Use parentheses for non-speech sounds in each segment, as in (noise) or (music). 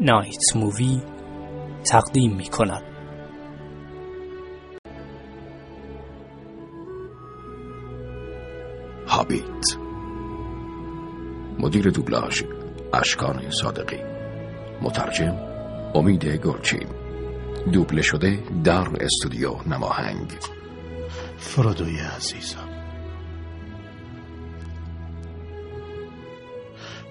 نایت مووی تقدیم می کند. هابیت. مدیر دوبلاژ اشکان صادقی. مترجم امید گلچین دوبله شده در استودیو نماهنگ. فرودوی عزیزم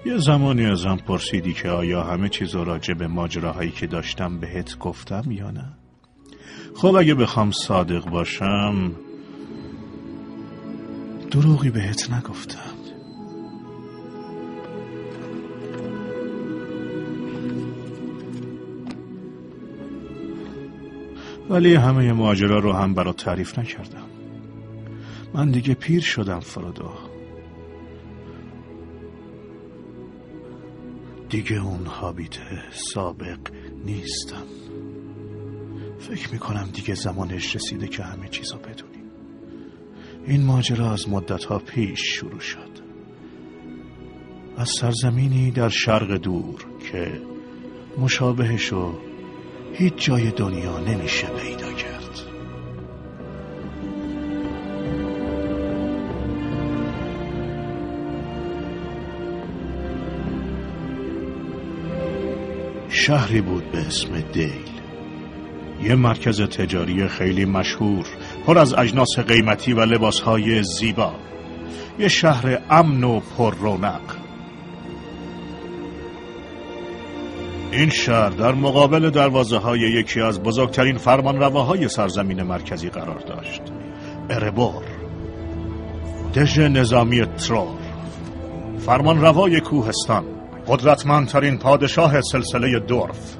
یه زمانی ازم پرسیدی که آیا همه چیز راجع به ماجراهایی که داشتم بهت گفتم یا نه؟ خب اگه بخوام صادق باشم دروغی بهت نگفتم. ولی همه ماجرا رو هم برات تعریف نکردم. من دیگه پیر شدم فرودو. دیگه اون حابیت سابق نیستم. فکر می‌کنم دیگه زمانش رسیده که همه چیزو بدونیم. این ماجرا از مدتها پیش شروع شد. از سرزمینی در شرق دور که مشابهشو هیچ جای دنیا نمیشه پیدا شهری بود به اسم دیل. یه مرکز تجاری خیلی مشهور پر از اجناس قیمتی و لباسهای زیبا. یه شهر امن و پر رونق. این شهر در مقابل دروازه های یکی از بزرگترین فرمان رواهای سرزمین مرکزی قرار داشت. اربور دژ نظامی ترور. فرمان روای کوهستان. قدرتمندترین پادشاه سلسله دورف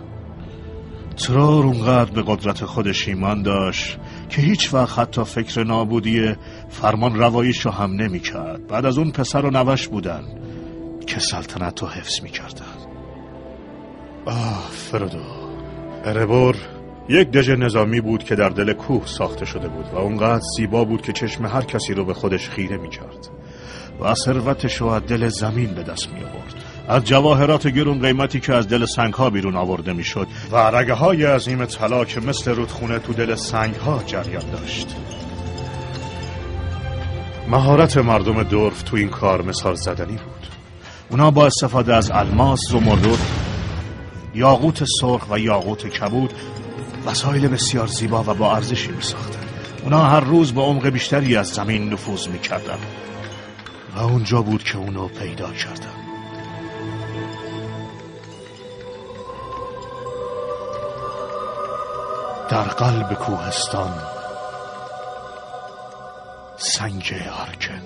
ترور اونقدر به قدرت خودش ایمان داشت که هیچ وقت حتی فکر نابودی فرمان رواییشو هم نمی کرد. بعد از اون پسر و نوش بودن که سلطنت رو حفظ می کردن. آه فرودو اربور یک دژ نظامی بود که در دل کوه ساخته شده بود و اونقدر زیبا بود که چشم هر کسی رو به خودش خیره می کرد و ثروتش رو از دل زمین به دست می آورد از جواهرات گرون قیمتی که از دل سنگ ها بیرون آورده می شد و رگه های عظیم طلا که مثل رودخونه تو دل سنگ ها جریان داشت مهارت مردم دورف تو این کار مثال زدنی بود اونا با استفاده از الماس، زمرد یاقوت سرخ و یاقوت کبود وسایل بسیار زیبا و با ارزشی می ساختن. اونا هر روز به عمق بیشتری از زمین نفوذ می کردن. و اونجا بود که اونو پیدا کردم در قلب کوهستان. سنگ ارکن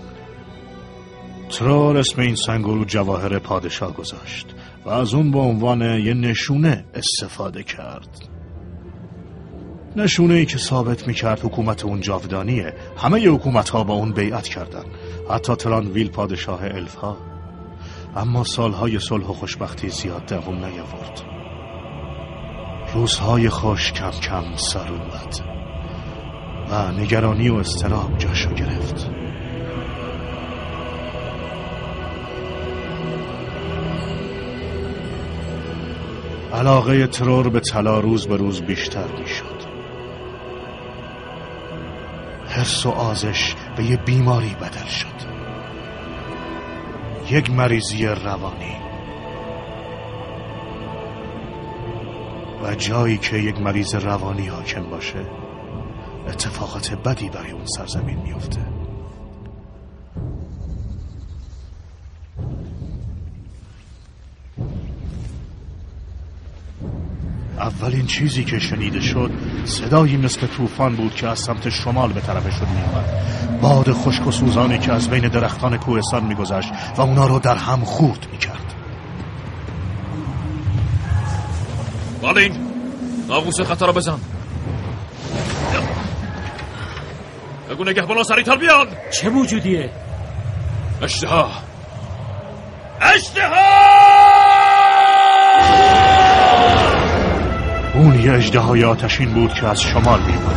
ترار اسم این سنگ رو جواهر پادشاه گذاشت؟ و از اون به عنوان یه نشونه استفاده کرد. نشونه ای که ثابت می‌کرد حکومت اون جاودانیه. همه ی حکومت ها با اون بیعت کردن. حتی تران ویل پادشاه الف ها اما سالهای صلح و خوشبختی زیاد دوم نیاورد. روزهای خوش کم کم سر اومد و نگرانی و استراب جاشو گرفت. علاقه ترور به طلا روز به روز بیشتر می‌شد. حس و آزش به یه بیماری بدل شد. یک مریضی روانی و جایی که یک مریض روانی حاکم باشه اتفاقات بدی برای اون سرزمین میفته اولین چیزی که شنیده شد صدایی مثل طوفان بود که از سمت شمال به طرفشون میآمد. باد خشک و سوزانی که از بین درختان کوهستان میگذشت و اونا رو در هم خورد می‌کرد. بالین ناقوس خطر رو بزن. بگو نگه بالا سریعتر بیان. چه موجودیه؟ اشتها. اشتها! اون یه اجده آتشین بود که از شمال میومد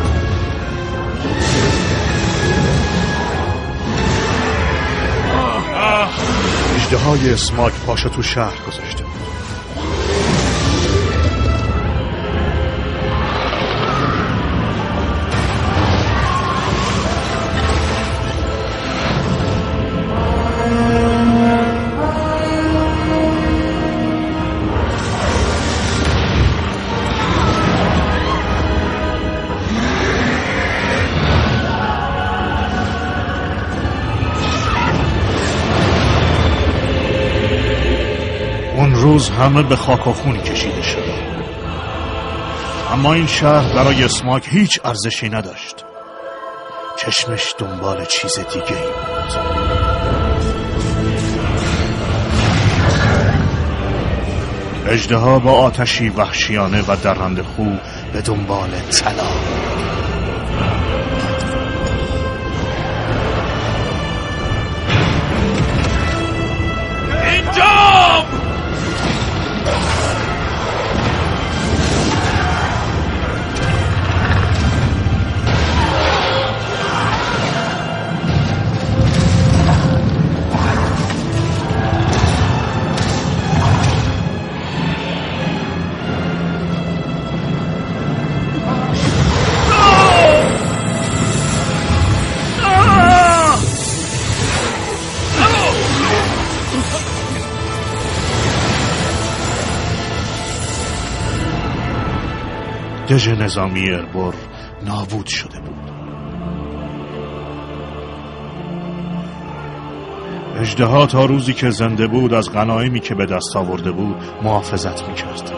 اجده های اسماک پاشو تو شهر گذاشته. اون روز همه به خاک و خون کشیده شد. اما این شهر برای اسماک هیچ ارزشی نداشت. چشمش دنبال چیز دیگه ای بود. اجده با آتشی وحشیانه و درند خو به دنبال طلا دژ نظامی اربر نابود شده بود. اجدها تا روزی که زنده بود از غنایمی که به دست آورده بود محافظت می‌کرد.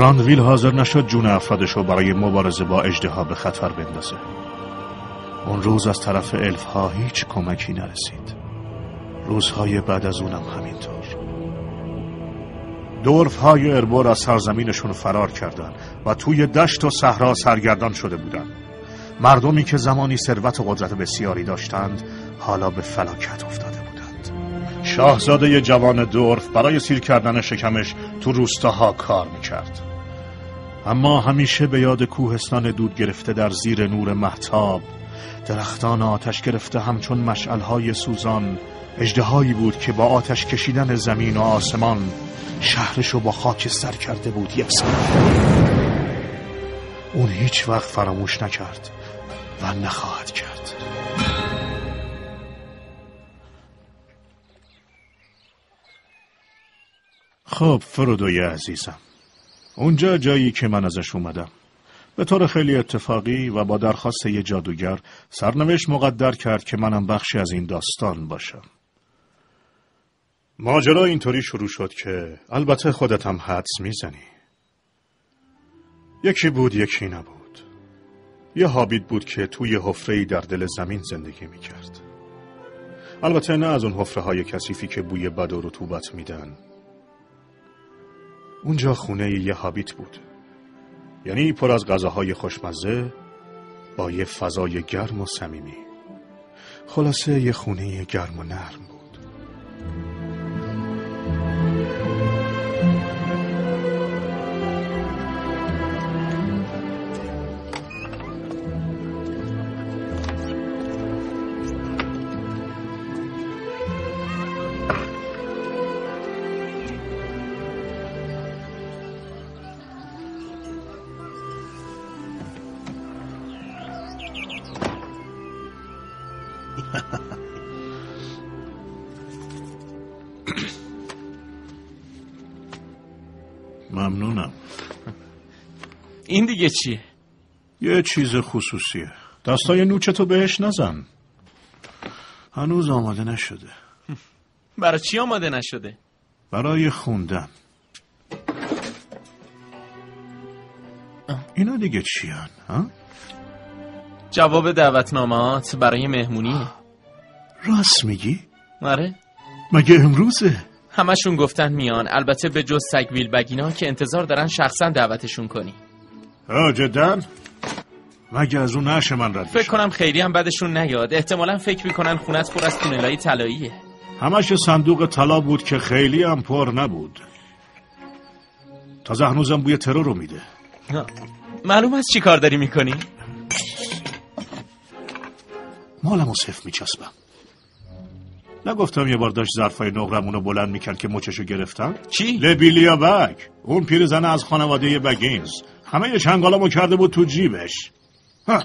تراندویل حاضر نشد جون افرادش رو برای مبارزه با اجدها به خطر بندازه. اون روز از طرف الف ها هیچ کمکی نرسید. روزهای بعد از اونم همینطور. دورف های اربور از سرزمینشون فرار کردند و توی دشت و صحرا سرگردان شده بودند مردمی که زمانی ثروت و قدرت بسیاری داشتند حالا به فلاکت افتاده بودند. شاهزاده جوان دورف برای سیر کردن شکمش تو روستاها کار می‌کرد. اما همیشه به یاد کوهستان دود گرفته در زیر نور محتاب درختان آتش گرفته همچون مشعلهای سوزان اجدهایی بود که با آتش کشیدن زمین و آسمان شهرشو با خاکستر کرده بود یکسان اون هیچ وقت فراموش نکرد و نخواهد کرد. خب فرودوی عزیزم. اونجا جایی که من ازش اومدم. به طور خیلی اتفاقی و با درخواست یه جادوگر سرنوشت مقدر کرد که منم بخشی از این داستان باشم. ماجرا اینطوری شروع شد که البته خودت هم حدس می‌زنی. یکی بود یکی نبود. یه هابیت بود که توی حفره در دل زمین زندگی می‌کرد. البته نه از اون حفره های کثیفی که بوی بد و رطوبت میدن. اونجا خونه یه هابیت بود. یعنی پر از غذاهای خوشمزه با یه فضای گرم و صمیمی. خلاصه یه خونه گرم و نرم. ممنونم این دیگه چیه؟ یه چیز خصوصیه دستای نوچتو بهش نزن هنوز آماده نشده برای چی آماده نشده؟ برای خوندن اینا دیگه چیان ها؟ جواب دعوتنامهات برای مهمونی راست میگی؟ آره مگه امروزه؟ همشون گفتن میان البته به جز سگویل بگینا که انتظار دارن شخصا دعوتشون کنی ها جدا؟ مگه از اون نش من رد فکر؟ کنم خیلی هم بدشون نیاد احتمالا فکر می‌کنن خونت پر از تونلای طلاییه همش صندوق طلا بود که خیلی هم پر نبود تازه هنوزم بوی ترور رو میده. معلوم است چی کار داری می‌کنی؟ مالمو صف میچسبم نگفتم یه بار داشت ظرفای نقرمونو بلند می‌کرد که مچشو گرفتن؟ چی؟ لبیلیا بگ. اون پیرزن از خانواده بگینز. همه چنگالامو کرده بود تو جیبش. ها.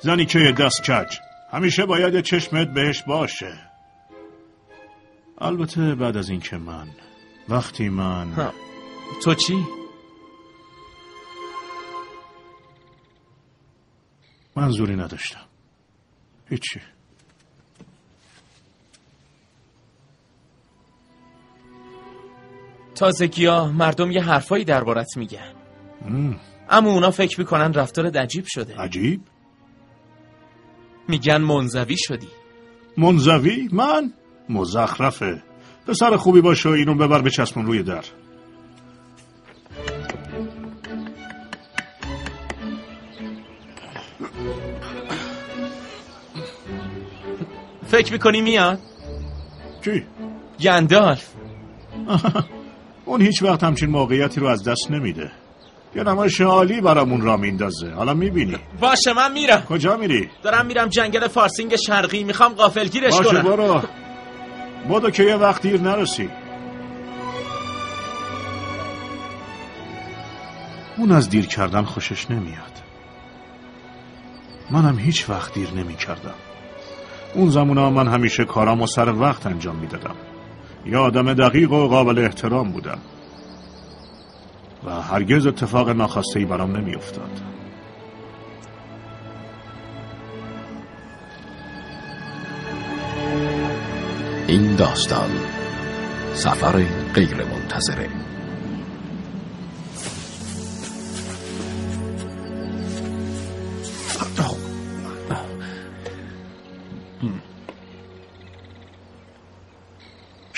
زنی که دست کج. همیشه باید چشمت بهش باشه. البته بعد از این که من. وقتی من. ها. تو چی؟ منظوری نداشتم. هیچی. تازگی ها مردم یه حرفایی دربارت میگن. اما اونا فکر می‌کنن رفتار عجیب شده. عجیب؟ میگن منزوی شدی. منزوی؟ من؟ مزخرفه. پسر خوبی باشه و اینو ببر به چسبون روی در. فکر می‌کنی میاد؟ چی؟ گندالف (laughs) اون هیچ وقت همچین موقعیتی رو از دست نمیده. یه نمایش عالی برامون را میندازه. حالا می‌بینی. باشه من میرم. کجا میری؟ دارم میرم جنگل فارسینگ شرقی. می‌خوام قافلگیرش باشه کنم. برو. بودو که یه وقت دیر نرسی. اون از دیر کردن خوشش نمیاد. منم هیچ وقت دیر نمی کردم اون زمان من همیشه کارام و سر وقت انجام می‌دادم. یا آدم دقیق و قابل احترام بودم. و هرگز اتفاق ناخواسته ای برام نمی افتاد این داستان سفر غیر منتظره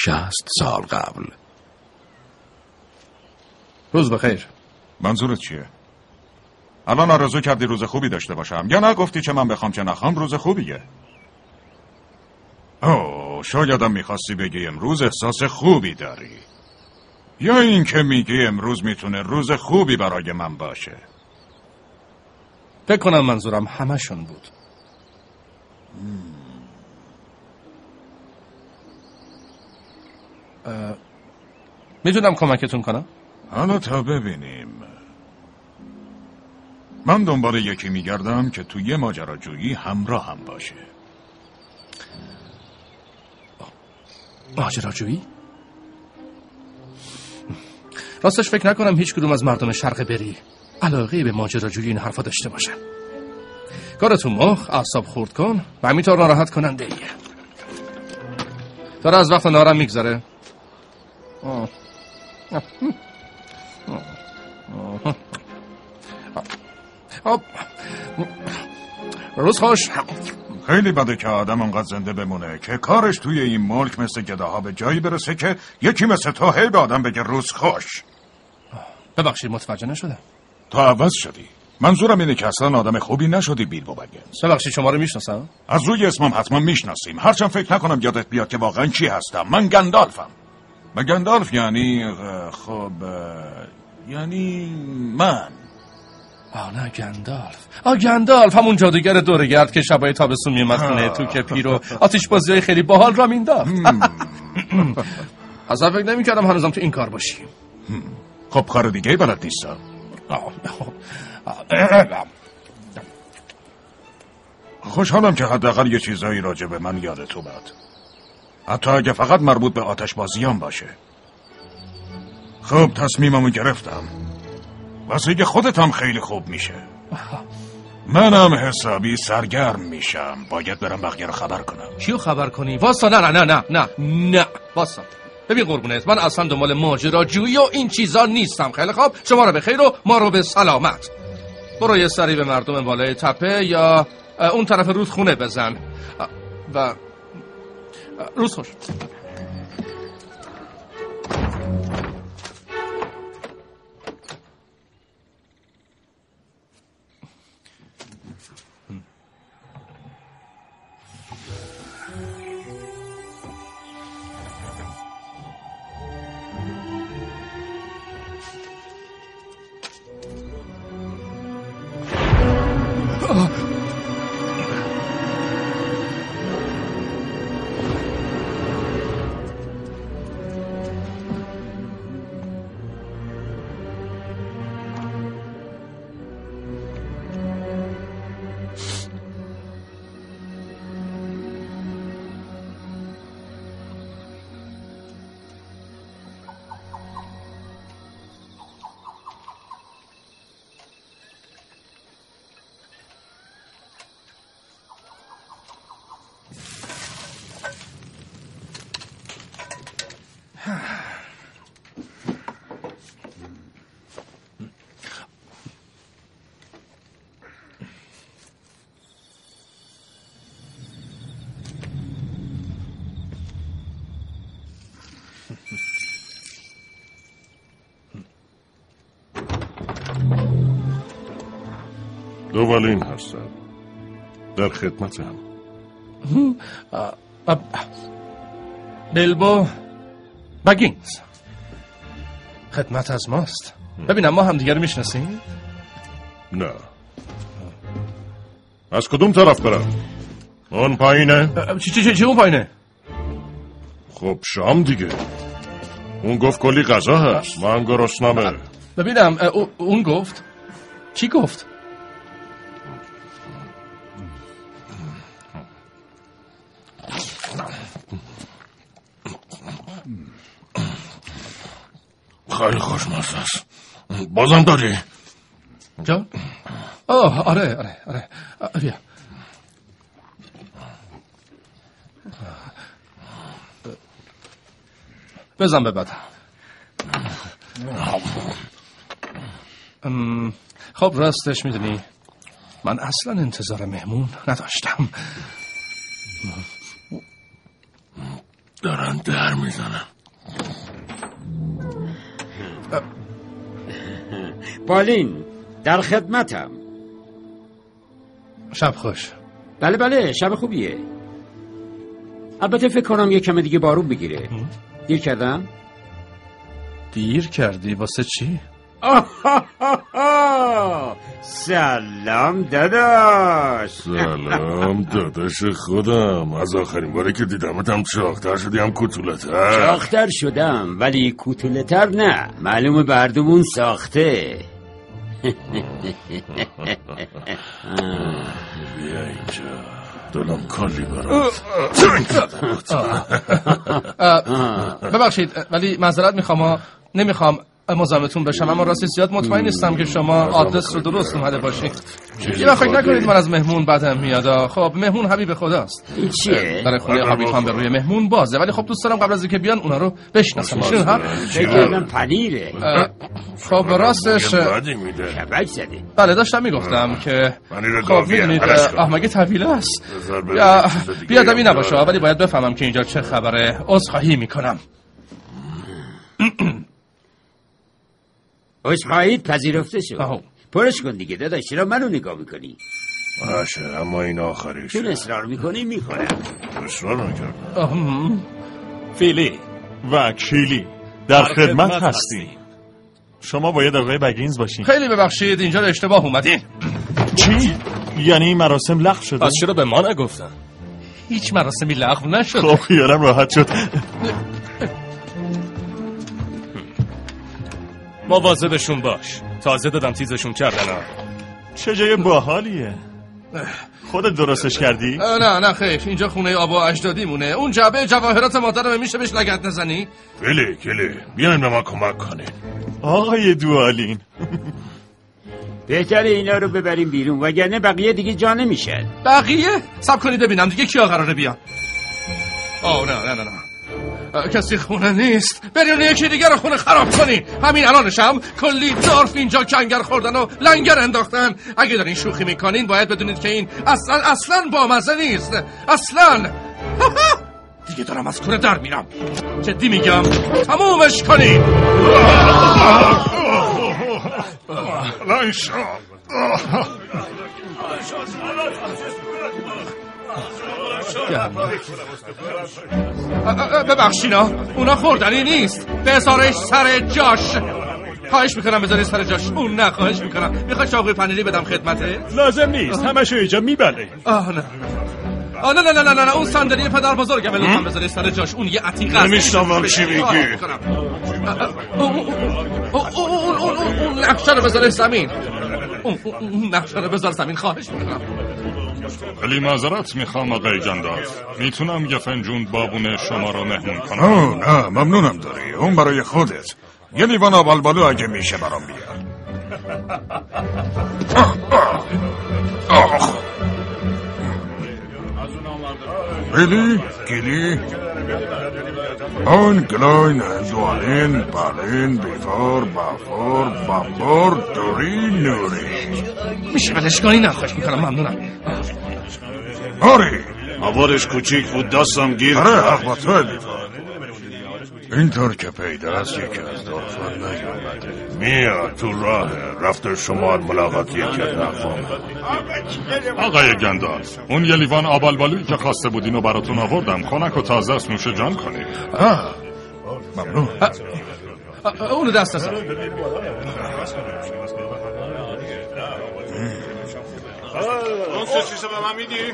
شست سال قبل. روز بخیر. منظورت چیه؟ الان آرزو کردی روز خوبی داشته باشم یا نه؟ گفتی چه من بخوام چه نخوام روز خوبیه. اوه شایدم می‌خواستی بگی امروز احساس خوبی داری. یا اینکه میگی امروز می‌تونه روز خوبی برای من باشه. فکر کنم منظورم همشون بود. می‌تونم کمکتون کنم؟ حالا تا ببینیم. من دنبال یکی میگردم که توی ماجراجویی همراه هم باشه. ماجراجویی؟ راستش فکر نکنم هیچ کدوم از مردم شرق بری علاقه به ماجراجویی این حرفا داشته باشن کارتون مخ اعصاب خورد کن و همینطور ناراحت کننده ایه داره از وقت نارم میگذره. روز خوش. خیلی بده که آدم انقدر زنده بمونه که کارش توی این ملک مثل گداها به جایی برسه که یکی مثل تو هی به آدم بگه روز خوش. ببخشید متوجه نشدم. تو عوض شدی. منظورم اینه که اصلا آدم خوبی نشدی بیلبو بگنز ببخشید شما رو می‌شناسم؟ از روی اسمم حتما می‌شناسیم. هرچند فکر نکنم یادت بیاد که واقعا چی هستم. من گندالفم. و گندالف یعنی خب یعنی من. آه نه گندالف. آه گندالف همون جادوگر دورگرد که شبای تابستون میومد خونه تو که پیرو آتیش بازی های خیلی باحال را مینداخت (clears throat) اصلا فکر نمی کردم هنوزم تو این کار باشی. خب کار دیگه بلد نیستم آه. (clears throat) خوشحالم که حداقل یه چیزایی راجع به من یادت اومد حتی اگه فقط مربوط به آتش بازیان باشه. خب تصمیممو گرفتم. واسه خودت هم خیلی خوب میشه. منم حسابی سرگرم میشم. باید برم بقیه رو خبر کنم. کیو خبر کنی؟ واسا نه نه نه نه. نه. واسا. ببین قربونت من اصلا دنبال ماجراجویی و این چیزا نیستم. خیلی خوب. شما رو به خیر و ما رو به سلامت. برو یه سری به مردم بالای تپه یا اون طرف رودخونه بزن. و 呃서 셨. دوالین هستم در خدمتم بلبو (laughs) بگینز. خدمت از ماست. ببینم ما هم دیگر رو می‌شناسیم؟ نه. از کدوم طرف برم؟ اون پایینه؟ چی چی چی اون پایینه؟ خب شام دیگه. اون گفت کلی غذا هست. من گرسنمه ببینم اون گفت. چی گفت؟ است بازم داری. جا آه آره آره آره. بیا بزن به بعد. خب راستش می‌دونی. من اصلا انتظار مهمون نداشتم. دارن در می‌زنن. بالین در خدمتم. شب خوش. بله بله شب خوبیه. البته فکر کنم یه کم دیگه بارون بگیره. دیر کردم؟ دیر کردی؟ واسه چی؟ سلام داداش. سلام داداش خودم. از آخرین باری که دیدمت هم چاقتر شدی هم کتولتر ساختر شدم ولی کوتولتر نه. معلومه بردمون ساخته. (laughs) بیا اینجا. دلم کلی برات. (laughs) ببخشید ولی معذرت می‌خوام. نمی‌خوام مزاحمتون بشم. اما راستی زیاد مطمئن نیستم که شما آدرس رو درست اومده باشید. یه وقت فکر نکنید من از مهمون بدم میاد. خب مهمون حبیب خداست. چیه؟ در خونه حبیب هم به روی مهمون بازه. ولی خب دوست دارم قبل از اینکه بیان اونا رو بشناسم. چون ها؟ پنیره. خب راستش بله داشتم می‌گفتم که خب می‌دونید. احمقی طویله است؟ بیادمی نباشه. ولی باید بفهمم که اینجا چه خبره. عذرخواهی می‌کنم. (clears throat) عذرخواهیت پذیرفته شد. پرش کن دیگه داداش چرا منو نگاه می‌کنی؟ باشه اما این آخریش. چون اصرار می‌کنی می‌خورم اصرار نکردم. فیلی وکیلی در خدمت هستیم. شما باید آقای بگینز باشین. خیلی ببخشید اینجا اشتباه اومدین. چی؟ یعنی این مراسم لغو شده؟ پس چرا به ما نگفتن؟ هیچ مراسمی لغو نشد خب خیالم راحت شد. (laughs) مواظبشون باش. تازه دادم تیزشون کردن. ها. چه جای باحالیه. خودت درستش کردی؟ نه نه خیر. اینجا خونه آبا و اجدادی مونه اون جعبه جواهرات مادرم میشه بهش لگت نزنی؟ کلی کلی. بیاین به ما کمک کنین آقای دوالین بهتره اینا رو ببریم بیرون وگرنه بقیه دیگه جا نمیشن. بقیه؟ سب کنید ببینم دیگه کیا قراره بیان. آه نه نه نه نه. کسی خونه نیست برین یکی دیگه رو خونه خراب کنین همین الانشم کلی ظرف اینجا کنگر خوردن و لنگر انداختن اگه دارین شوخی می‌کنین باید بدونید که این اصلا اصلا بامزه نیست اصلا دیگه دارم از کنه در میرم جدی میگم تمومش کنین اه، ببخشینا اونا خوردنی نیست. بذارش سر جاش. خواهش می‌کنم بذاری سر جاش. اون نه خواهش می‌کنم. می‌خوای چاقوی پنیری بدم خدمته لازم نیست. همشو اینجا میبله آه نه. آه نه نه نه نه نه, نه. اون صندلی پدر بزرگم لطفا بذاری سر جاش. اون یه عتیقه است. نمی‌شنوم چی میگی. اون- نقشه رو بذاری زمین. اون نقشه رو بذار زمین. خواهش می‌کنم. ولی معذرت می‌خوام آقای گندالف می‌تونم یه فنجون بابون شما رو مهمون کنم؟ نه نه ممنونم داری. اون برای خودت. یه لیوان آبالبالو اگه میشه برام بیار. (laughs) آخ. بیلی گیلی. آن گلاین دوالین بالین بیفار بافور بامبور دوری نوری. میشه ولش کنی نه خواهش می‌کنم ممنونم. آری آوارش کوچیک بود دستم گیر آره حق با تو لیوان اینطور که پیداست یکی از دختر نیومده. میاد تو راه رفته شما ملاقات یکی از آقای گندالف اون یه لیوان آبالبالویی که خواسته بودین و براتون آوردم خنک و تازه است نوش جان کنید آه. ممنون. اونو دست دست اون سه چیزو به من میدی؟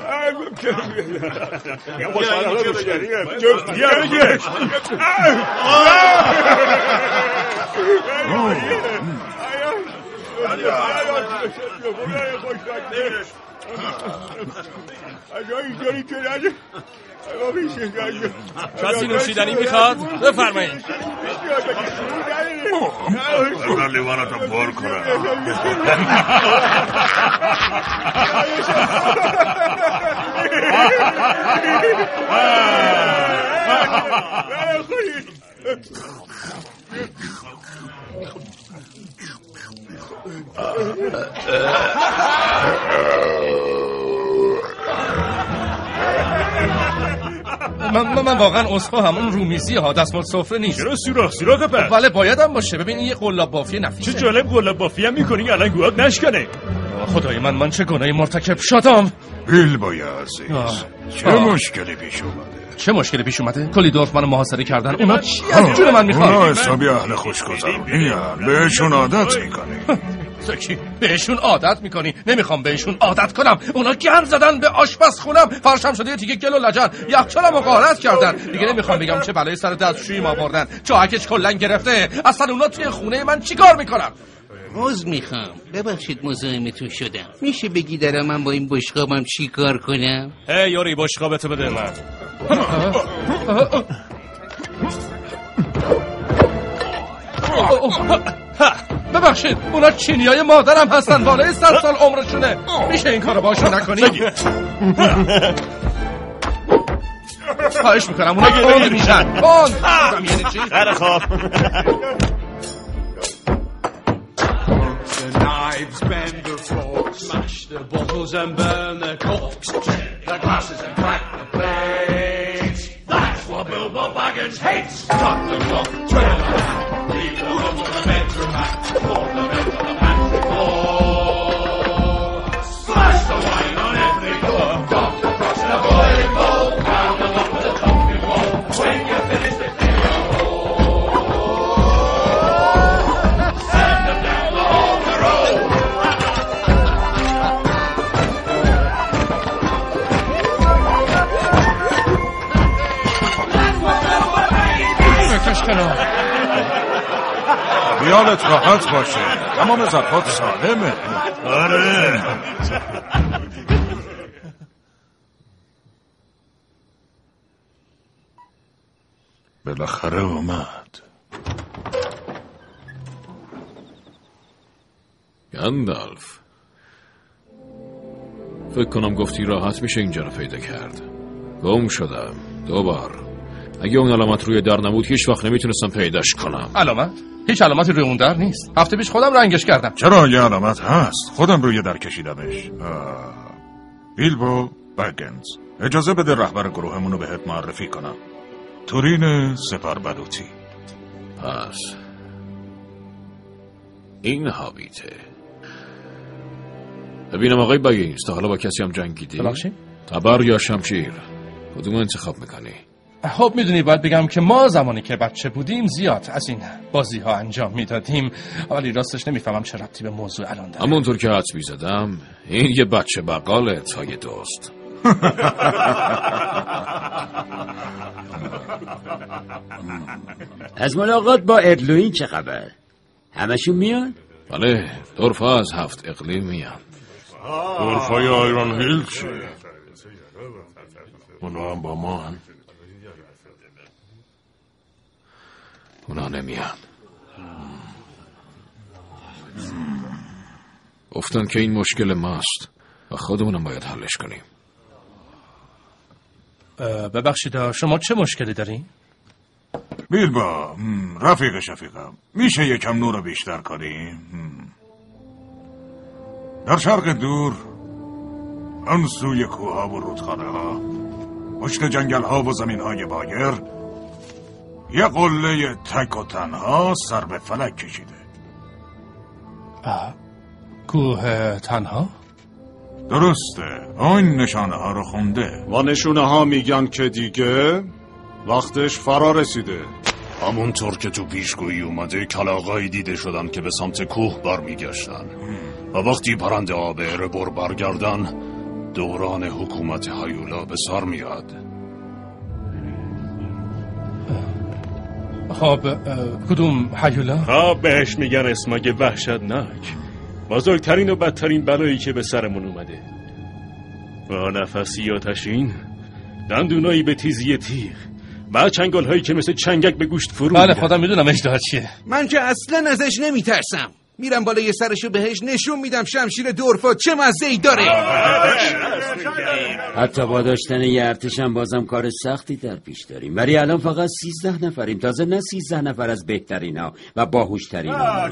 کسی نوشیدنی می‌خواد؟ بفرمایید. بذار لیوانتو پر کنم من, من, من واقعا اصفا همون رومیزی ها دستمال سفره نیست. چرا سوراخ سوراخ پس بله بایدم باشه. ببین این یه قلاب بافی نفیسه. چه جالب قلاب بافی هم می‌کنی. الان گوهات نشکنه. خدای من من چه گناهی مرتکب شدم؟ بیلبوی عزیز. آه. چه آه. مشکلی پیش اومده؟ چه مشکلی پیش اومده؟ کلی دورف منو محاصره کردن. اونا چی از جون من می‌خوان اونا حسابی اهل خوشگذرونی هم بهشون عادت می‌کنی. سکی بهشون عادت می‌کنی. نمی‌خوام بهشون عادت کنم. اونا گن زدن به آشپز خونم فرشم شده تیکه گل و لجن. یخچالمو غارت کردن. دیگه نمی‌خوام بگم چه بلای سر دستشویی ما بردن. چاهکش کلا گرفته. اصلا اونا توی خونه من چیکار می‌کنن؟ عوض می‌خوام. ببخشید مزاحمتون شدم. میشه بگی دارم من با این بشقابم چی کار کنم؟ هی یوری بشقابتو بده من. (laughs) ببخشید اونا چینی های مادرم هستن بالای صد سال عمرشونه میشه این کارو باشون نکنی خواهش می‌کنم اونا کند میشن کند یعنی چی؟ خواب The knives bend the forks, smash the bottles and burn the corks, check the glasses and crack the plates. That's what Bilbo Baggins hates. Cut the clock, turn the hat, leave the room with the bedroom All the خیالت راحت باشه. تمام زرفات سالمه. آره. بالاخره اومد. گندالف. فکر کنم گفتی راحت میشه اینجا رو پیدا کرد. گم شدم. دوبار. اگه اون علامت روی در نبود هیچ وقت نمی‌تونستم پیداش کنم. علامت؟ هیچ علامتی روی اون در نیست. هفته پیش خودم رنگش کردم. چرا یه علامت هست؟ خودم روی در کشیدمش. آه. بیلبو بگنز اجازه بده رهبر گروهمون رو بهت معرفی کنم. تورین سپر بلوتی پس این هابیته. ببینم آقای بگینز تا حالا با کسی هم جنگیدی؟ ببخشید؟ تبر یا شمشیر؟ کدوم انتخاب می‌کنی؟ خب می‌دونی باید بگم که ما زمانی که بچه بودیم زیاد از این بازی ها انجام می‌دادیم. ولی راستش نمی‌فهمم چه ربطی به موضوع الان داره. همونطور که حدس می‌زدم این یه بچه بقاله تا یه دوست. (laughs) از ملاقات با ارلوین چه خبر؟ همشون میان؟ بله دورفا از هفت اقلیم میان. دورفای آیران هیل چی؟ اونا هم با ما هم اونا نمیان گفتن که این مشکل ماست و خودمونم باید حلش کنیم ببخشید شما چه مشکلی دارین؟ بیلبا رفیق شفیقم میشه یکم نور رو بیشتر کنیم. در شرق دور آن سوی کوها و رودخانه ها پشت جنگل ها و زمین های بایر یه قله تک و تنها سر به فلک کشیده. کوه تنها؟ درسته. اون نشانه ها رو خونده. و نشونه ها میگن که دیگه وقتش فرا رسیده. همونطور که تو پیشگویی اومده کلاغایی دیده شدن که به سمت کوه برمیگشتن. و وقتی پرنده آب اربور برگردن دوران حکومت هیولا به سر میاد. خب کدوم حیولا؟ ها بهش میگن اسماگ وحشتناک بزرگترین و بدترین بلایی که به سرمون اومده با نفسی آتشین دندونایی به تیزی تیغ و چنگال هایی که مثل چنگک به گوشت فرو بله. خودم می‌دونم اجده چیه من که اصلا ازش نمیترسم میرم بالای سرشو بهش نشون میدم شمشیر دورفا چه مزه ای داره. حتی با داشتن یه ارتش هم بازم کار سختی در پیش داریم. ولی الان فقط سیزده نفریم. تازه نه سیزده نفر از بهترین ها و باهوشترین ها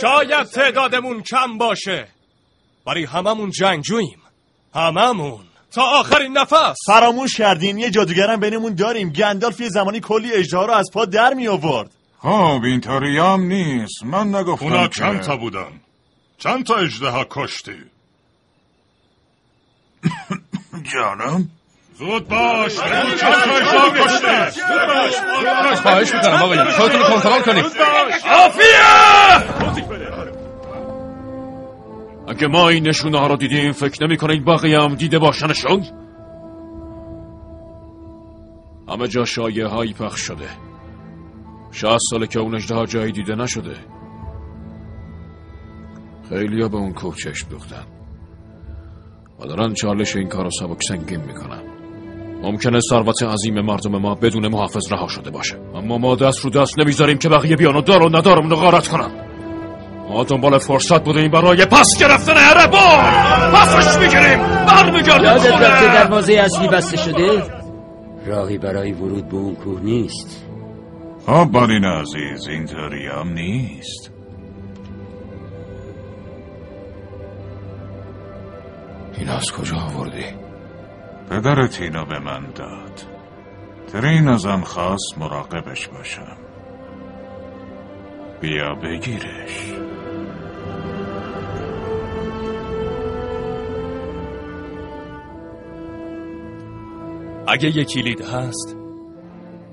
شاید تعدادمون کم باشه ولی هممون جنگجوییم. هممون. تا آخرین نفس. فراموش کردین یه جادوگرم بینمون داریم. گندالف یه زمانی کلی اجده رو از پا در می آورد. خب اینطوری هم نیست. من نگفتم اونا که- چند تا بودن؟ چند تا اجده کشتی؟ (coughs) جانم. زود باش. بگو چند تا اجده کشتی؟ خواهش می‌کنم؟ آقایون خودتون کنترل کنید. اگه ما این نشونه ها رو دیدیم فکر نمی کنید بقیه هم دیده باشنشون؟ همه جا شایه هایی پخش شده. شهست ساله که اون اجده جایی دیده نشده. خیلی به اون کوه چشم دوختن. و دارن چالش این کار رو سبک سنگین می‌کنن. ممکنه ثروت عظیم مردم ما بدون محافظ رها شده باشه. اما ما دست رو دست نمی‌ذاریم که بقیه بیان و دار و کنن. ما دنبال فرصت بودیم برای پس گرفتن عربان پسش می‌گیریم. برمیگردیم یادت رفته خونه دروازه اصلی بسته شده؟ راهی برای ورود به اون کوه نیست. خب بالین عزیز اینطوری هم نیست. این از کجا آوردی؟ پدرت اینو به من داد. ترین ازم خواست مراقبش باشم. بیا بگیرش. اگه یه کلید هست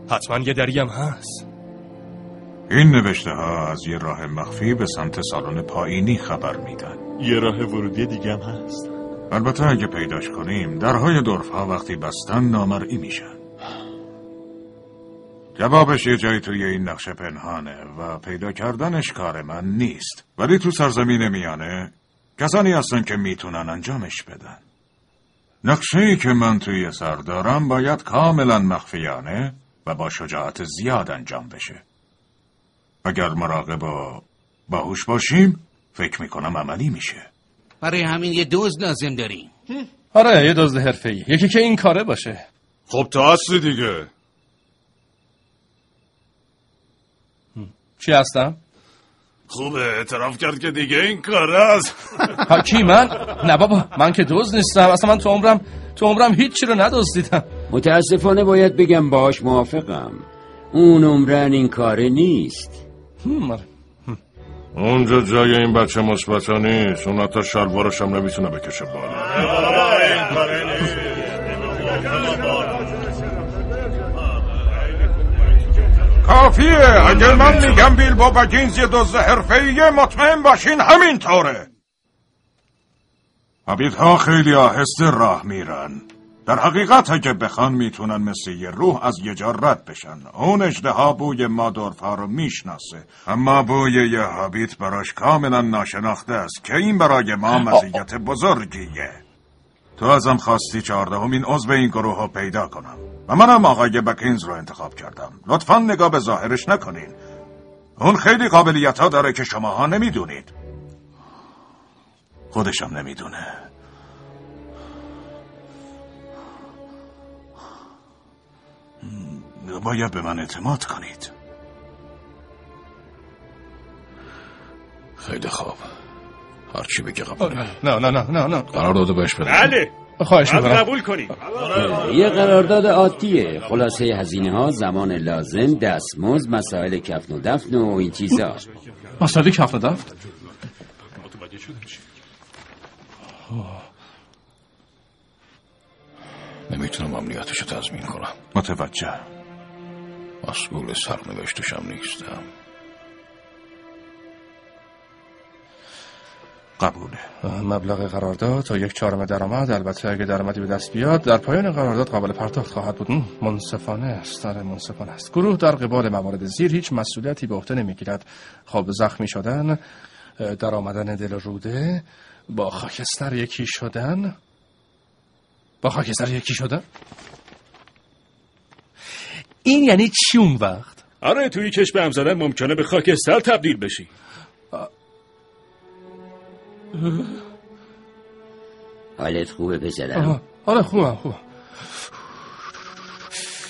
حتما یه دری هم هست. این نوشته ها از یه راه مخفی به سمت سالن پایینی خبر میدن. یه راه ورودی دیگه هم هست. البته اگه پیداش کنیم درهای دورف ها وقتی بستن نامرئی میشن. جوابش یه جایی توی این نقشه پنهانه و پیدا کردنش کار من نیست. ولی تو سرزمین میانه کسانی هستن که می‌تونن انجامش بدن. نقشه ای که من توی سر دارم باید کاملا مخفیانه و با شجاعت زیاد انجام بشه. اگر مراقب و باهوش باشیم فکر می‌کنم عملی میشه. برای همین یه دوز لازم داریم. آره یه دزد حرفه‌ای. یکی که این کاره باشه. خب تا هستی دیگه. چی هستم؟ خوبه اعتراف کرد که دیگه این کار است. (laughs) ها، کی من؟ نه بابا من که دوز نیستم. اصلا من تو عمرم تو عمرم هیچی رو ندزدیدم. متاسفانه باید بگم باش موافقم. اون عمرن این کاره نیست. هم، آره. اونجا جای این بچه مثبت نیست. اون حتی شلوارش هم نمی‌تونه بکشه بالا. کافیه. اگر من میگم بیلبو بگینز یه دزد حرفه‌ایه مطمئن باشین همینطوره. ها خیلی آهسته راه میرن. در حقیقت اگه بخوان می‌تونن مثل یه روح از یه جا رد بشن. اون اجده بوی مادورف ها رو می‌شناسه. اما بوی یه هابیت براش کاملا ناشناخته است که این برای ما مزیت بزرگیه. تو ازم خواستی چهاردهمین عضو این گروه رو پیدا کنم. و منم آقای بکینز رو انتخاب کردم. لطفا نگاه به ظاهرش نکنین. اون خیلی قابلیت ها داره که شماها نمی‌دونید. خودشم نمی‌دونه. باید به من اعتماد کنید. خیلی خوب. هرچی بگه قبول. نه نه نه نه نه. قرار داده بهش بده. بله. خواهش می‌کنم. قبول کنیم یه قرارداد عادیه. خلاصه هزینه ها زمان لازم دستمزد مسائل کفن و دفن و این چیزا. مسئله کف دفت نمی‌تونم امنیتشو تضمین کنم. متوجه. مسئول سرنوشتشم نیستم. قبوله. مبلغ قرارداد تا یک چهارم درآمد البته اگه درآمدی به دست بیاد در پایان قرارداد قابل پرداخت خواهد بود. منصفانه است آره منصفانه است. گروه در قبال موارد زیر هیچ مسئولیتی به عهده نمی‌گیرد. خب زخمی شدن در آمدن دل روده با خاکستر یکی شدن. با خاکستر یکی شدن؟ این یعنی چی اون وقت؟ آره توی کش به هم زدن ممکنه به خاکستر تبدیل بشی. (laughs) حالت خوبه پسرم. آره خوبم خوبم.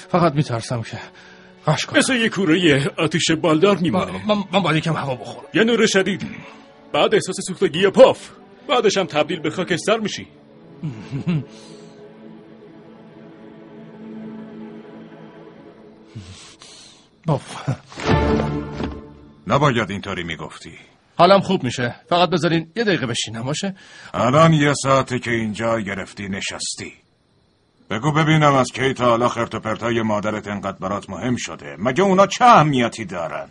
فقط میترسم که قش کنم. مثل یه کوره آتیش بالدار میمونه. من, من باید یکم هوا بخورم. یه نور شدید. بعد احساس سوختگی پاف. بعدش هم تبدیل به خاکستر میشی. (laughs) باف. نباید اینطوری می‌گفتی. حالم خوب میشه. فقط بذارین یه دقیقه بشینم باشه؟ الان یه ساعته که اینجا گرفتی نشستی. بگو ببینم از کی تا حالا خرت و پرتای مادرت انقدر برات مهم شده. مگه اونا چه اهمیتی دارن؟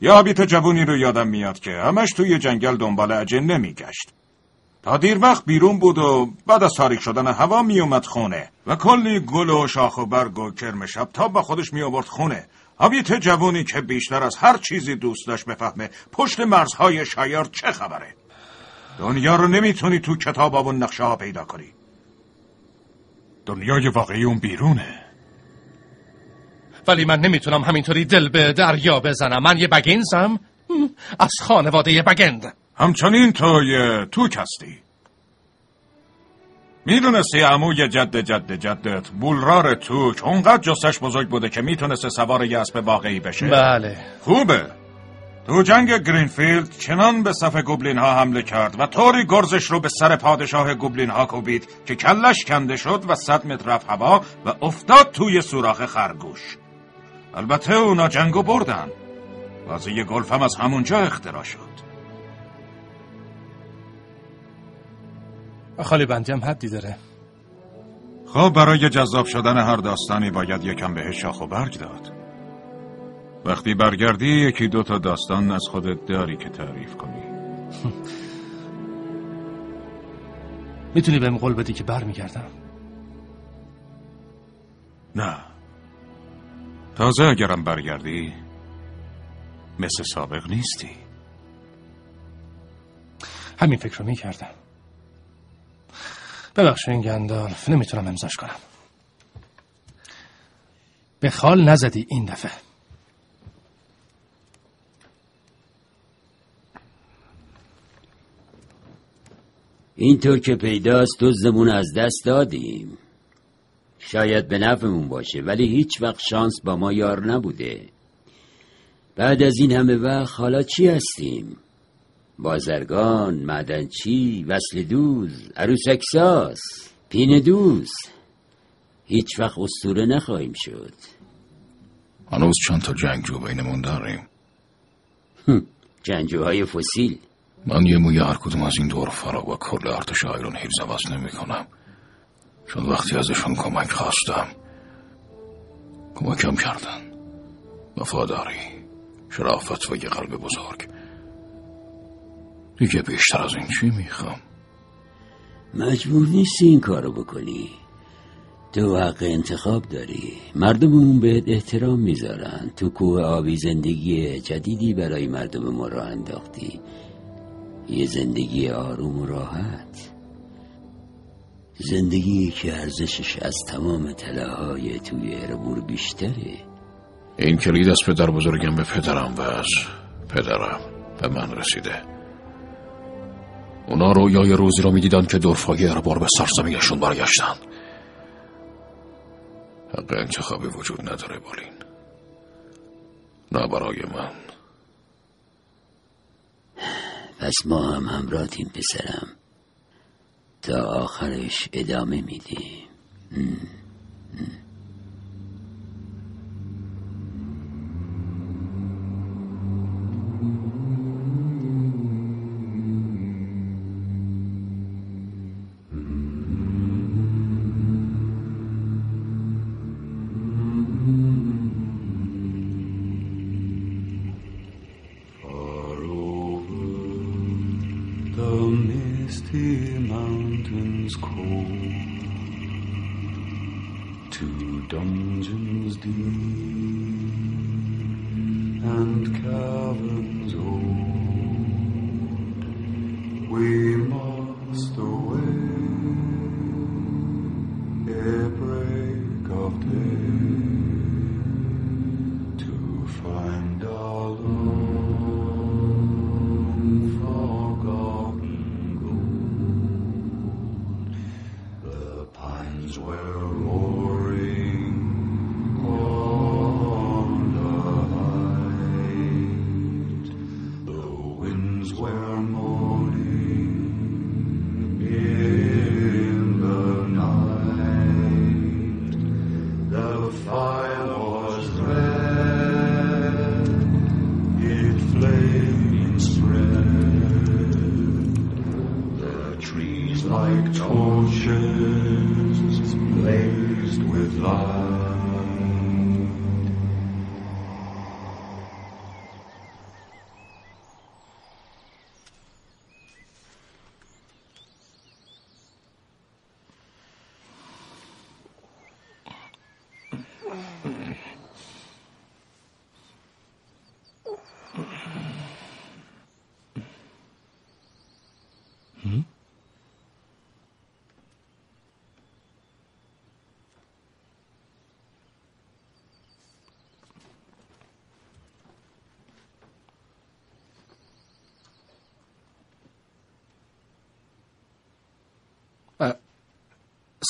یا حبیت جوونی رو یادم میاد که همش توی جنگل دنبال اجنه میگشت تا دیر وقت بیرون بود و بعد از تاریک شدن هوا میومد خونه و کلی گل و شاخ و برگ و کرم شب تا با خودش میآورد خونه. حبیت جوونی که بیشتر از هر چیزی دوست داشت بفهمه پشت مرزهای شایر چه خبره. دنیا رو نمی‌تونی تو کتاب و نقشه ها پیدا کنی. دنیای واقعی اون بیرونه. ولی من نمی‌تونم همینطوری دل به دریا بزنم. من یه بگینزم از خانواده بگند. همچنین تو یه توک هستی. می‌دونستی عموی جد جد جدت بولرار توک اونقدر جسش بزرگ بوده که می‌تونسته سوار یه اسب واقعی بشه؟ بله. خوبه. تو جنگ گرینفیلد چنان به صف گوبلین ها حمله کرد و طوری گرزش رو به سر پادشاه گوبلین ها کوبید که کلش کنده شد و صد متر رفت هوا و افتاد توی سوراخ خرگوش. البته اونا جنگو بردن. بازی گلف هم از همونجا اختراع شد. خالی بندی هم حدی داره. خب برای جذاب شدن هر داستانی باید یکم بهش شاخ و برگ داد. وقتی برگردی یکی دو تا داستان از خودت داری که تعریف کنی. (laughs) می‌تونی بهم قول بدی که برمیگردم؟ نه. تازه اگرم برگردی مثل سابق نیستی. همین فکر رو می‌کردم. ببخشین گندالف نمی‌تونم امضاش کنم. به خال نزدی این دفعه. اینطور که پیداست دزدمون از دست دادیم. شاید به نفعمون باشه ولی هیچ وقت شانس با ما یار نبوده. بعد از این همه وقت حالا چی هستیم؟ بازرگان، معدنچی، وصل دوز، عروسکساس، پین دوز. هیچ وقت استوره نخواهیم شد. هنوز چند تا جنگجو بینمون داریم. جنجوهای فسیل. من یه موی هر کدوم از این دور فرا و کل ارتش آیرون هیلز عوض نمی کنم. چون وقتی ازشون کمک خواستم کمکم کردن. وفاداری شرافت و یه قلب بزرگ. دیگه بیشتر از این چی می‌خوام؟ مجبور نیستی این کارو بکنی. تو حق انتخاب داری. مردممون بهت احترام می‌ذارن. تو کوه آبی زندگی جدیدی برای مردم ما راه انداختی. یه زندگی آروم و راحت. زندگی که ارزشش از تمام طلاهای توی اربور بیشتره. این کلید از پدر بزرگم به پدرم و از پدرم به من رسیده. اونا رویای روزی رو می‌دیدن که دورفای اربار به سرزمینشون برگشتن. حق انتخابی وجود نداره بالین. نه برای من. پس ما هم همراهتیم پسرم. تا آخرش ادامه میدیم.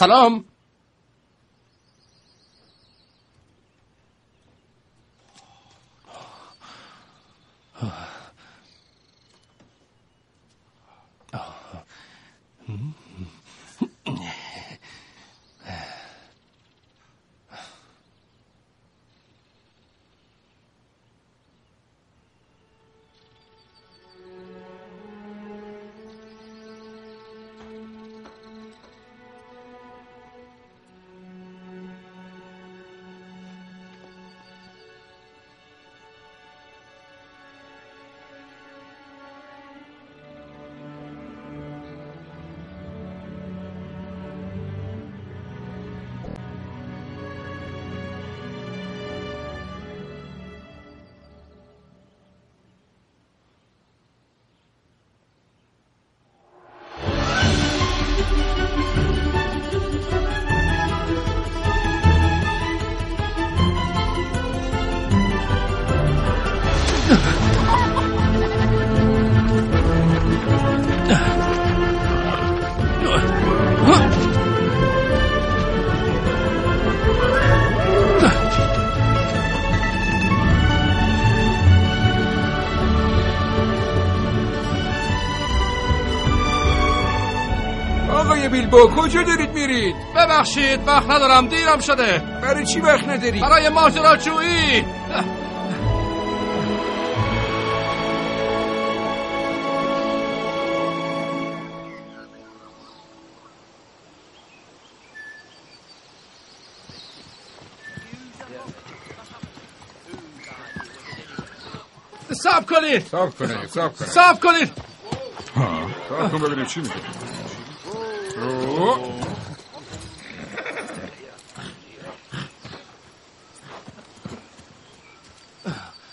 سلام. کجا دارید میرید؟ ببخشید وقت ندارم دیرم شده. برای چی وقت نداری؟ برای ماجراجویی. ساب کنید. ساب کنید ساب کنید. ساب کنید. ها ساب کن ببینیم چی میگه. او.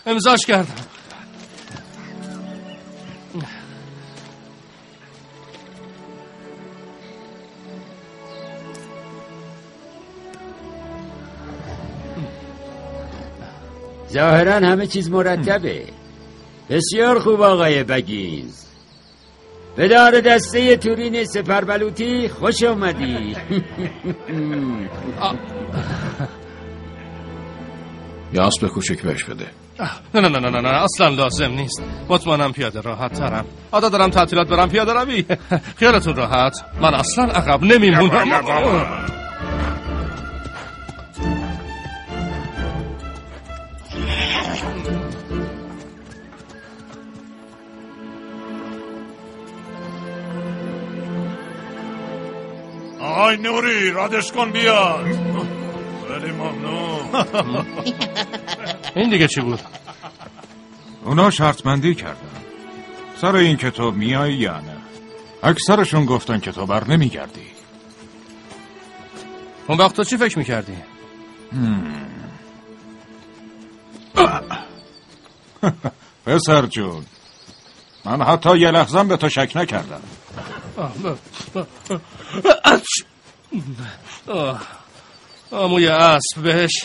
امضاش کردم ظاهرا همه چیز مرتبه بسیار خوب آقای بگینز به دار دسته تورین سپربلوتی خوش آمدی یا اسب کوچک بهش بده. نه نه نه نه نه نه اصلا لازم نیست. مطمئنم پیاده راحت ترم. آدا دارم تعطیلات برم پیاده روی. (laughs) خیالتون راحت. من اصلا عقب نمیمونم. آی نوری رادش کن بیاد خیلی ممنون این دیگه چی بود اونا شرط بندی کردن سر این که تو میایی یا نه اکثرشون گفتن که تو بر نمیگردی اون وقت تو چی فکر می‌کردی؟ پسر جون من حتی یه لحظم به تو شک نکردم آه. آه، موی اسب بهش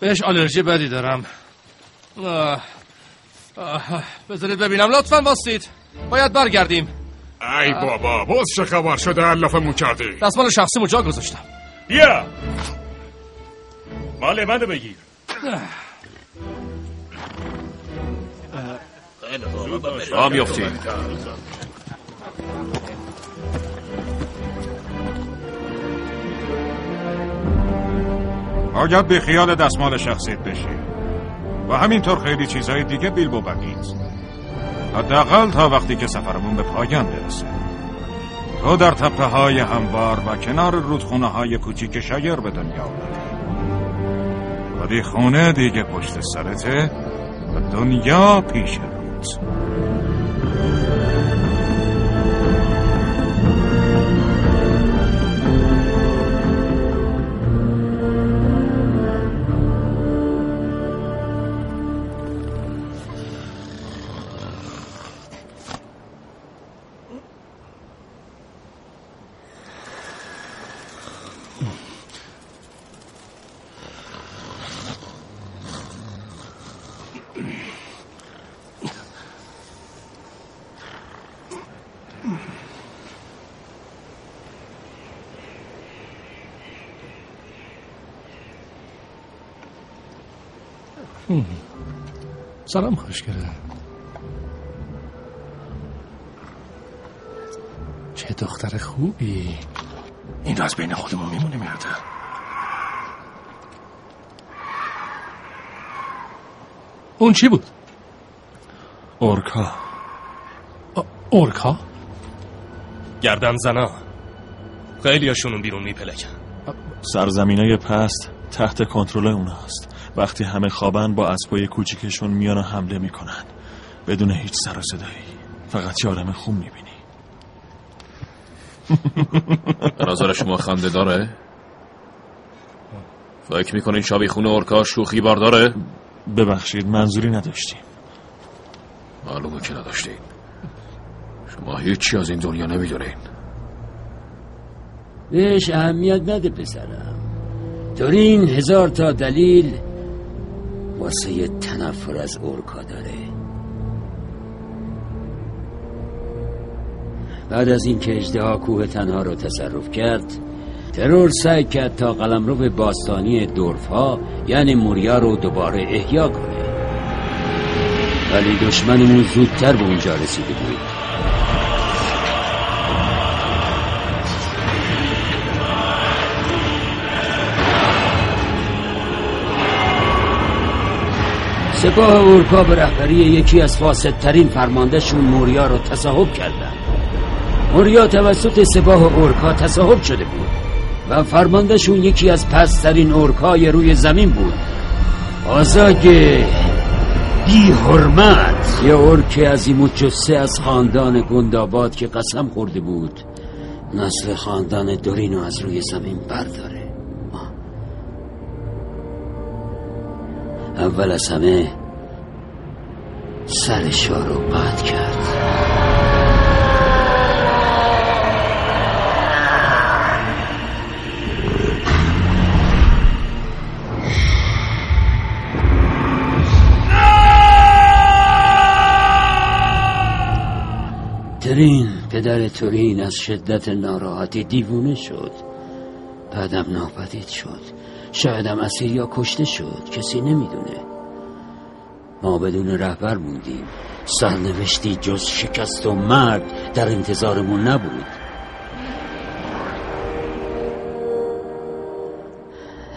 بهش آلرژی بدی دارم. آه. آه. بذارید ببینم لطفا باستید باید برگردیم. ای بابا باز چه خبر شده علافمون کردی؟ دستمال شخصی جا گذاشتم. بیا. مال منو بگیر. میافتی باید به خیال دستمال شخصیت بشی. و همینطور خیلی چیزهای دیگه بیلبو بگید حداقل تا وقتی که سفرمون به پایان برسه. تو در تپه های هموار و کنار رودخونه های کوچیک شایر به دنیا آمدی ولی خونه دیگه پشت سرته و دنیا پیش رود سلام خوشگله چه دختر خوبی. این از بین خودمون میمونه میاده اون چی بود؟ اورکا. اورکا؟ گردن زنا. خیلی هاشونون بیرون میپلکن. سرزمینای پست تحت کنترل اوناست. وقتی همه خوابن با اسبای کوچیکشون میان و حمله می‌کنن. بدون هیچ سر و صدایی. فقط یه آدم خوب می‌بینی. به (laughs) نظر شما خنده داره؟ فکر می‌کنین شبیخونه ارکا شوخی بار داره؟ ببخشید منظوری نداشتیم. معلومه که نداشتین. شما هیچی از این دنیا نمی‌دونین. بهش اهمیت نده پسرم. دورین هزار تا دلیل واسه تنفر از اورکا داره. بعد از این که اجدها کوه تنها رو تصرف کرد ترور سعی کرد تا قلمرو باستانی دورف ها یعنی موریا رو دوباره احیا کنه. ولی دشمنمون زودتر به اونجا رسیده بود. سپاه اورکا به رهبری یکی از فاسدترین فرماندهشون موریا رو تصاحب کردن. موریا توسط سپاه اورکا تصاحب شده بود و فرماندهشون یکی از پسترین اورکای روی زمین بود. آزاگ بی حرمت. یه ارک عظیم جسه از خاندان گنداباد که قسم خورده بود. نسل خاندان دورینو از روی زمین برداره. اول از همه سرش رو قطع کرد. ترین پدر تورین از شدت ناراحتی دیوونه شد. بعدم ناپدید شد. شایدم اسیر یا کشته شد کسی نمی‌دونه. ما بدون رهبر موندیم. سرنوشتی جز شکست و مرگ در انتظارمون نبود.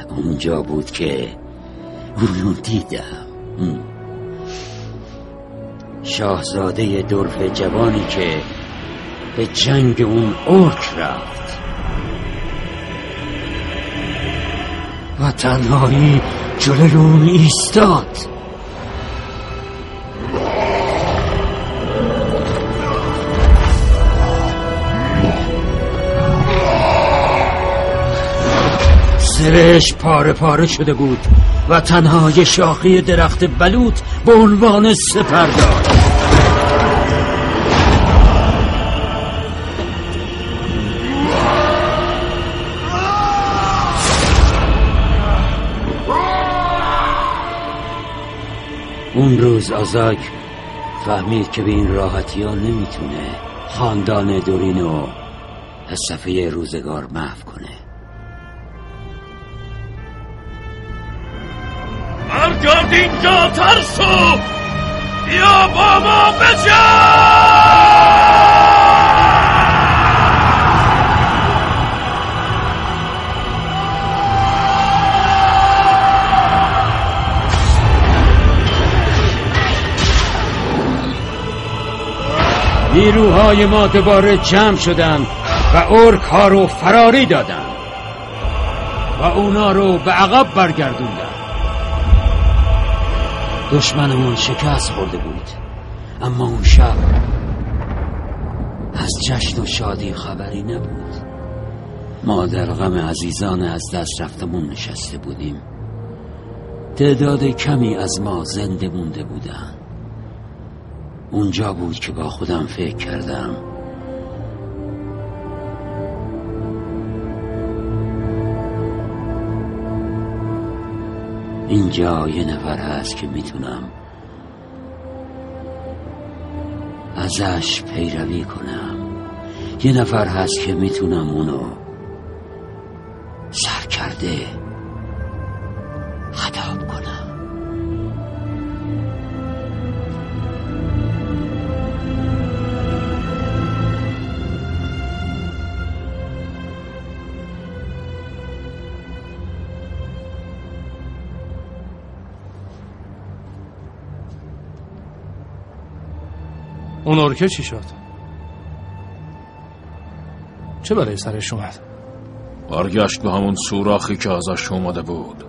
اونجا بود که اونو دیدم. شاهزاده درف جوانی که به جنگ اون ارک رفت. و تنهایی جلوی اون ایستاد. سرش پاره پاره شده بود و تنها یه شاخی درخت بلوط به عنوان سپر اون روز آزاک فهمید که به این راحتی ها نمی‌تونه خاندان دورینو از صفحه روزگار محو کنه. برگرد اینجا ترسو! بیا با ما بجنگ نیروهای ما دوباره جمع شدند و ارک ها رو فراری دادن و اونا رو به عقب برگردوندن دشمنمون شکست خورده بود اما اون شب از جشن و شادی خبری نبود. ما در غم عزیزان از دست رفتمون نشسته بودیم. تعداد کمی از ما زنده مونده بودن اونجا بود که با خودم فکر کردم. اینجا یه نفر هست که می‌تونم ازش پیروی کنم. یه نفر هست که می‌تونم اونو سر اون ارکه چی شد؟ چه برای سرش اومد؟ برگشت به همون سوراخی که ازش اومده بود.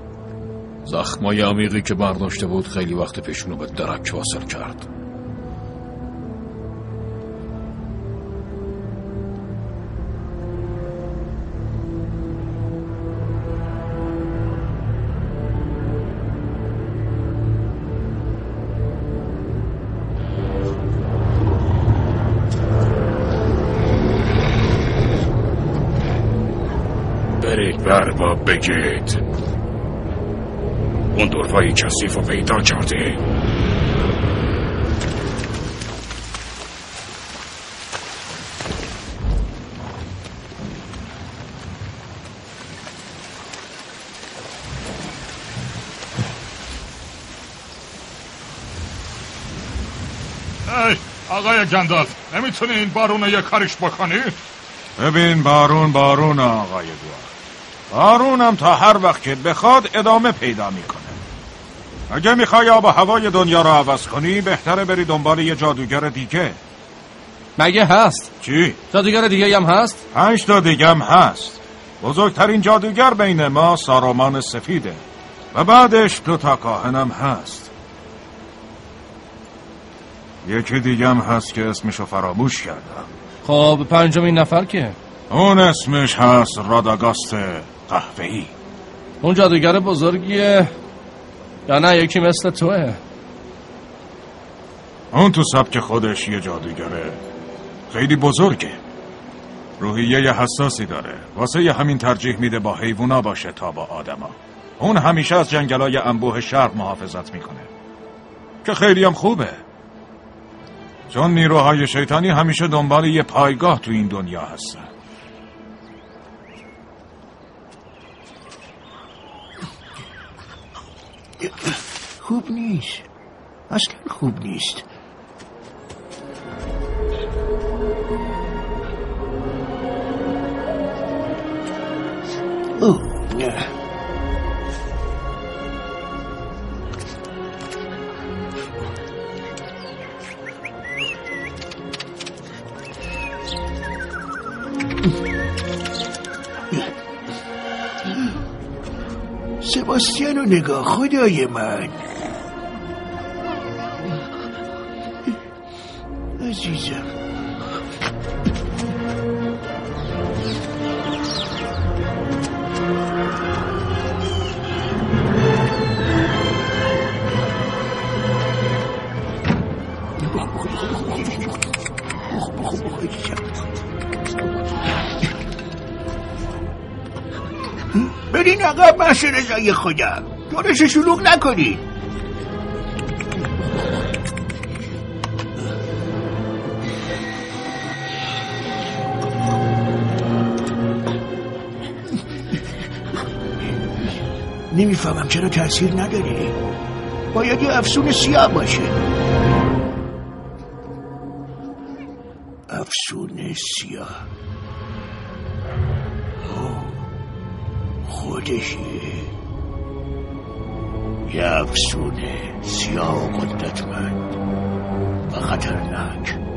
زخمای عمیقی که برداشته بود خیلی وقت پیشونو به درک واصل کرد. بربا بگید. اون دورفای کسیف رو پیدا کرده. ای آقای گندالف نمی‌تونی این بارون یه کارش بکنی؟ ببین بارون بارون آقای دوار بارونم تا هر وقت که بخواد ادامه پیدا می‌کنه. اگه می‌خوای آب و هوای دنیا رو عوض کنی بهتره بری دنبال یه جادوگر دیگه. مگه هست؟ چی؟ جادوگر دیگه هم هست؟ پنج تا دیگه هم هست. بزرگترین جادوگر بین ما سارومان سفیده. و بعدش دو تا کاهنم هست. یکی دیگه هم هست که اسمشو فراموش کردم. خب پنجمین نفر که؟ اون اسمش هست راداگاست قهوه‌ای. اون جادوگر بزرگیه. یا نه یکی مثل توه. اون تو سبک خودش یه جادوگره. خیلی بزرگه. روحیه حساسی داره. واسه یه همین ترجیح میده با حیوونا باشه تا با آدما. اون همیشه از جنگلای انبوه شرق محافظت می‌کنه. که خیلی هم خوبه. چون نیروهای شیطانی همیشه دنبال یه پایگاه تو این دنیا هستن. خوب نیست اصلا خوب نیست اوه نه سباستیان رو نگاه خدای من. عزیزم. برین عقب محشه رضای خودم. دورش شلوغ نکنید نمی‌فهمم چرا تاثیر نداره. باید یه افسون سیاه باشه. افسون سیاه. خودشه یه افسون سیاه و قدرتمند و خطرناک.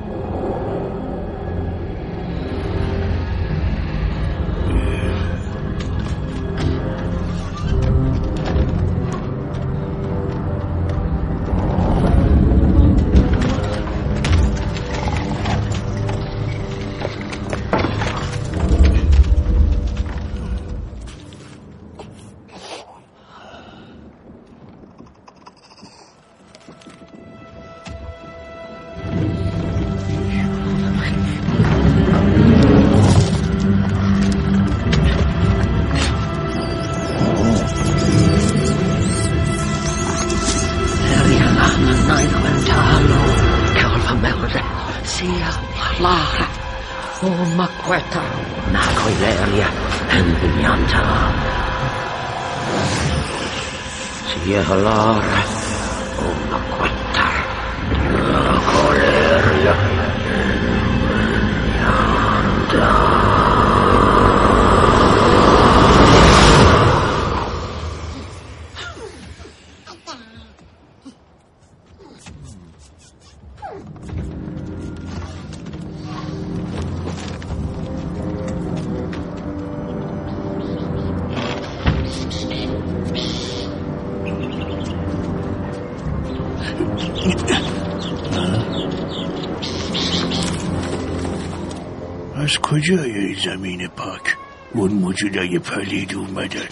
پلید اومدن؟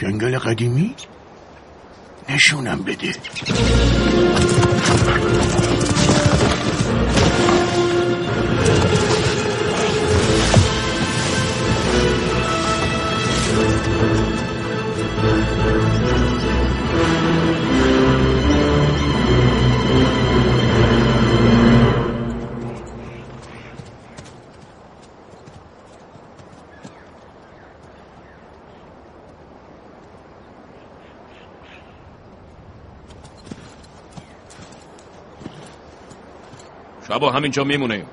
جنگل قدیمی؟ نشونم بده. شبا همینجا میمونیم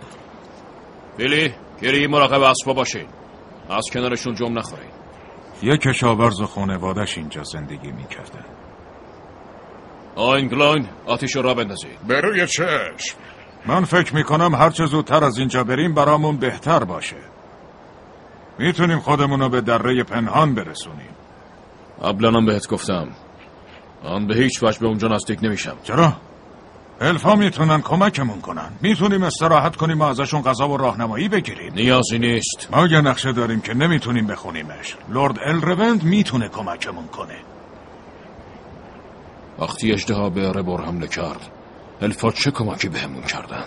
فیلی کیلی مراقب اسبا باشین از کنارشون جم نخورین یه کشاورز و خانوادش اینجا زندگی می‌کردن اوین گلوین آتیش رو راه بندازید بروی چشم. من فکر می‌کنم هرچه زودتر از اینجا بریم برامون بهتر باشه. می‌تونیم خودمونو به دره پنهان برسونیم. قبلا هم بهت گفتم. من به هیچ وجه به اونجا نزدیک نمیشم. چرا؟ الفا می‌تونن کمکمون کنن. می‌تونیم استراحت کنیم و ازشون غذا و راهنمایی بگیریم. نیازی نیست. ما یه نقشه داریم که نمی‌تونیم بخونیمش. لرد الروند می‌تونه کمکمون کنه. وقتی اجدها به ربور حمله کرد الفا چه کمکی بهمون کردن؟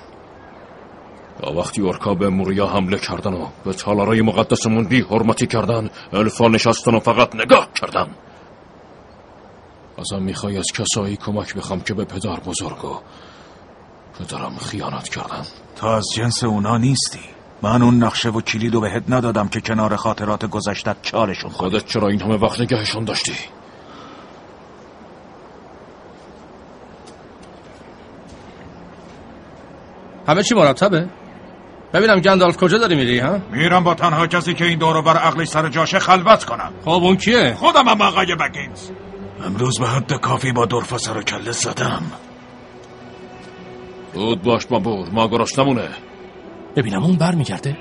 یا وقتی اورکا به موریا حمله کردن و به تالارای مقدسمون بی حرمتی کردن الفا نشستن و فقط نگاه کردن. ازم می‌خوای از کسایی کمک بخوام که به پدر بزرگو، پدرم خیانت کردم. تا از جنس اونا نیستی من اون نقشه و کلید بهت ندادم که کنار خاطرات گذشتت چالشون خودت چرا این همه وقت نگهشون داشتی؟ همه چی مرتبه؟ ببینم گندالف کجا داری میری ها؟ میرم با تنها کسی که این دورو بر عقلی سر جاشه خلوت کنم خب اون کیه؟ خودم هم آقای بگینز امروز به حد کافی با دورفا سر و کله زدم. بود باش بابور ما گرشتمونه ببینم اون بر میگرده؟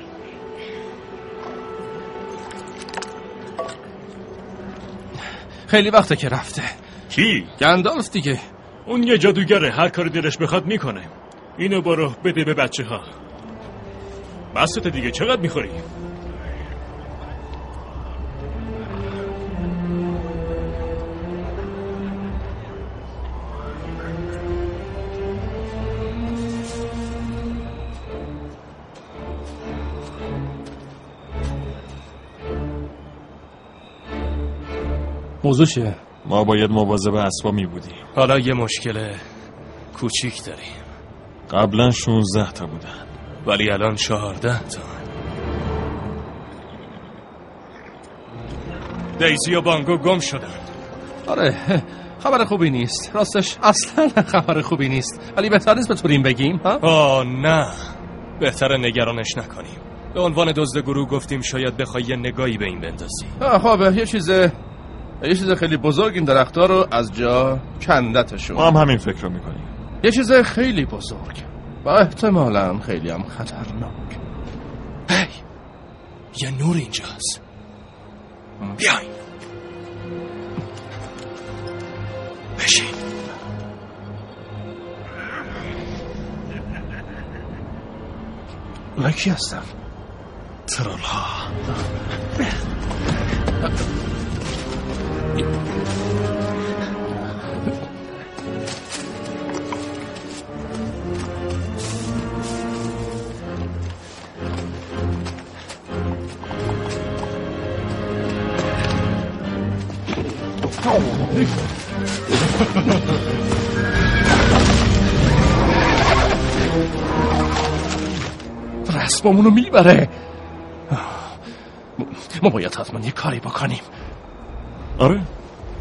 خیلی وقته که رفته. کی؟ گندالف دیگه. اون یه جادوگره هر کاری دلش بخواد می‌کنه. اینو برو بده به بچه ها بسته دیگه چقدر می‌خوری؟ موضوع چیه؟ ما باید مواظب اسبا می بودیم. حالا یه مشکل کوچیک داریم. قبلا 16 تا بودن. ولی الان 14 تا. دیزی و بانگو گم شدن. آره خبر خوبی نیست. راستش اصلا خبر خوبی نیست. ولی بهتر نیست به تورین بگیم ها؟ آه نه. بهتره نگرانش نکنیم. به عنوان دزد گروه گفتیم شاید بخوای یه نگاهی به این بندازی. آه، خب یه چیز یه چیز خیلی بزرگ این درختها رو از جا کندتشون. ما هم همین فکر رو می‌کنیم. یه چیز خیلی بزرگ. و احتمالا خیلی هم خطرناک. هی! یه نور اینجاست. بیاین. بشین. اونا کی هستن ترال ها رسممونو می‌بره. ما باید حتما یه کاری بکنیم. آره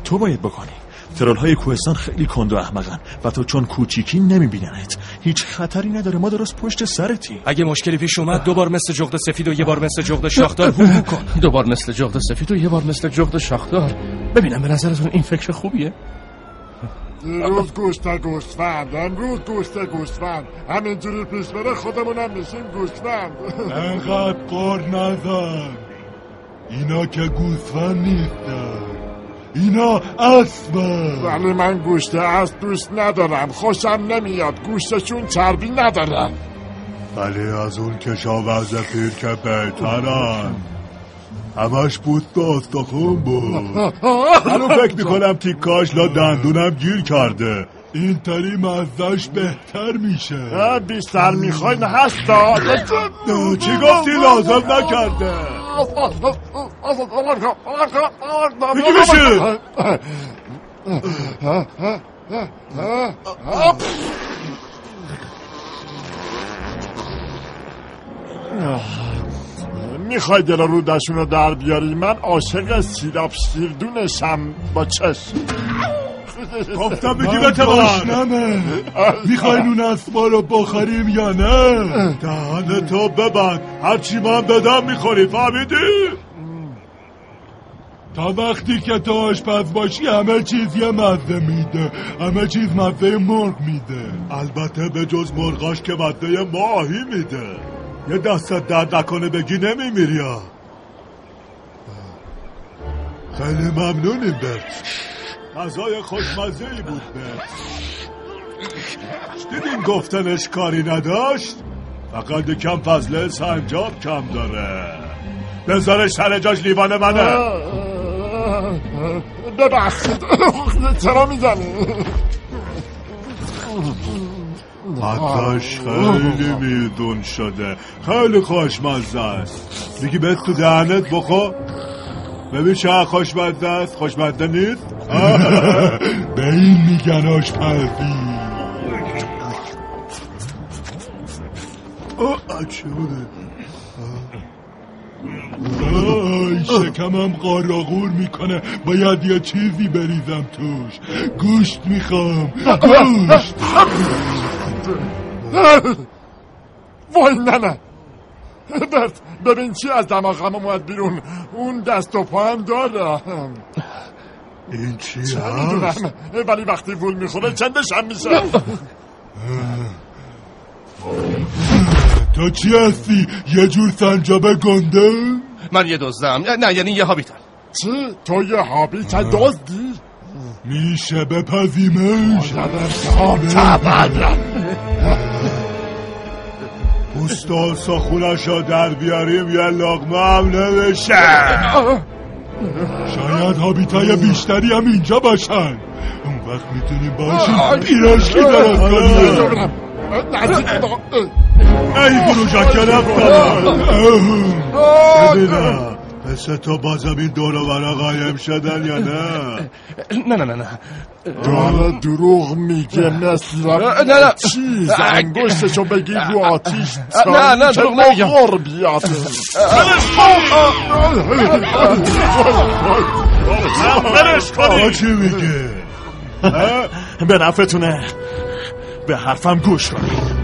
تو باید بکنی. ترال های کوهستان خیلی کند و احمقن و تو چون کوچیکی نمیبیننت. هیچ خطری نداره. ما درست پشت سرتی. اگه مشکلی پیش اومد دوبار مثل جغد سفید و یه بار مثل جغد شاخدار هو (laughs) کن. دوبار مثل جغد سفید و یه بار مثل جغد شاخدار. ببینم به نظرتون این فکر خوبیه؟ دیروز گوشت گوسفند امروز گوشت گوسفند. همینجوری پیش بره خودمونم میشیم گوسفند انقدر قر نزن. اینا که گوسفند نیستن. اینا اسبن ولی من گوشت اسب دوست ندارم. خوشم نمیاد. گوشتشون چربی ندارم ولی از اون کشاورز پیر که بهترن. همش پوست و استخون بود. منو فکر می‌کنم تیکاش لا دندونم گیر کرده. اینطوری مزدش بهتر میشه. بیشتر می‌خواین هستا. چی گفتی؟ لازم نکرده. (laughs) بشه می‌خوای دل رودشون رو در بیاری من عاشق سیراب شیردونشم با چشم گفتم بگی به تماشنمه می‌خواین اون اسبا رو بخوریم یا نه دهن تو ببند هرچی من بدم می‌خوری فهمیدی تا وقتی که تو آشپز باشی همه چیز یه مزه میده. همه چیز مزه مرغ میده. البته به جز مرغاش که مزه ماهی میده. یه دستت درد نکنه بگی نمیمیری. خیلی ممنونیم برد غذای خوشمزه ای بود برد دیدین گفتنش کاری نداشت؟ فقط یکم فضله سنجاب کم داره. بذارش سر جاش لیوان منه. ببخشید. چرا می‌زنی؟ حتاش خیلی میدون شده. خیلی خوشمزه است. میگی بهت تو دهنت بخور؟ ببین چه خوشمزه است. خوشمزه نیست؟ (laughs) به این میگن آشپزی. آه، چه بوده؟ آی شکمم قاراغور می‌کنه. باید یه چیزی بریزم توش. گوشت می‌خوام. گوشت. وای نه نه. برت ببین چی از دماغم اومد بیرون. اون دست و پا هم دارم. این چی هست؟ ولی وقتی وول می‌خوره چندشم میشه. تو چی هستی؟ یه جور سنجابه گنده؟ من یه دزدم. نه یعنی یه هابیتم چی؟ تو یه هابیت دزدی؟ میشه بپذیمش. پوستا ساخونش را در بیاریم یه لغمه هم نمیشه. شاید هابیتای بیشتری هم اینجا باشن. اون وقت می‌تونیم باشیم. پیراشکی درست کنیم. ای بروژک رفتم ببینم. مثل تو بازم این دور و قایم شدن یا نه؟ نه نه نه نه. داره دروغ میگه مثل نه، نه. چیز. انگشتشو بگیر رو آتیش نه، نه، دروغ نمیگم. بخور بیاد. برش آقا چی میگه؟ به نفعتونه. به حرفم گوش کنید.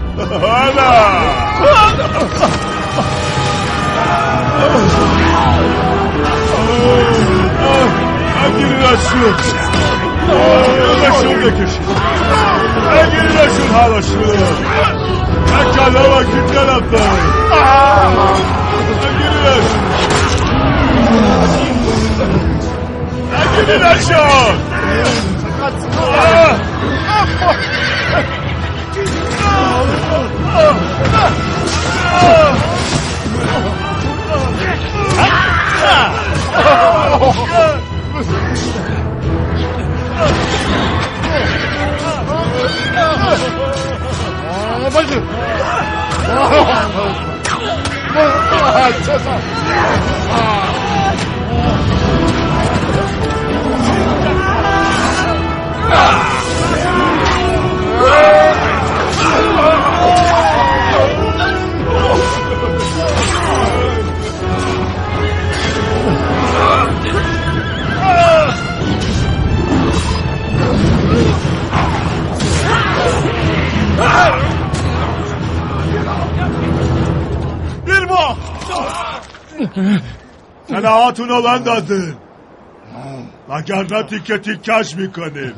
اگیری رسول نشون سلاحاتون رو بندازین وگرنه تیکه تیکش می‌کنیم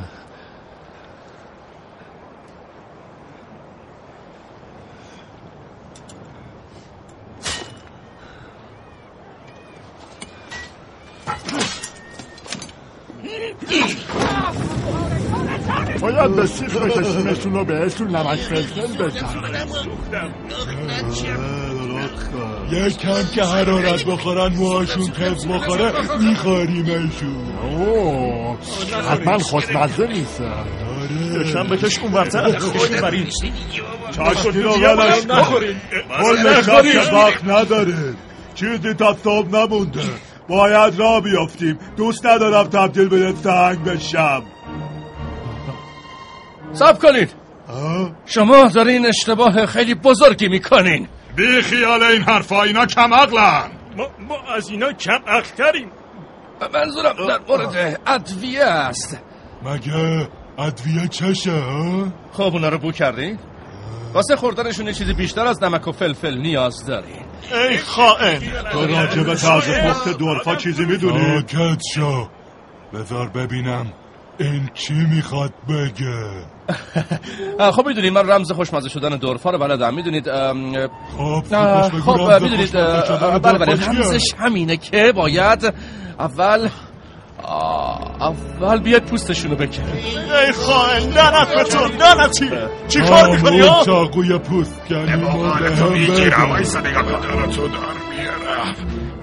باید به سیخ بکشیمشون رو بهشون نمک فلفل بزن. یک کم که حرارت بخورن موهاشون تز بخوره میخوریمشون حتما خوشمزه نیست. یکم بکش اون ورتر خود برین چاشتی رو ولش کن کل شب که وقت نداره چیزی تا صبح نمونده. باید را بیافتیم. دوست ندارم تبدیل به یه سنگ بشم سب کنید. شما دارین اشتباه خیلی بزرگی می‌کنین. بی خیال این حرفا اینا کم عقلن. ما, ما از اینا کم اختریم منظورم در مورد ادویه است. مگه ادویه چشه ها؟ خب اونا رو بو کردین؟ واسه خوردنشون یه چیزی بیشتر از نمک و فلفل نیاز دارین ای خائن. تو راجب تازه پخت دورفا چیزی می‌دونی؟ ساکت شو. بذار ببینم این چی می‌خواد بگه. خب می‌دونید من رمز خوشمزه شدن دورفا رو بلدم. می‌دونید خب خب می‌دونید بله بله رمزش همینه که باید اول اول بیاد پوستشون رو بکنید ای خائن لعنت به تو لعنتی چی؟ کار می‌کنی ها؟ چاقوی پوست کنی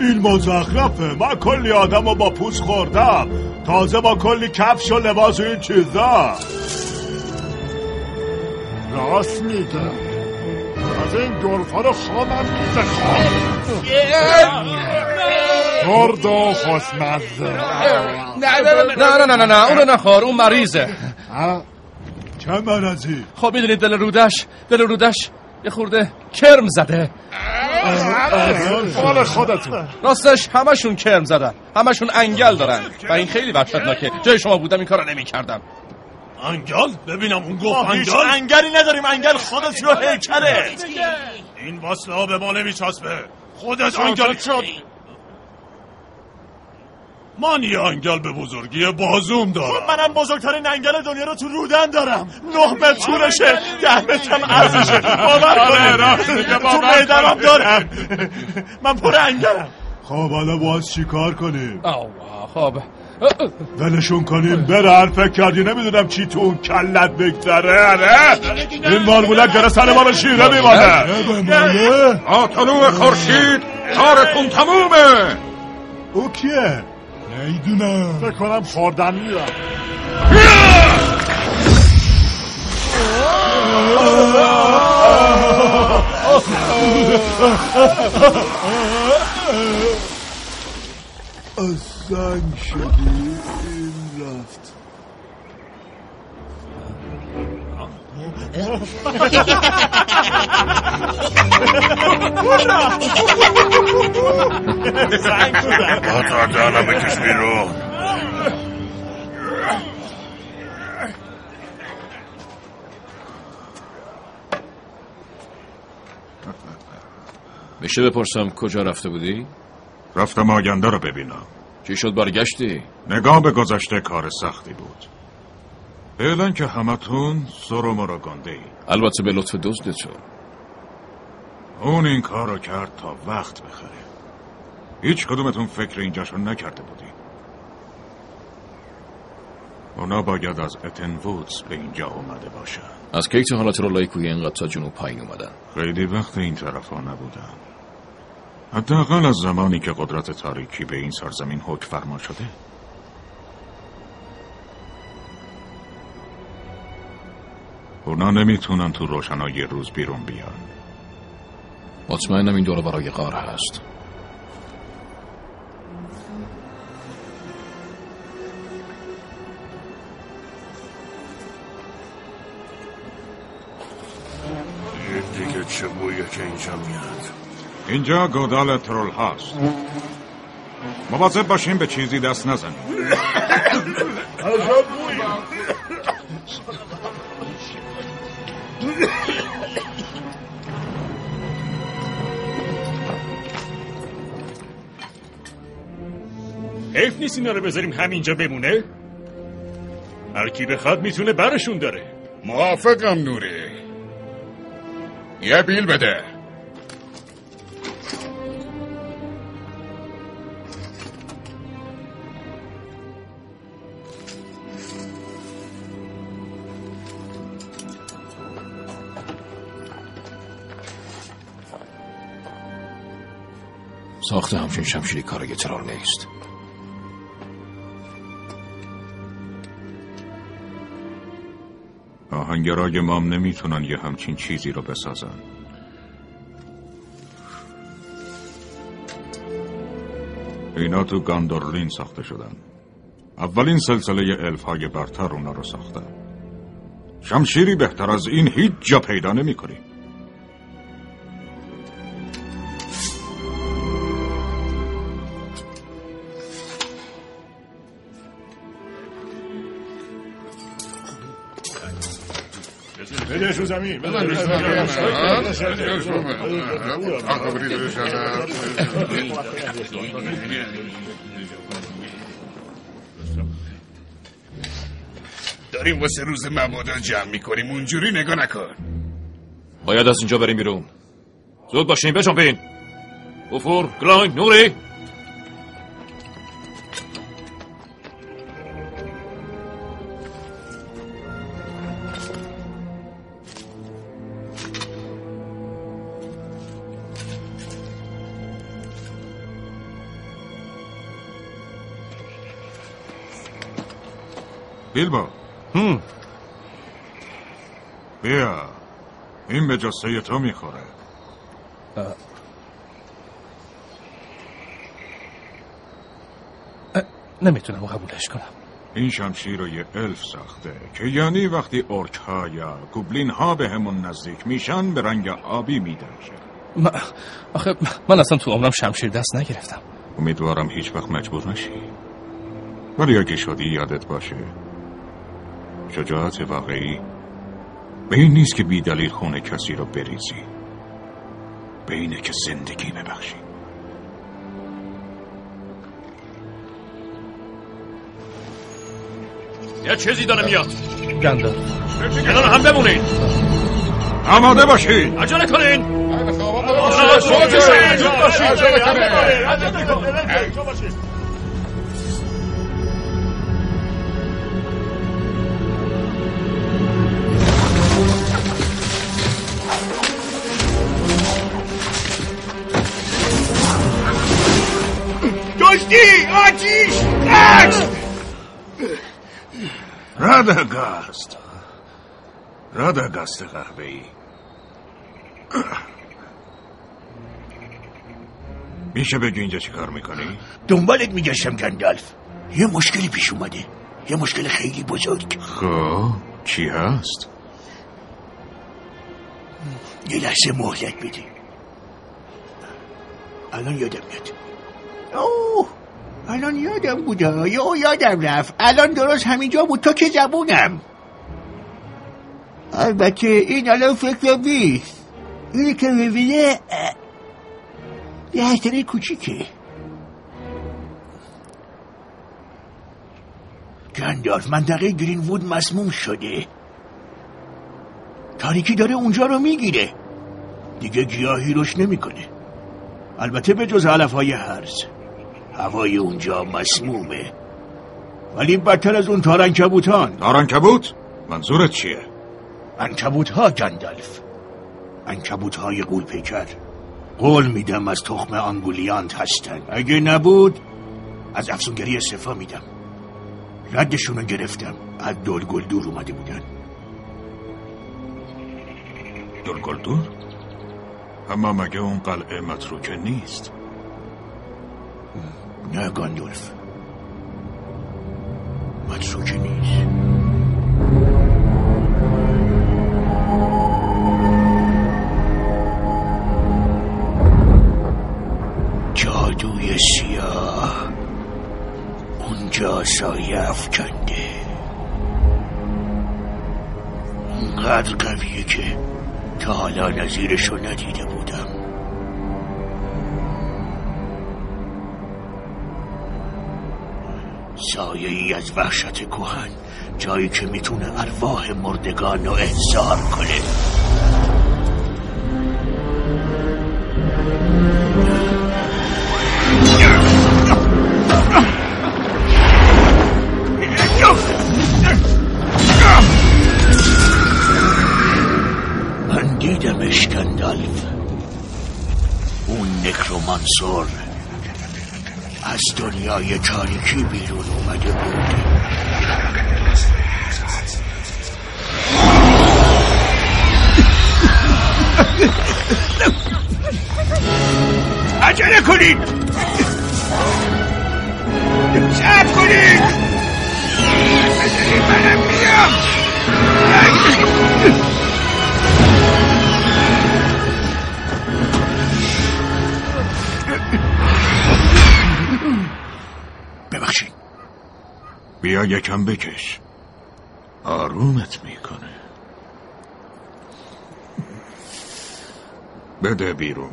این مزخرفه من کلی آدم رو با پوست خوردم. تازه با کلی کفش و لباس و این چیزا. راست میگه از این دورفا رو خوابم میزه خواب خورد و خوشمزه. نه نه نه نه نه نه اونو نخور اون مریضه. چه مرضی؟ خب می‌دونید دل رودش دل رودش یه خورده کرم زده. حال خودتون راستش همشون کرم زدن همشون انگل دارن. و این خیلی وحشتناکه. جای شما بودم این کارو نمی‌کردم. انگل؟ ببینم اون گفت انگل هیچ انگلی نداریم انگل خودت رو هیکلت این وصله ها به ما نمیچسبه خودت انگل من یه انگل به بزرگی بازوم دارم. منم بزرگترین انگل دنیا رو تو رودم دارم. نه متر طولشه ده متر هم عرضشه. باور آره، کنید. تو می‌دانم دارم من پر انگلم. خب حالا باز چی کار کنیم؟ خب. ولشون کنیم برن فکر کردی. نمی‌دونم چی تو اون کلت بگذره. آره این مارمولک داره سر ما شیره میمانه با طلوع خورشید. کارتون تمومه. او کیه؟ نیدونم فکر کنم خوردن میرم از زنگ شدی؟ این رفت. با تا دانا بکش بیرون میشه بپرسم کجا رفته بودی؟ رفتم آینده رو ببینم. چی شد برگشتی؟ نگاه به گذشته کار سختی بود. فعلا که همتون سر و مرا گنده ای البته به لطف دزد تو اون این کار رو کرد تا وقت بخره. هیچ کدومتون فکر اینجاشو نکرده بودی اونا باید از اتن وودز به اینجا اومده باشن. از کیت حالت رو لایکوی اینقدر تا جنوب پایین اومدن؟ خیلی وقت این طرف ها نبودن. حداقل از زمانی که قدرت تاریکی به این سرزمین حکم فرما شده. اونا نمی‌تونن تو روشنایی روز بیرون بیان. مطمئنم این دور برای غار هست. دیگه چه بویه که اینجا میاد؟ اینجا گودال ترول هاست. مواظب باشین به چیزی دست نزنید. حیف نیست اینا رو بذاریم همینجا بمونه؟ هر کی بخواد می‌تونه برشون داره. موافقم نوری. یه بیل بده. ساخت همچین شمشیری کار یه ترار نیست. آهنگرای مام نمی‌تونن یه همچین چیزی رو بسازن. اینا تو گاندورلین ساخته شدن. اولین سلسله الف های برتر اونا رو ساختن. شمشیری بهتر از این هیچ جا پیدا نمی کنی. زمین داریم واسه روز مبادا جمع می‌کنیم. اونجوری نگاه نکن. باید از اینجا بریم بیرون. زود باشین بجنبین بفور گلاین نوری. بیلبا هم. بیا. این به جسه تو می‌خوره. نمی‌تونم قبولش کنم. این شمشیر رو یه الف ساخته که یعنی وقتی ارک ها یا گوبلین ها به همون نزدیک میشن به رنگ آبی میدرشه من... آخه من اصلا تو عمرم شمشیر دست نگرفتم. امیدوارم هیچ وقت مجبور نشی. ولی اگه شدی یادت باشه شجاعت واقعی؟ به این نیست که بی دلیل خون کسی رو بریزی. به اینه که زندگی ببخشی. یه چیزی داره میاد. گندم کنار هم بمونین آماده باشید عجله کنین. دزدی آتیش قتل رادگاست رادگاست قهوه ای میشه بگی اینجا چی کار می‌کنی؟ دنبالت میگشتم گندالف. یه مشکلی پیش اومده. یه مشکل خیلی بزرگ. خب چی هست؟ یه لحظه مهلت بده. الان یادم میاد. اوه! الان یادم بوده یا یادم رفت. الان درست همینجا بود. تو که زبونم. البته این الان فکر نیست. اینی که ببینه یه حسنه کوچیکه. گندالف منطقه گرین وود مسموم شده. تاریکی داره اونجا رو می‌گیره. دیگه گیاهی روش نمی‌کنه. البته به جز علف های هرز هوای اونجا مسمومه ولی بدتر از اون تارنکبوتان تارنکبوت؟ منظورت چیه؟ انکبوت ها گندالف انکبوت های قول پیکر قول میدم از تخم آنگولیانت هستن اگه نبود از افسونگری استفا میدم ردشون رو گرفتم از دلگلدور اومده بودن دلگلدور؟ اما مگه اون قلعه متروکه نیست؟ نه گاندولف. متروکه نیست. جادوی سیاه. اونجا سایه افکنده. اونقدر قویه که تا حالا نظیرشو ندیده بودم. سایه ای از وحشت کهن جایی که می‌تونه ارواح مردگان رو احضار کنه. من دیدمش گندالف اون نکرومانسور از دنیای تاریکی بیرون اومده بود. عجله کنید! صبر کنید! عجله منم میام بیا یکم بکش. آرومت می‌کنه. بده بیرون.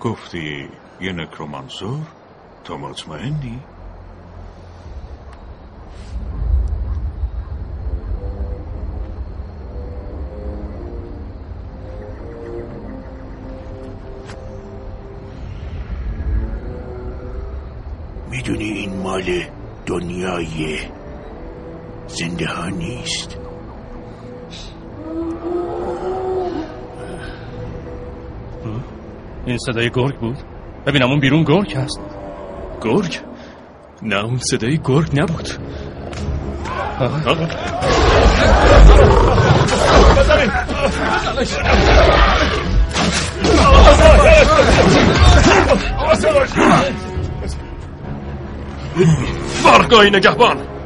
گفتی یه نکرومانسور؟ تو مطمئنی؟ می‌دونی این مال دنیای زنده ها نیست این صدای گرگ بود ببینم اون بیرون گرگ هست گرگ؟ نه اون صدای گرگ نبود بارگاهی نگهبان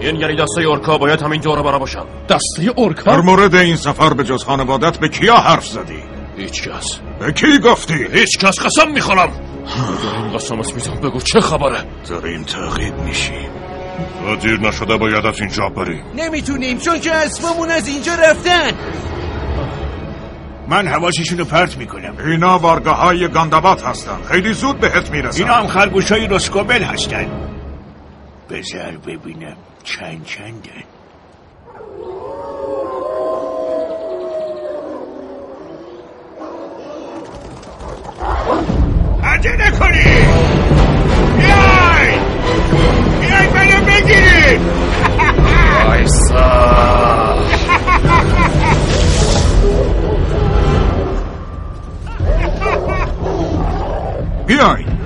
این یعنی دسته اورکا باید همین جا برا باشن دسته اورکا؟ در مورد این سفر به جز خانوادت به کیا حرف زدی؟ هیچ کس به کی گفتی؟ هیچ کس قسم می‌خورم این قسم از میزم بگو چه خبره داریم تعقیب میشیم تا دیر نشده باید از اینجا بریم نمی‌تونیم چون که اسبمون از اینجا رفتن من حواسشون رو پرت می‌کنم. اینا بارگاه های گاندابات هستن. خیلی زود بهت می‌رسن. اینا هم خرگوش های رسکوبل هستن. بذار ببینم چند چنده عجله کنی! بیای! بیای منو بگیرید بیای پیش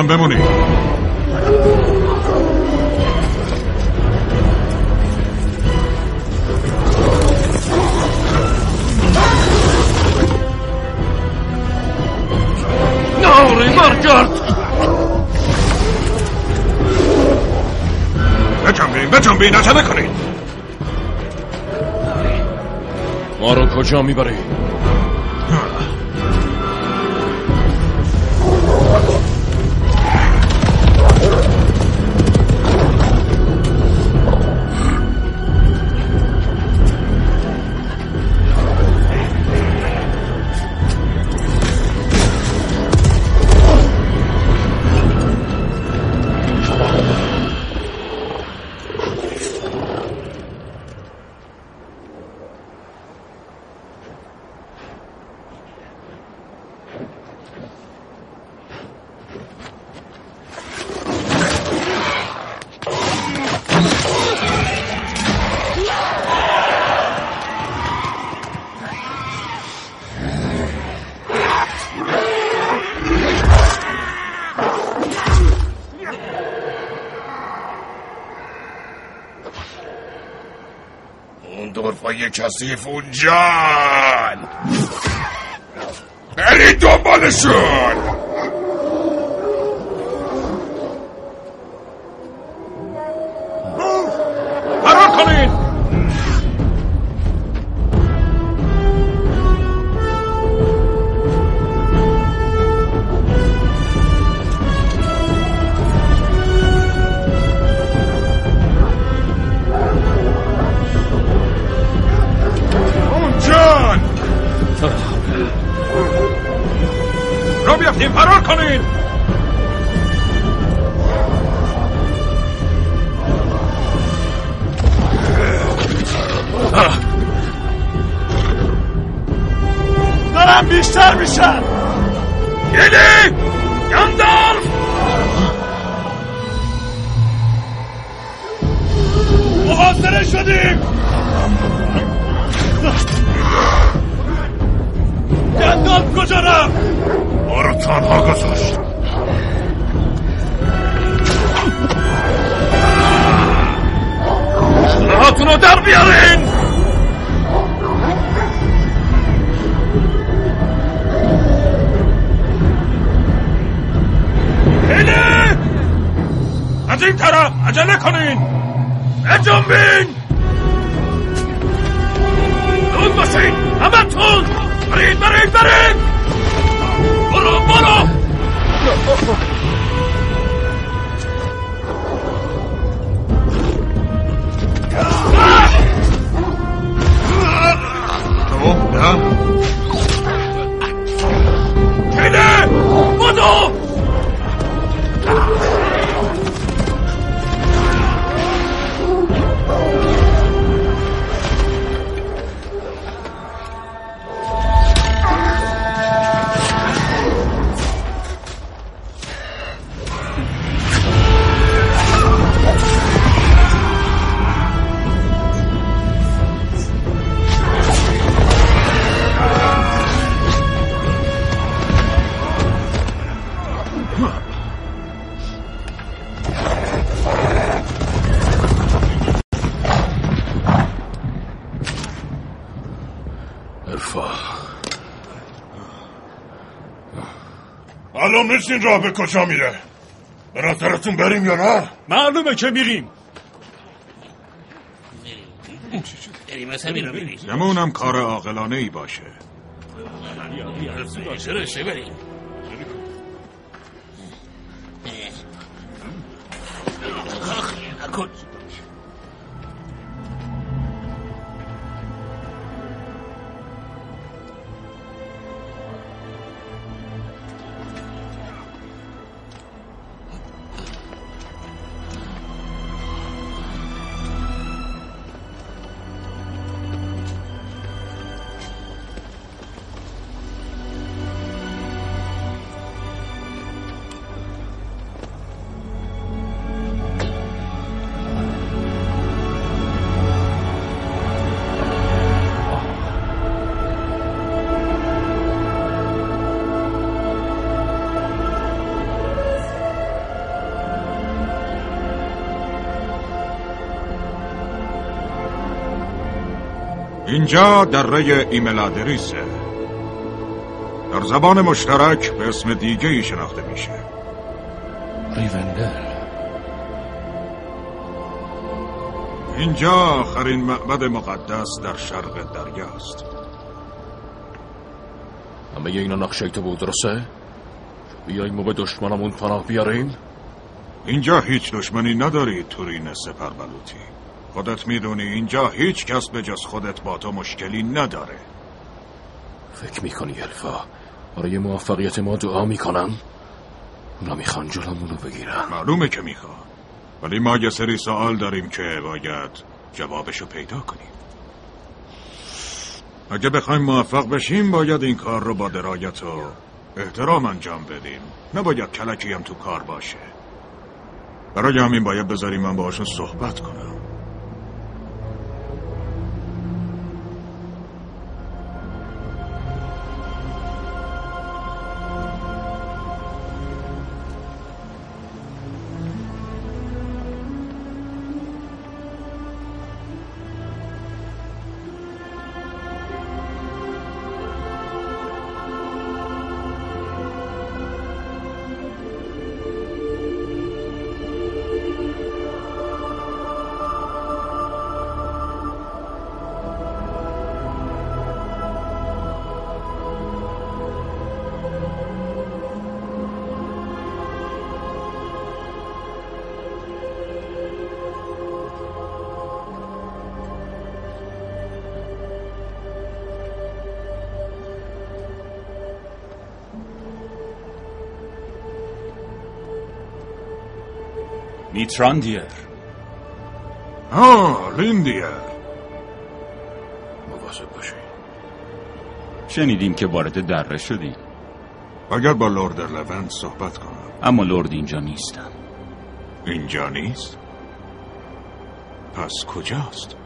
هم بمونی. ناری مرگرد بجنبین بجنبین عجله کنین ما رو کجا می‌بری؟ دورفای کثیف اونجان برید دنبالشون. را بیفتیم فرار کنین دارم بیشتر میشن گلی گندالف محاصره شدیم. گندالف کجا رفت؟ رو تنها گذاشت. سلاحاتون رو در بیارین! اینه! از این طرف عجله کنین! بجنبین! زود باشین! همه تون برید برید برید! برو معلوم نیست این راه به کجا میره. به نظرتون بریم یا نه؟ معلومه که میریم. بریم از همین رو بریم گمونم کار عاقلانه ای باشه اینجا دره ایملادریسه. در زبان مشترک به اسم دیگه ای شناخته میشه. ریوندل اینجا آخرین معبد مقدس در شرق دریاست همه اینا نقشه تو بود درسته؟ بیاییم و به دشمنمون پناه بیاریم؟ اینجا هیچ دشمنی نداری تورین سپر بلوتی خودت می‌دونی اینجا هیچ کس به جز خودت با تو مشکلی نداره. فکر می‌کنی الفا برای موفقیت ما دعا می‌کنن؟ اونا می‌خوان جلومونو بگیرن. معلومه که می‌خوان. ولی ما یه سری سوال داریم که باید جوابشو پیدا کنیم. اگه بخوایم موفق بشیم باید این کار رو با درایت و احترام انجام بدیم. نباید کلکی هم تو کار باشه. برای همین باید بذاریم من باهاشون صحبت کنم. میتراندیر آه لیندیر مواظب باشی شنیدیم که وارد دره شدی اگر با لورد لوند صحبت کنم اما لرد اینجا نیستم اینجا نیست پس کجاست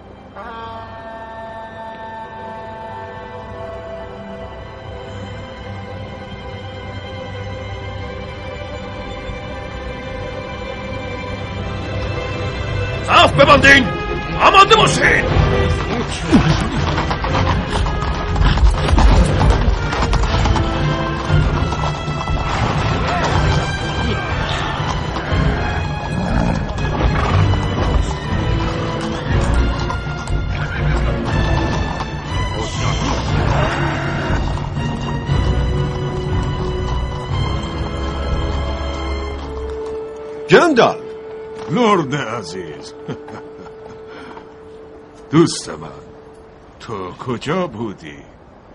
(laughs) دوست من تو کجا بودی؟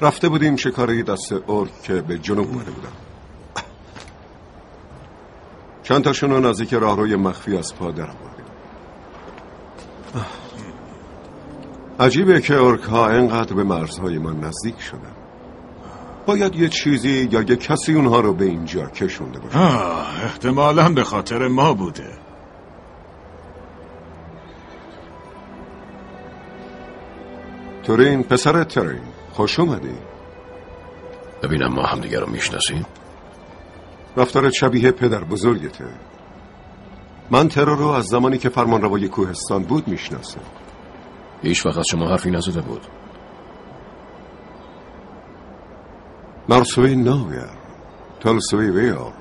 رفته بودیم شکاری دست ارک که به جنوب اومده بودم. چند تاشون رو نزدیک راهروی مخفی از پا در آوردیم. عجیبه که ارک ها انقدر به مرزهای ما نزدیک شدن. باید یه چیزی یا یه کسی اونها رو به اینجا کشونده باشه. احتمالا به خاطر ما بوده. تورین پسر ترین خوش اومدی. ببینم ما همدیگه رو می‌شناسیم؟ رفتار شبیه پدر بزرگته. من ترور رو از زمانی که فرمان روای کوهستان بود می‌شناسم. هیچ وقت از شما حرفی نزده بود. مرسوی ناویر تلسوی ویار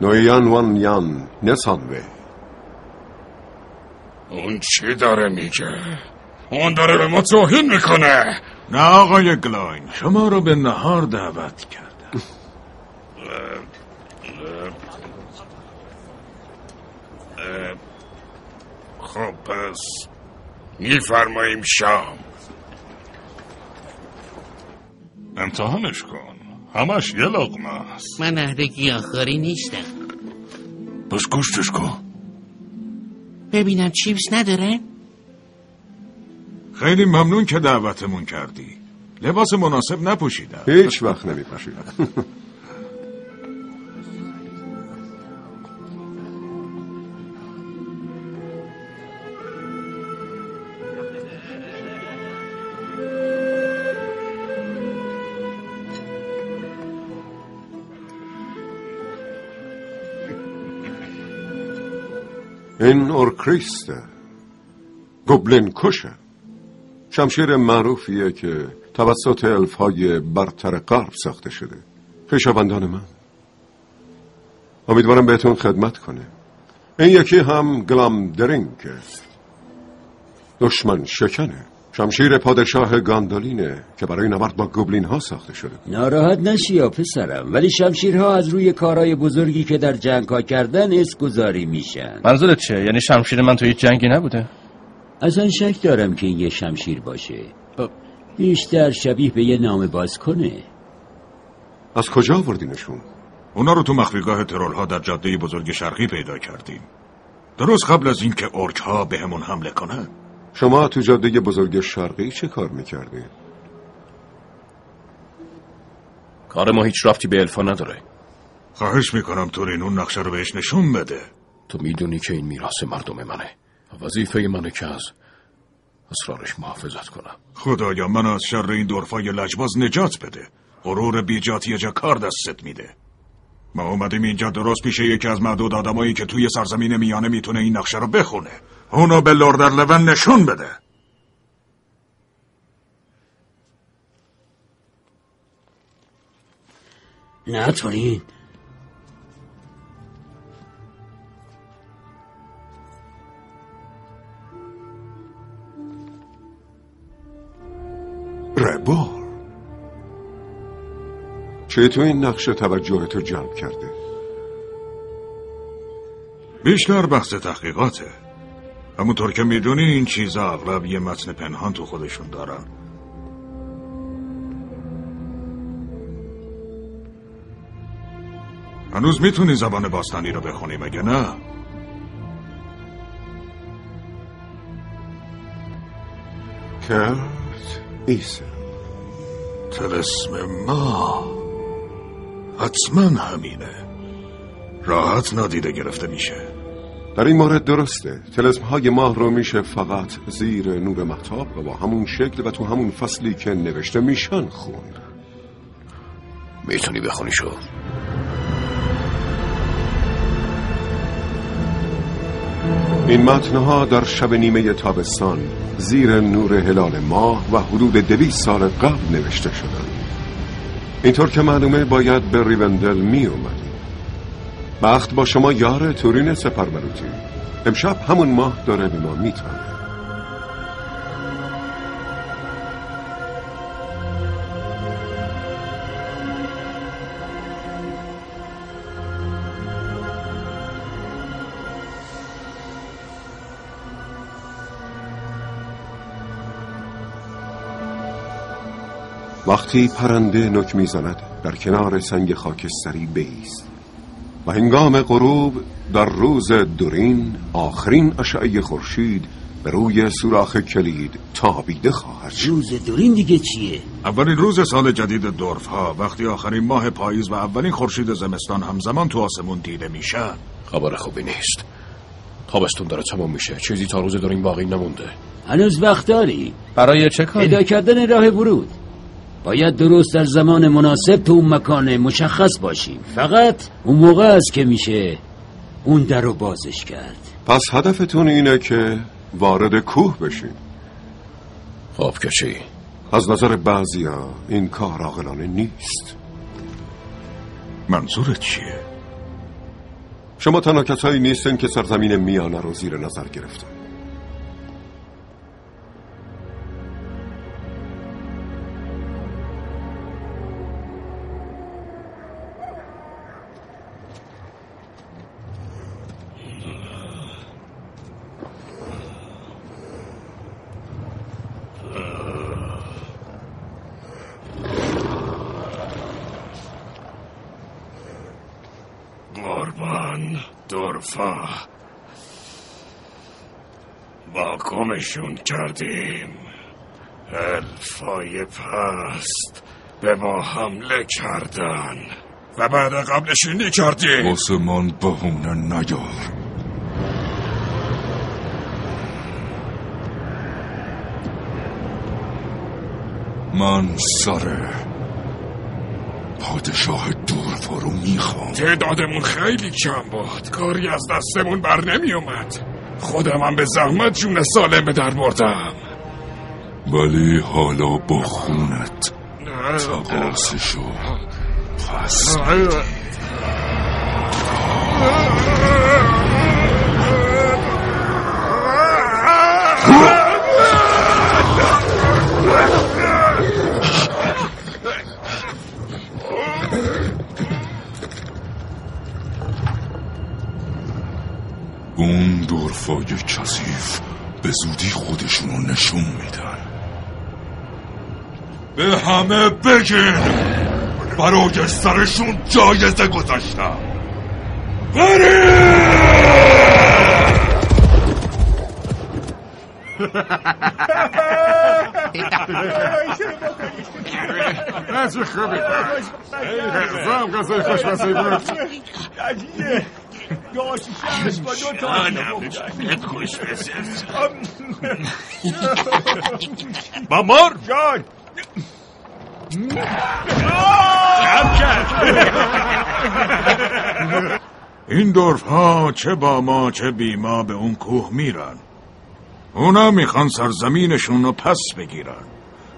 نویان وان یان نسان وی. اون چی داره میگه؟ اون داره به ما توهین می‌کنه. نه آقای گلاین شما رو به نهار دعوت کرد خب پس میفرماییم شام. امتحانش کن. همش یه لقمه است. من اهل گیاهخواری نیستم. پس گوشتش کن. ببینم چیپس نداره؟ خیلی ممنون که دعوتمون کردی. لباس مناسب نپوشیدم. هیچ وقت نمی این اورکریسته گوبلین کشه شمشیر معروفیه که توسط الف های برتر غرب ساخته شده. خویشاوندان من. امیدوارم بهتون خدمت کنه. این یکی هم گلام درینگه دشمن شکنه. شمشیر پادشاه گاندالینه که برای نبرد با گوبلین ها ساخته شده. ناراحت نشی یا پسرم ولی شمشیرها از روی کارهای بزرگی که در جنگ ها کردن اسگذاری میشن. منظورت چیه؟ یعنی شمشیر من تو هیچ جنگی نبوده؟ اصلا شک دارم که این یه شمشیر باشه. بیشتر شبیه به یه نام باز کنه. از کجا آوردینشون؟ اونا رو تو مخفیگاه ترول ها در جاده بزرگ شرقی پیدا کردیم. درست قبل از اینکه اورک ها به همون حمله کنن. شما تو جاده بزرگ شرقی چه کار می‌کردی؟ کار ما هیچ رفتی به الفا نداره. خواهش می‌کنم تورین اون نقشه رو بهش نشون بده. تو می‌دونی که این میراث مردم منه. وظیفه منه که از اسرارش محافظت کنم. خدایا من از شر این دورفای لجباز نجات بده. غرور بیجاتی جا کار دستت میده. ما اومدیم اینجا درست پیش یکی از معدود آدمایی که توی سرزمین میانه می‌تونه این نقشه رو بخونه. اونو به لوردر لون نشون بده. نه تورین ربار چه تو این نقشه توجهتو جلب کرده؟ بیشتر بحث تحقیقاته. همونطور که می‌دونی این چیزا اغلب یه متن پنهان تو خودشون دارن. هنوز می‌تونی زبان باستانی رو بخونی مگه نه؟ کرد ایسه تلسم ما حتما همینه راحت نادیده گرفته میشه در این مورد درسته. تلسم های ماه رو میشه فقط زیر نور محتاب و با همون شکل و تو همون فصلی که نوشته میشن خوند می‌تونی بخونی این متنها در شب نیمه تابستان زیر نور هلال ماه و حدود دویست سال قبل نوشته شدن اینطور که معلومه باید به ریوندل می اومدی بخت با شما یار تورین سپرمروتی امشب همون ماه داره به ما وقتی پرنده نک می‌زند در کنار سنگ خاکستری بیست و هنگام غروب در روز دورین آخرین اشعه خورشید به روی سوراخ کلید تابیده خواهد شد. روز دورین دیگه چیه؟ اولین روز سال جدید دورف ها وقتی آخرین ماه پاییز و اولین خورشید زمستان همزمان تو آسمون دیده میشن خبر خوبی نیست. تابستون داره تمام میشه. چیزی تا روز دورین باقی نمونده. هنوز وقت داری؟ برای چه کاری؟ پیدا کردن راه ورود. باید درست در زمان مناسب تو اون مکان مشخص باشیم. فقط اون موقع است که میشه اون در رو بازش کرد. پس هدفتون اینه که وارد کوه بشین. خب که چی؟ از نظر بعضیا این کار عاقلانه نیست. منظورت چیه؟ شما تنها کسایی نیستن که سرزمین میانه رو زیر نظر گرفتن. دورفا با گمشون کردیم. الفای پست به ما حمله کردن. و بعد قبلشینی کردیم. من بهونه نیار. من سر پادشاه دورفا رو می‌خوام. تعدادمون خیلی کم بود. کاری از دستمون بر نمی اومد خودم هم به زحمت جون سالم به در بردم. ولی حالا با خونت. تقاسشو پس اون دورفای کثیف به زودی خودشونو نشون میدن. به همه بگین برای سرشون جایزه گذاشتم. (laughs) (laughs) چه خوبی. زم غذای خوشمزه بود مامار جان! این دورف ها چه با ما چه بی ما به اون کوه میرن. اونا می‌خوان سرزمینشون رو پس بگیرن.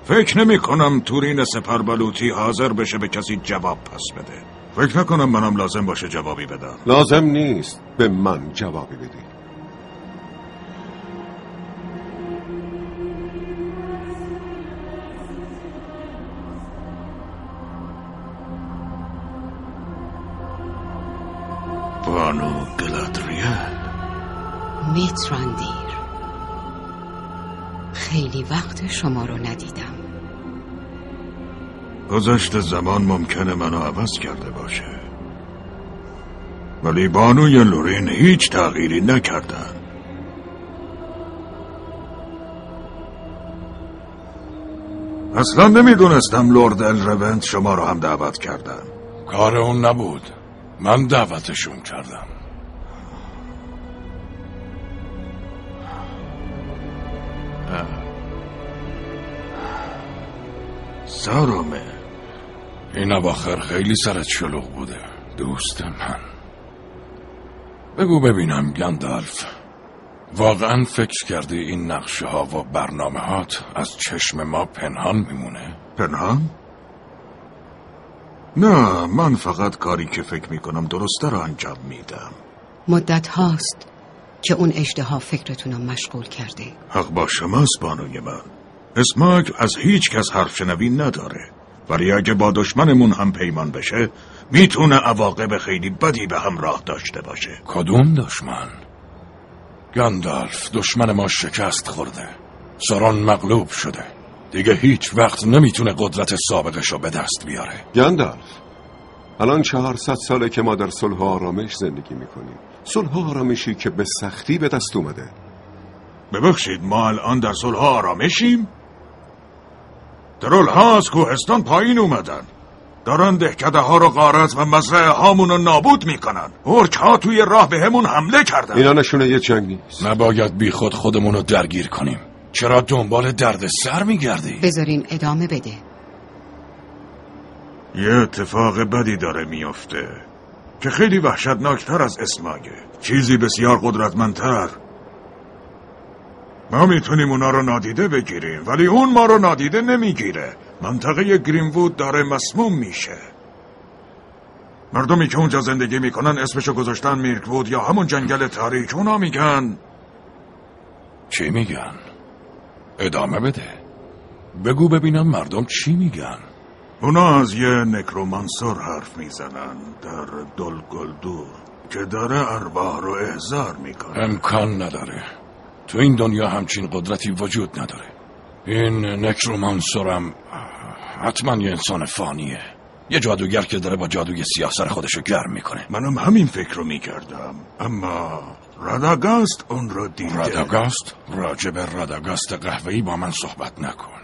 فکر نمی کنم تورین سپر بلوطی حاضر بشه به کسی جواب پس بده. فکر نکنم منم لازم باشه جوابی بدم. لازم نیست. به من جوابی بدی. بانو گلادریل. میتراندیر. خیلی وقت شما رو ندیدم. گذشت زمان ممکنه منو عوض کرده باشه. ولی بانوی لورین هیچ تغییری نکردن. اصلا نمی‌دونستم لورد الرونت شما رو هم دعوت کردن. کار اون نبود. من دعوتشون کردم. سارومه این اواخر خیلی سرت شلوغ بوده. دوست من بگو ببینم گندالف. واقعا فکر کردی این نقشه ها و برنامه هات از چشم ما پنهان میمونه؟ پنهان؟ نه من فقط کاری که فکر می‌کنم درسته رو انجام میدم. مدت هاست که اون اشتها فکرتونو مشغول کرده. حق با شماست بانوی من. اسماک از هیچ کس حرف شنوی نداره. ولی اگه با دشمنمون هم پیمان بشه می‌تونه عواقب خیلی بدی به همراه داشته باشه. کدوم دشمن؟ گندالف دشمن ما شکست خورده. ساران مغلوب شده. دیگه هیچ وقت نمی‌تونه قدرت سابقش رو به دست بیاره. گندالف الان چهارصد ساله که ما در صلح و آرامش زندگی می‌کنیم. صلح و آرامشی که به سختی به دست اومده. ببخشید ما الان در صلح و آرامشیم؟ درول ها از کوهستان پایین اومدن. دارن دهکده ها رو غارت و مزرعه هامون رو نابود می‌کنن. ارک ها توی راه به همون حمله کردن. اینا نشونه یه جنگ نیست. نباید بی خود خودمون رو درگیر کنیم. چرا دنبال درد سر میگردی؟ بذارین ادامه بده. یه اتفاق بدی داره میافته که خیلی وحشتناکتر از اسماگه. چیزی بسیار قدرتمندتر. ما می‌تونیم اونا رو نادیده بگیریم ولی اون ما رو نادیده نمی‌گیره. منطقه گرینوود داره مسموم میشه. مردمی که اونجا زندگی می‌کنن اسمشو گذاشتن میرکوود یا همون جنگل تاریک اونا میگن. چی میگن؟ ادامه بده. بگو ببینم مردم چی میگن. اونا از یه نکرومانسور حرف می‌زنن در دلگلدور که داره ارواح رو احضار می‌کنه. امکان نداره. تو این دنیا همچین قدرتی وجود نداره. این نکرومانسورم حتما یه انسان فانیه. یه جادوگر که داره با جادوی سیاه سر خودشو گرم می‌کنه. منم همین فکر رو می‌کردم. اما راداگاست اون رو دیده. راداگاست؟ راجب راداگاست قهوه‌ای با من صحبت نکن.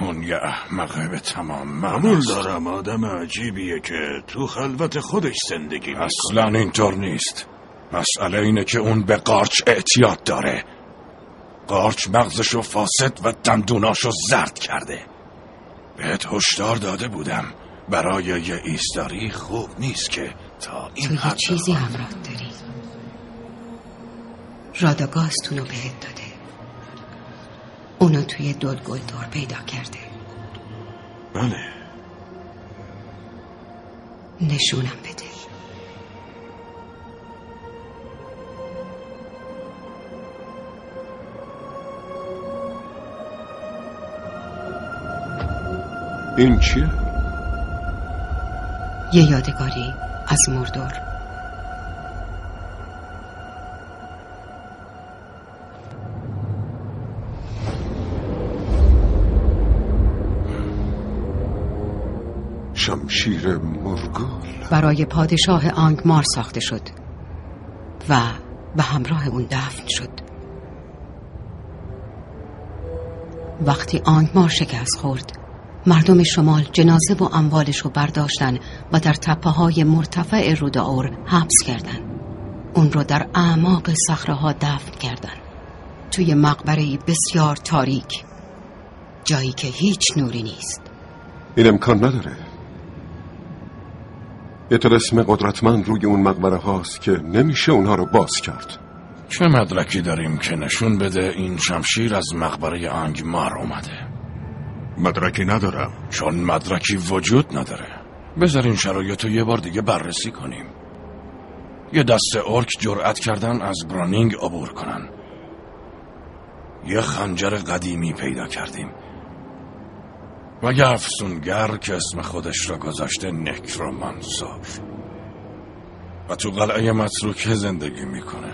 اون یه احمقه به تمام معناست دارم آدم عجیبیه که تو خلوت خودش زندگی می‌کنه. اصلا اینطور نیست. مسئله اینه که اون به قارچ اعتیاد داره. قارچ مغزشو فاسد و دندوناشو زرد کرده. بهت هشدار داده بودم. برای یه ایستاری خوب نیست که تا این تو چیزی همراه داری. راداگاستونو بهت داده. اونو توی دلگلدار پیدا کرده. بله. نشونم بده. این چیه؟ یه یادگاری از مردور. شمشیر مرگول برای پادشاه آنگمار ساخته شد و به همراه اون دفن شد. وقتی آنگمار شکست خورد مردم شمال جنازه و اموالش رو برداشتن و در تپه های مرتفع روداور حبس کردن. اون رو در اعماق صخره دفن کردن. توی مقبره بسیار تاریک. جایی که هیچ نوری نیست. این امکان نداره. یه طلسم قدرتمند روی اون مقبره هاست که نمیشه اونها رو باز کرد. چه مدرکی داریم که نشون بده این شمشیر از مقبره آنگمار اومده؟ مدرکی ندارم چون مدرکی وجود نداره. بذار این شرایط رو یه بار دیگه بررسی کنیم. یه دسته ارک جرأت کردن از برانینگ عبور کنن. یه خنجر قدیمی پیدا کردیم. و یه افسونگر که اسم خودش را گذاشته نکرومانسور. و تو قلعه متروکه زندگی می‌کنه.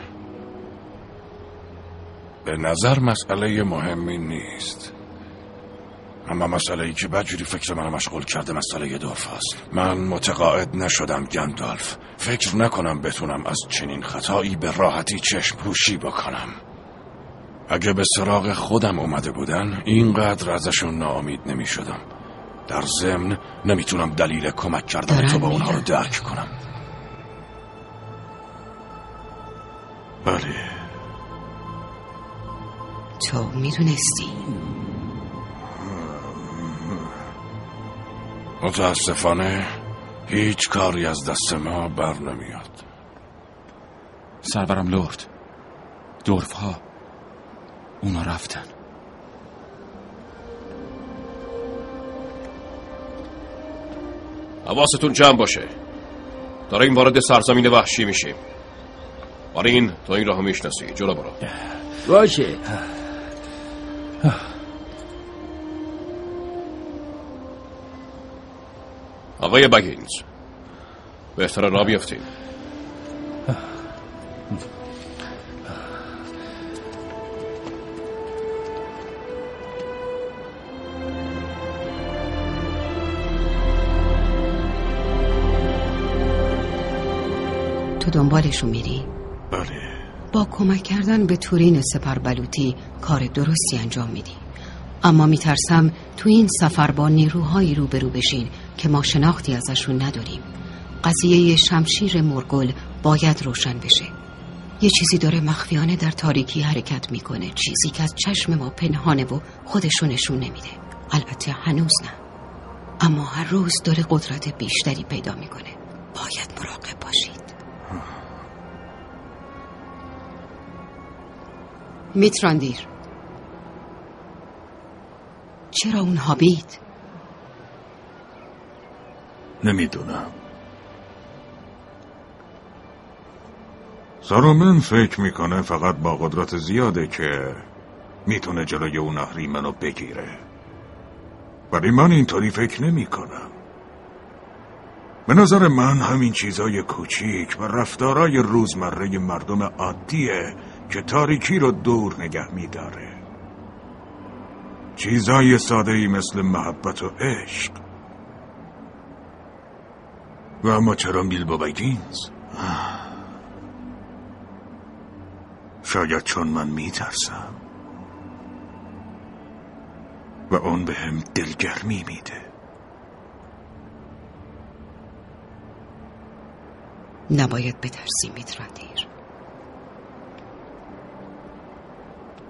به نظر مسئله مهمی نیست. اما مسئله ای که بدجوری فکر من مشغول کرده مسئله دورف است من متقاعد نشدم گندالف. فکر نکنم بتونم از چنین خطایی به راحتی چشم پوشی بکنم. اگه به سراغ خودم اومده بودن اینقدر ازشون ناامید نمی شدم در ضمن نمی‌تونم دلیل کمک کردن تو به اونها رو درک کنم. بله. تو می‌دونستی. متاسفانه هیچ کاری از دست ما بر نمیاد. سرورم لرد. دورف ها اونا رفتن. حواستون جمع باشه. داریم وارد سرزمین وحشی میشیم. مارین تو این راهو می‌شناسی. جلو برو. باشه. آقای بگینز. بهتر را بیفتیم. تو دنبالشون میری؟ بله. با کمک کردن به تورین سپر بلوطی کار درستی انجام میدی. اما میترسم تو این سفر با نیروهایی روبرو بشین که ما شناختی ازشون نداریم. قضیه شمشیر مرگل باید روشن بشه. یه چیزی داره مخفیانه در تاریکی حرکت می‌کنه. چیزی که از چشم ما پنهانه و خودشو نشون نمیده. البته هنوز نه. اما هر روز داره قدرت بیشتری پیدا می‌کنه. باید مراقب باشید. میتراندیر. چرا اون هابیت؟ نمی‌دونم. سارومن فکر می‌کنه فقط با قدرت زیاده که می‌تونه جلوی اون اهریمن بگیره. ولی من اینطوری فکر نمی‌کنم. به نظر من همین چیزای کوچیک و رفتارای روزمره مردم عادیه که تاریکی رو دور نگه میداره. چیزای ساده ای مثل محبت و عشق. و اما چرا با بگینز؟ شاید چون من میترسم. و اون به هم دلگرمی میده. نباید بترسی میترندیر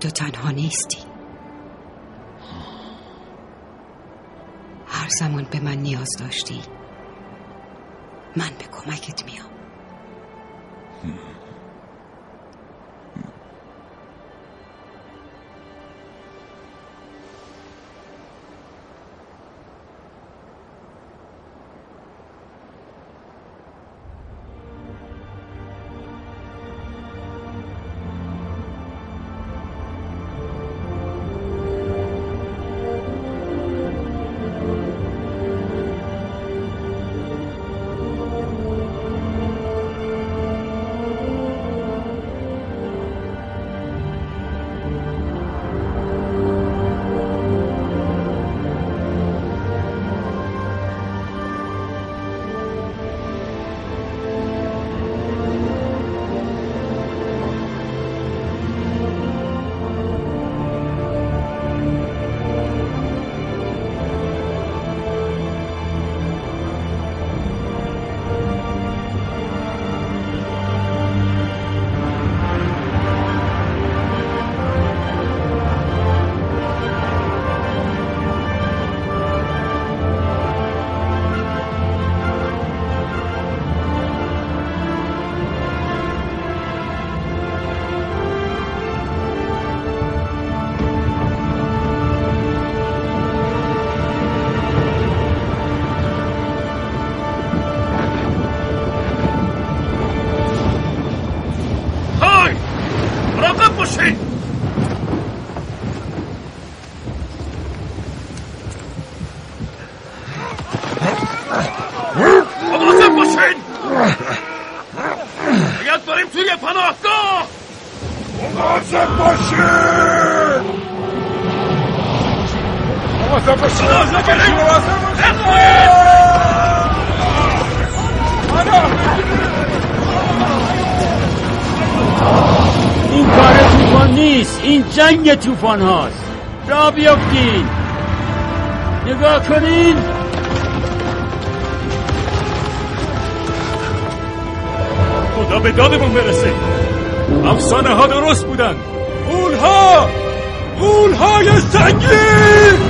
تو تنها نیستی. هر زمان به من نیاز داشتی من به کمکت میام. جنگ توفان هاست. را بیافتین نگاه کنین. خدا به دادمون برسه. افسانه ها درست بودن اونها اونهای سنگین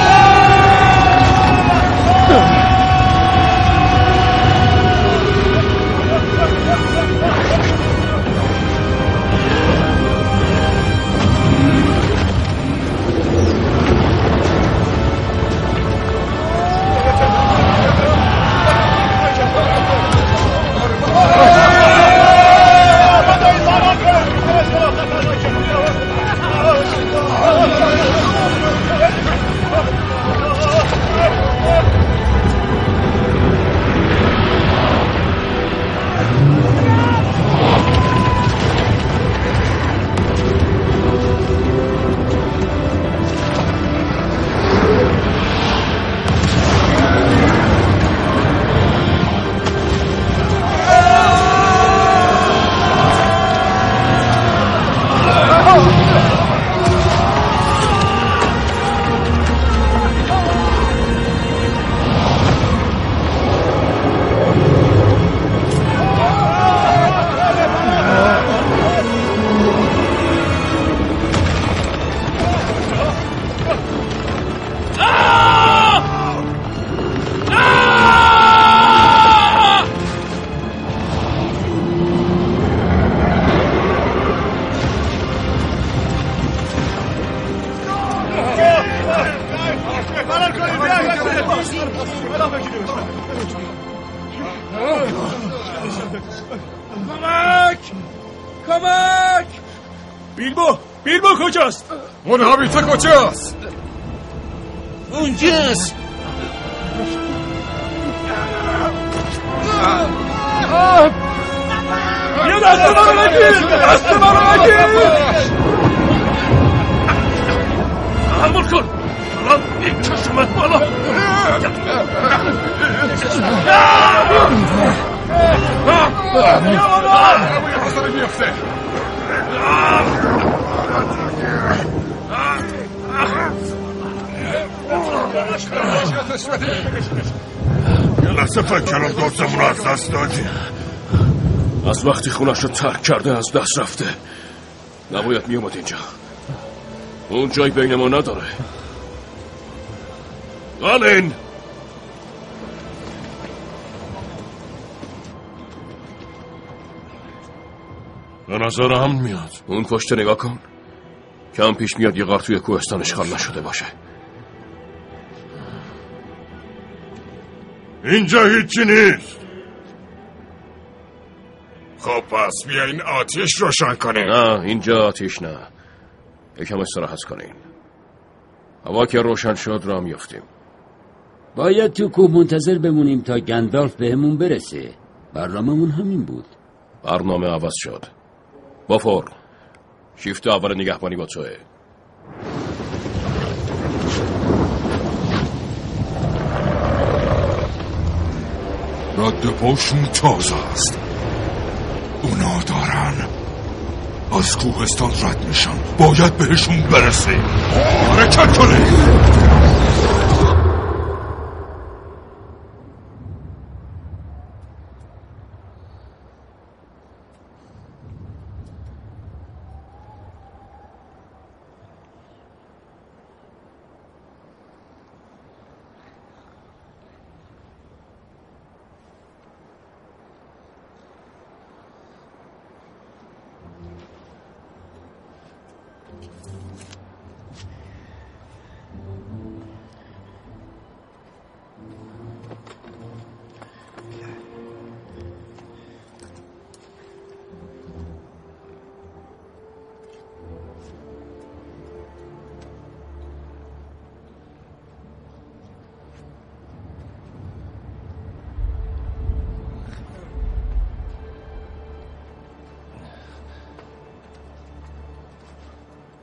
بیلبو کجاست اون هابیت کجاست اونجاست بیا دست من رو نگیر دست من رو نگیر تحمل کن الان این چشمت بالا یه لحظه فکر کردم دوستمون رو از دست دادیم از وقتی خونش رو ترک کرده از دست رفته. نباید میومد اینجا. اون جای بین ما نداره. آلین! به نظر هم میاد. اون پشت نگاه کن. کم پیش میاد یه غار توی کوهستان اشغال نشده باشه. اینجا هیچی نیست. خب پس بیاین آتیش روشن کنیم. نه اینجا آتیش نه. یکم استراحت کنین. هوا که روشن شد را میافتیم. باید تو کوه منتظر بمونیم تا گندالف بهمون برسه. برنامهمون همین بود. برنامه عوض شد. بافور. شیفت اول نگهبانی با توه. رد پاشون تازه است. اونا دارن. از کوهستان رد میشن. باید بهشون برسیم. حرکت کنیم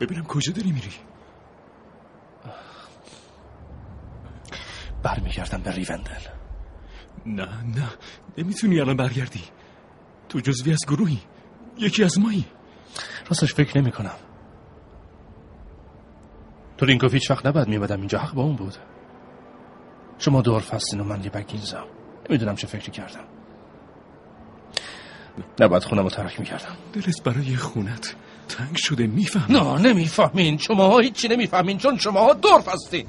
ببینم کجا داری میری. برمیگردم به ریوندل. نه نه نمی‌تونی الان برگردی. تو جزوی از گروهی یکی از مایی. راستش فکر نمی کنم تو رینکوف هیچ وقت نباید میبادم اینجا حق با اون بود. شما دورف هستین و من یه بگینزم نمی‌دونم چه فکری کردم. نباید خونم رو ترک می‌کردم. دلت برای خونت. تنگ شده میفهم نه نمی‌فهمین. شما هیچی نمی‌فهمین چون شما دورف هستین.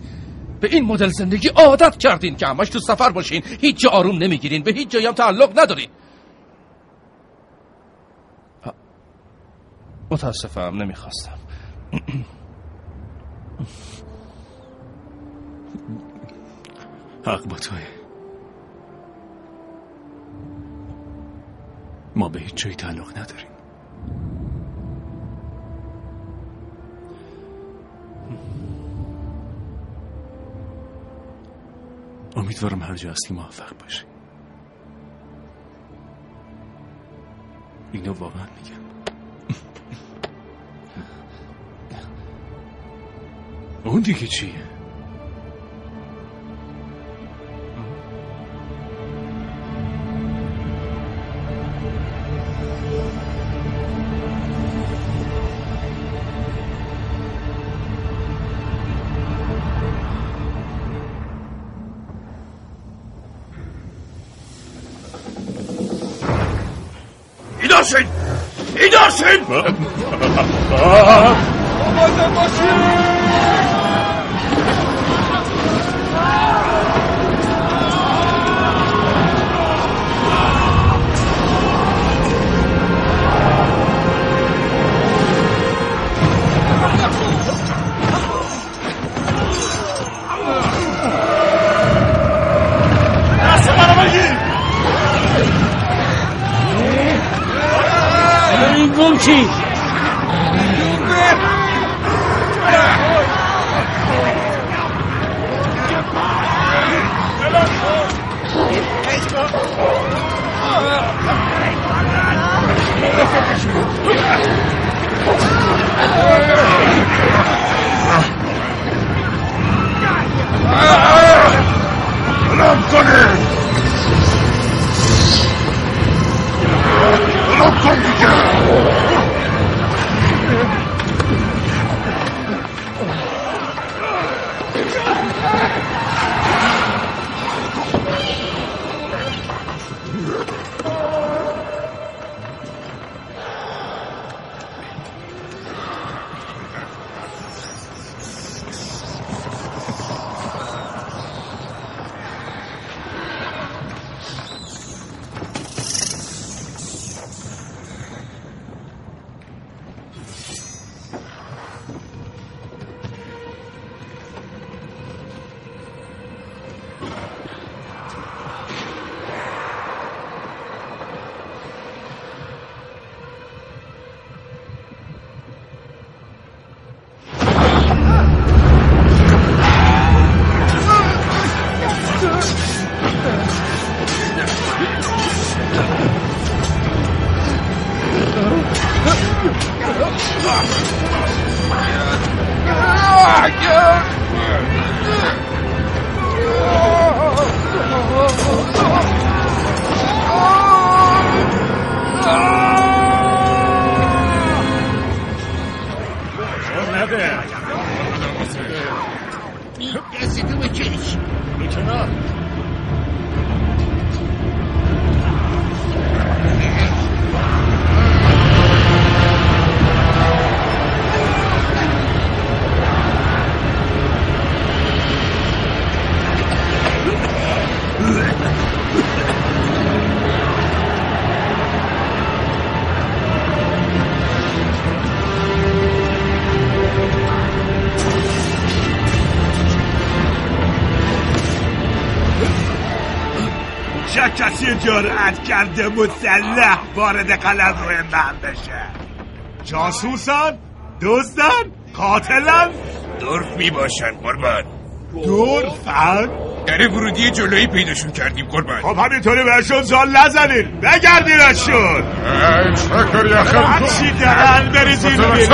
به این مدل زندگی عادت کردین که همش تو سفر باشین. هیچ جا آروم نمی‌گیرین به هیچ جایی هم تعلق ندارین. متاسفم نمی‌خواستم. حق با توه ما به هیچ جایی تعلق نداریم. امیدوارم هر جا هستی موفق باشی اینو واقعا میگم (laughs) اون دیگه چیه؟ ایداشین ایداشین آماده باشید چی؟ بلند کنید بلند کن دیگه دستتو چه کسی جرأت کرده مسلح وارد قلمرو من بشه؟ جاسوسن دزدن قاتلن دورف می باشن قربان. دورفن؟ در ورودی جلویی پیداشون کردیم قربان. خب همینطوری بهشون زال نزنین. بگردینشون. شکر یخم هرچی دهن بریزین سترشش.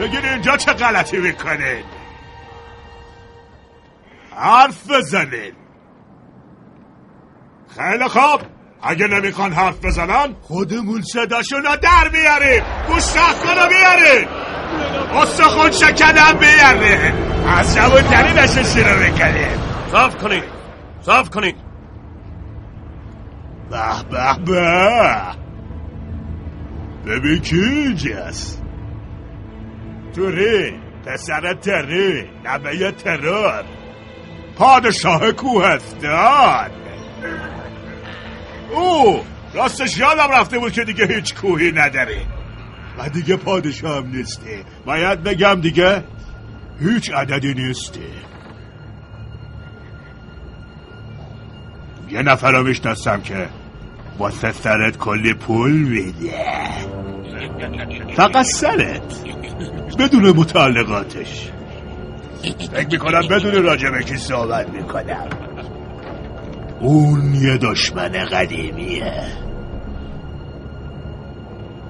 بگین اینجا چه غلطی می‌کنین؟ حرف بزنین. خیلی خوب. اگه نمی‌خوان حرف بزنن خودمون صداشون رو در میاریم گوشتخت رو بیاریم. استخون شکنم بیاریم. از جوون تری نشه شروع می‌کنیم صاف کنید. صاف کنید. به به به. ببین کی اینجاست. توری پسر تری نبه ترور. پادشاه کوهستان. او راستش یادم رفته بود که دیگه هیچ کوهی نداری و دیگه پادشاه هم نیستی باید بگم دیگه هیچ عددی نیستی یه نفر رو می‌شناسم که واسه سرت کلی پول میده. فقط سرت. بدون متعلقاتش. فکر می‌کنم بدون راجبه کی صحبت می‌کنم. اون یه دشمن قدیمیه.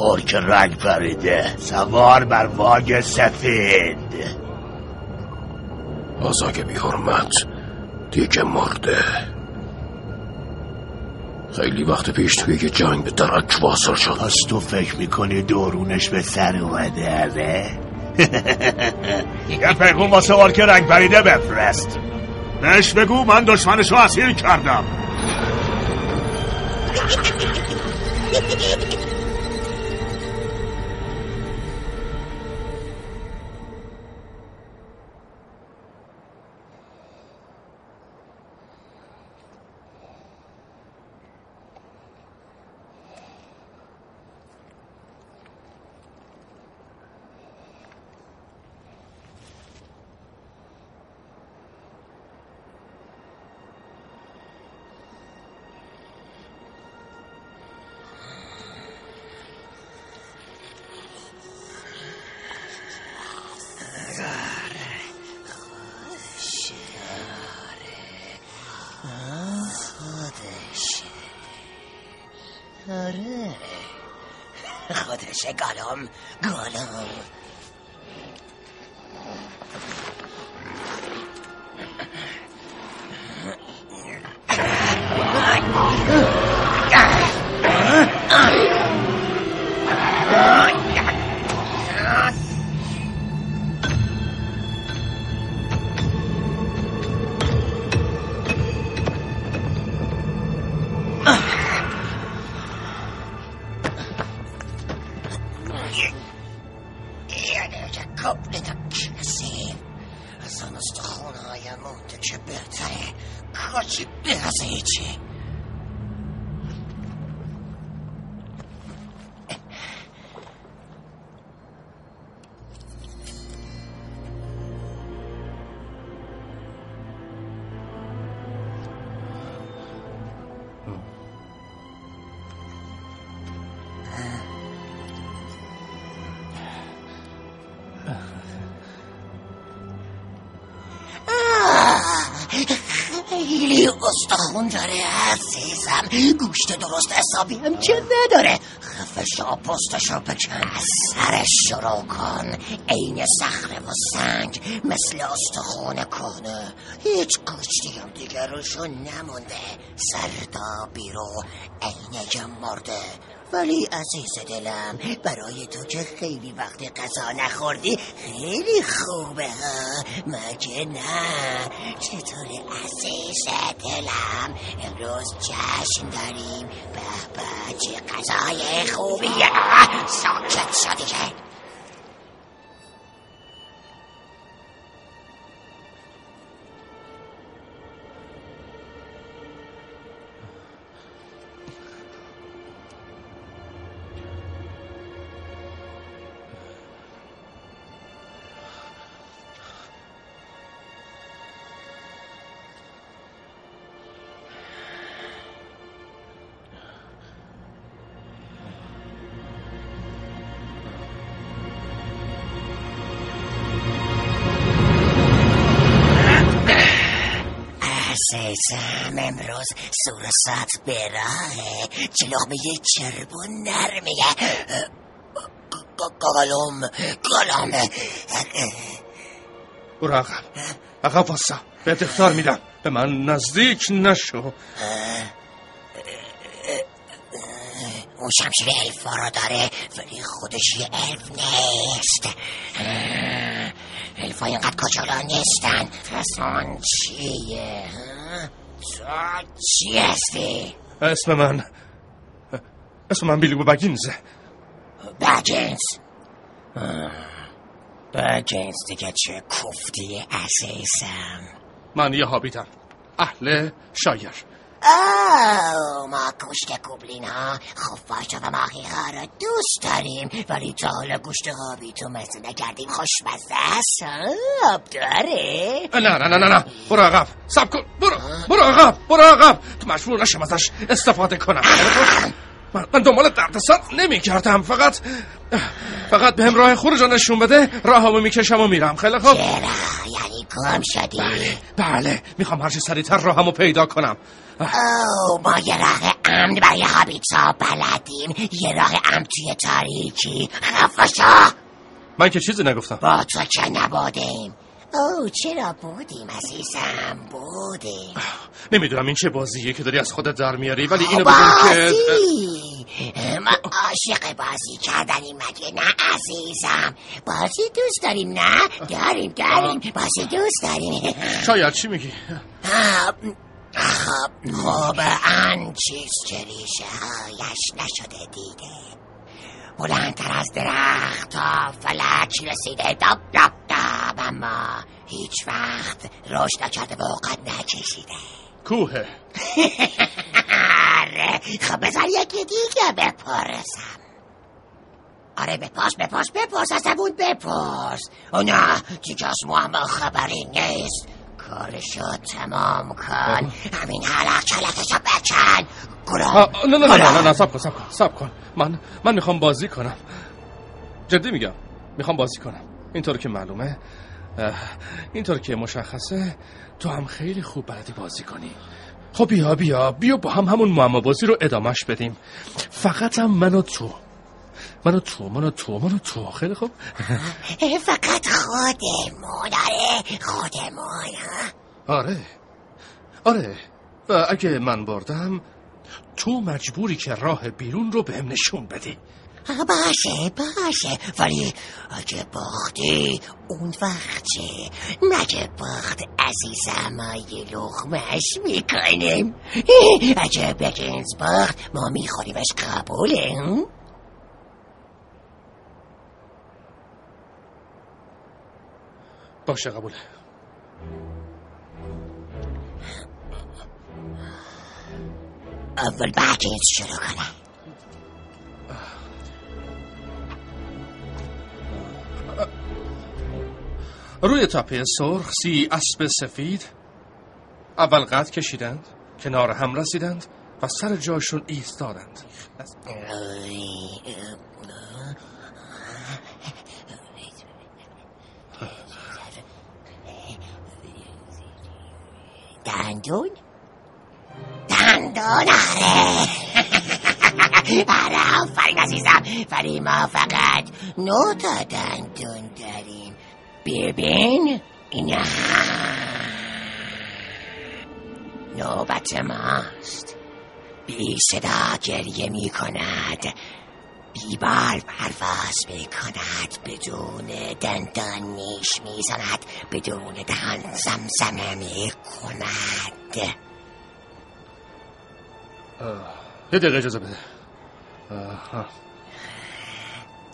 ارک رنگ پریده. سوار بر واگ سفید. آزاگ بی حرمت. دیگه مرده. خیلی وقت پیش توی یه جنگ به درک واصل شد. پس تو فکر می‌کنی دورونش به سر اومده آره؟ یه پیغون واسه ارک رنگ پریده بفرست. بهش بگو من دشمنشو اسیر کردم. (laughs) خودشه گالم حسابی هم که نداره. خفشا پستشو بکن سرش شروع کن. عین صخره و سنگ مثل استخون کهنه. هیچ گوشتی هم دیگه روشون نمونده سردابی رو عینه مرده. ولی عزیز دلم برای تو که خیلی وقت غذا نخوردی خیلی خوبه ها. مگه نه؟ چطوری عزیز دلم؟ امروز جشن داریم. به به چه غذای خوبیه. ساکت شدی عزیزم امروز سور ساعت به راهه چه لغمه چربون نرمیه گالوم گالوم برو عقب عقب واسا بهت اختار میدم به من نزدیک نشو اون شمشیر الفا را داره ولی خودش یه الف نیست الفا اینقدر کچالا نیستن فسان چیه؟ تو چی هستی؟ اسم من. اسم من بیلی بگینزه بگینز. بگینز دیگه چه کوفتی عزیزم. من یه هابیتم. اهل شایر. آه ما گوشت گوبلین ها خفاش و ماهی ها رو دوست داریم ولی تا حالا گوشت هابی تو مثل نکردیم. خوشمزه است؟ آب داره. نه نه نه نه نه. برو عقب. سب کن. برو برو عقب برو عقب. تو مجبور نشم ازش استفاده کنم. من, من دنبال دردسر نمی کردم فقط فقط به راه خروج رو نشون بده. راهمو می‌کشم و میرم. خیلی خوب. یعنی گم شدی؟ بله. می‌خوام هرچی سریعتر راهمو پیدا کنم. اوه ما یه راه امن برای هابیتا بلدیم. یه راه امن توی تاریکی. خفاشا من که چیزی نگفتم. با تو که نبودیم. او چرا بودیم عزیزم؟ بودیم. نمی‌دونم این چه بازیه که داری از خودت در میاری ولی اینو بدون که بازی! ما عاشق بازی کردنیم مگه نه عزیزم؟ بازی دوست داریم نه؟ داریم داریم. بازی دوست داریم. شاید چی میگی؟ آن چیز که ریشه هایش نشده دیده. بلندتر از درخت تا فلک رسیده. دب دب دب اما هیچ وقت رشد نکرده و قد نکشیده. کوه. (laughs) آره خب بذار یکی دیگه بپرسم. آره بپرس بپرس بپرس از اون بپرس. او نه دیگه از معما خبری نیست. کارشو تمام کن. همین حلق کلکشو بکن گلام نه نه نه نه نه سب کن سب کن سب کن. من من می‌خوام بازی کنم. جدی میگم می‌خوام بازی کنم. اینطور که معلومه اینطور که مشخصه تو هم خیلی خوب بلدی بازی کنی. خب بیا بیا بیا با هم همون معما بازی رو ادامش بدیم. فقط هم من و تو. منو تو منو تو منو تو. خیلی خوب. (laughs) فقط خودمون. آره خودمون آره. آره. و اگه من بردم تو مجبوری که راه بیرون رو بهم نشون بدی. باشه باشه. ولی اگه باختی اون وقت چه؟ نگه باخت عزیزم یه لغمش می‌کنیم. (laughs) اگه بگینز باخت ما میخوریمش قبوله. باشه قبوله. اول بگینز شروع کنه روی تپه سرخ سی اسب سفید. اول قد کشیدند کنار هم رسیدند و سر جاشون ایستادند. دندون؟ دندون آره. (laughs) آره آفرین عزیزم. ولی ما فقط نو تا دندون داریم. ببین اینا. نوبت ماست. بی صدا گریه می کند بی بال پرواز می کند بدون دندان نیش می زند بدون دهان زمزمه می کند یه دقیقه اجازه بده. آه.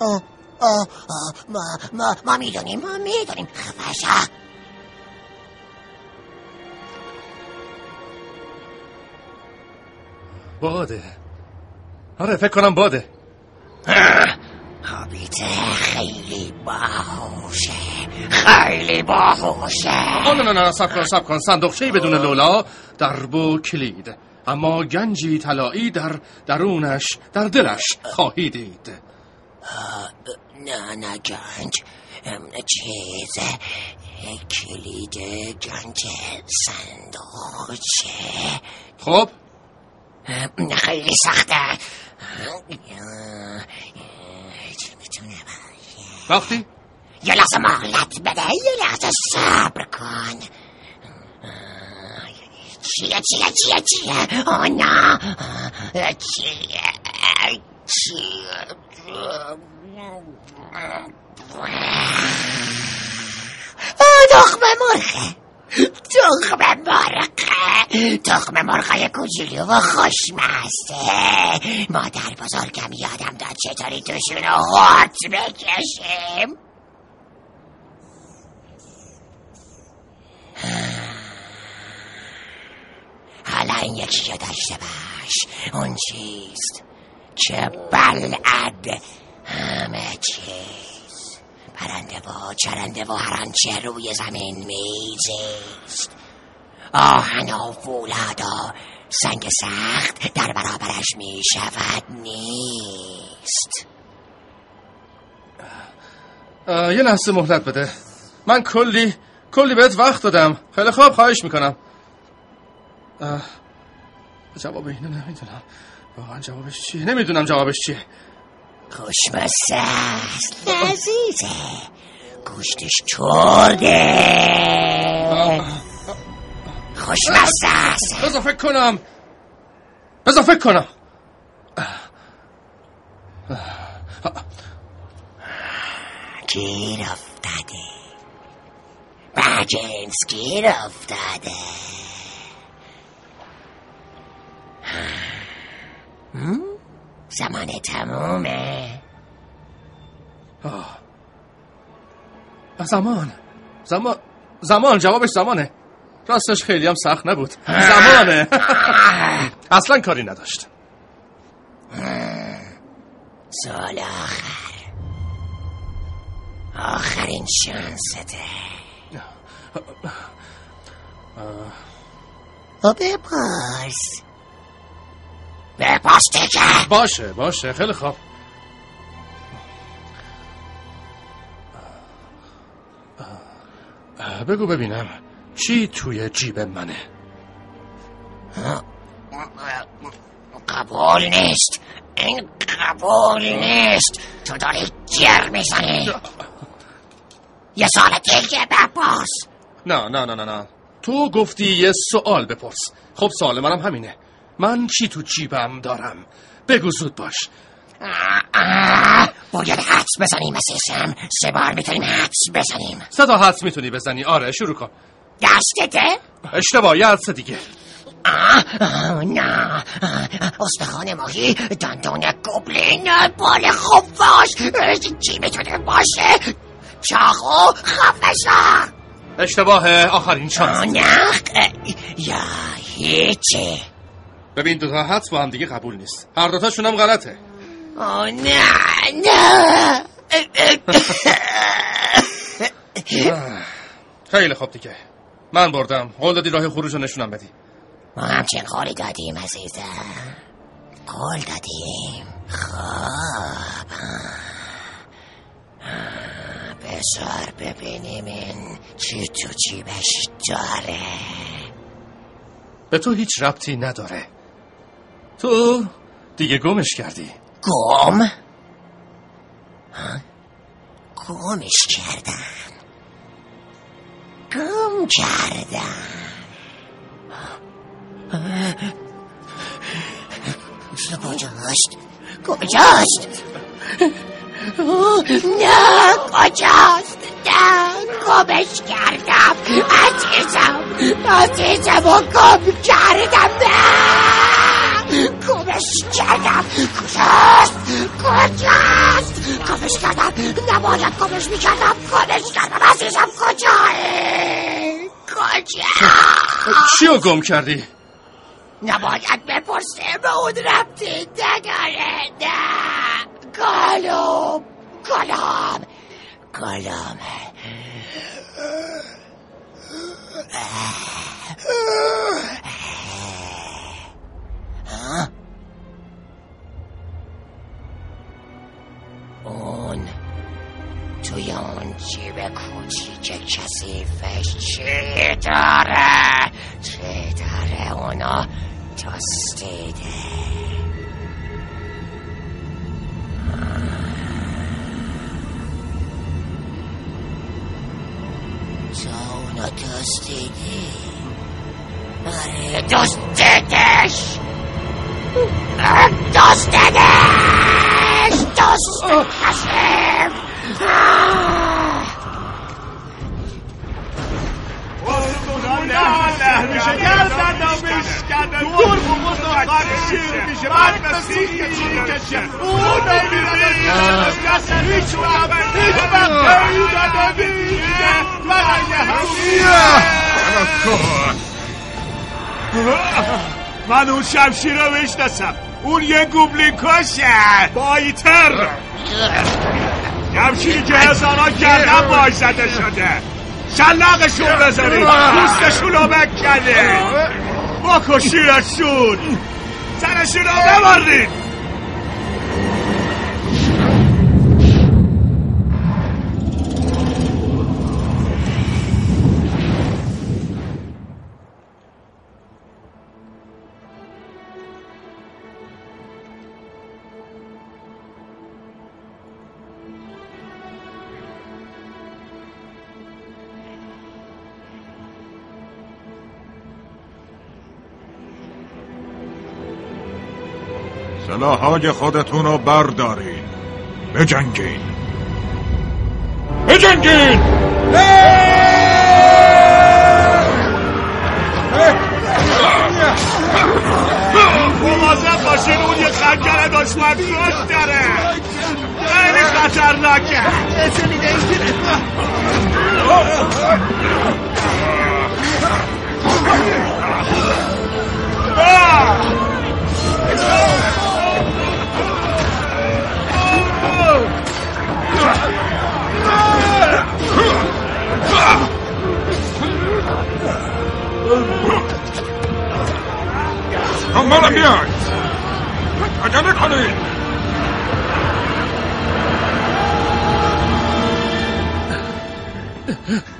آه آه آه ما ما ما می‌دونیم ما می‌دونیم. خفشا باده. آره فکر کنم باده. (laughs) هابیت خیلی باهوشه خیلی باهوشه. آه نه نه نه سب کن سب کن. صندوقچه بدون لولا درب و کلید اما گنجی طلایی در درونش در دلش خواهی دید. نه نه گنج. چیز کلید گنج صندوقچه. خب (clears throat) خیلی سخته. وقتی یه لحظه مهلت بده یه لحظه صبر کن. چیه چیه چیه چیه؟ آه نه. چیه؟ چیه؟ تخم مرغه تخم مرغه تخم مرغای کوچولو و خوشمزه. مادر بزرگم یادم داد چطوری توشون رو خود بکشیم. حالا این یکی رو داشته باش. اون چیست؟ که بلعد همه چیز. پرنده و چرنده و هرانچه روی زمین میزیست. آهن و فولاد و سنگ سخت در برابرش می شود نیست یه لحظه مهلت بده. من کلی کلی بهت وقت دادم. خیلی خوب خواهش می‌کنم. جواب اینو نمی‌دونم. واقعا جوابش چیه؟ نمی‌دونم جوابش چیه. خوشمزه است لذیذه گوشتش چرده. خوشمزه است. بذار فکر کنم. بذار فکر کنم. گیر افتاده. بجنس گیر افتاده. زمان تمومه. زمان. زمان. زمان جوابش زمانه. راستش خیلی هم سخت نبود. زمانه. (laughs) اصلا کاری نداشت. سال آخر. آخرین شانسته. و بپرس. بپرس دیگه باشه باشه خیلی خوب. بگو ببینم چی توی جیب منه؟ قبول نیست. این قبول نیست. تو داری جر می‌زنی. یه سال دیگه بپرس. نه نه نه نه نه. تو گفتی یه سوال بپرس. خب سوال منم همینه. من چی تو جیبم دارم؟ بگو زود باش. آه، باید حدس بزنیم عزیزم سه بار می‌تونیم حدس بزنیم. سه تا حدس می‌تونی بزنی. آره شروع کن. دستته؟ اشتباه یه حدس دیگه. آه، آه، نه. استخوان ماهی دندان گبلین بال خفاش. چی می‌تونه باشه؟ چاقو خفشا. اشتباه آخرین شانس. نه. یا هیچی. ببین دوتا حدس با هم دیگه قبول نیست. هر دوتاشون هم غلطه. آه نه نه. (laughs) خیلی خوب دیگه. من بردم. قول دادی راه خروج رو نشونم بدی. ما همچین قولی دادیم عزیزم. قول دادیم. خب. بذار ببینیم این چی تو جیبش داره. به تو هیچ ربطی نداره. تو دیگه گمش کردی. گم؟ گمش کردن گم کردن کجاست؟ کجاست؟ نه کجاست؟ نه گمش کردم. عزیزم عزیزم و گم کردم. نه گمش کردم. کجاست کجاست؟ گمش کردم. نباید گمش می‌کردم. گمش کردم. عزیزم کجاه کجا؟ چیو گم کردی؟ نباید بپرسه به اون ربطی نداره. نه. گلوم گلوم گلوم کوچیک کسیفش چی داره چی داره اونو دستیده تو اونو دستیدی آره دستیدش دستیدش دستیدش میشه. گردن میشکنه دور بگو دختر شیر میشه. سیخ چی کشه اون نمیره کسی هیچ وقت هیچ وقت پیدا نمیشه من اون شمشیر رو می‌شناسم. اون یه گوبلین کشه. بایتر شمشیری که هزاران گردن باش زده شده. شلاقشون بزنید پوستشون رو بکنید بکشیدشون سرشون رو ببرید سلاحهای خودتون رو بردارین. بجنگین. بجنگین! مواظب باشین اون یه خنجر دشمن روش داره. خیلی خطرناکه. دنبالم (laughs) بیاید عجله کنید صبر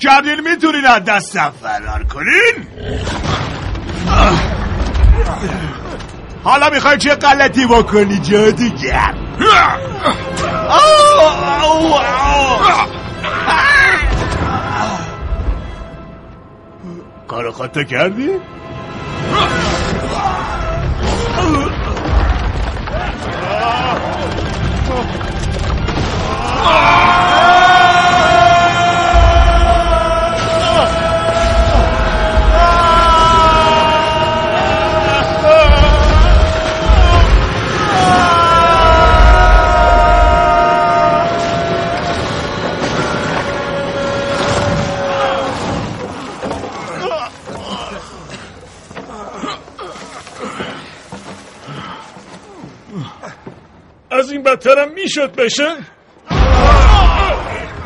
کردین می‌تونین از دستم فرار کنین؟ حالا می‌خوای چه غلطی بکنی جادوگر. کارو خودتو کردی؟ می‌شد بشه؟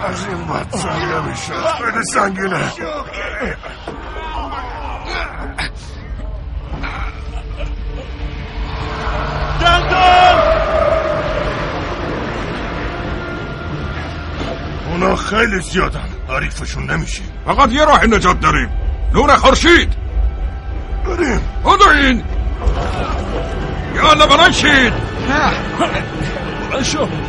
از این بدتر نمیشه خیلی سنگینه. دندان! اونا خیلی زیادن. حریفشون نمیشی فقط یه راه نجات داریم. نور خورشید! بریم. این یالا بلند شید! بلند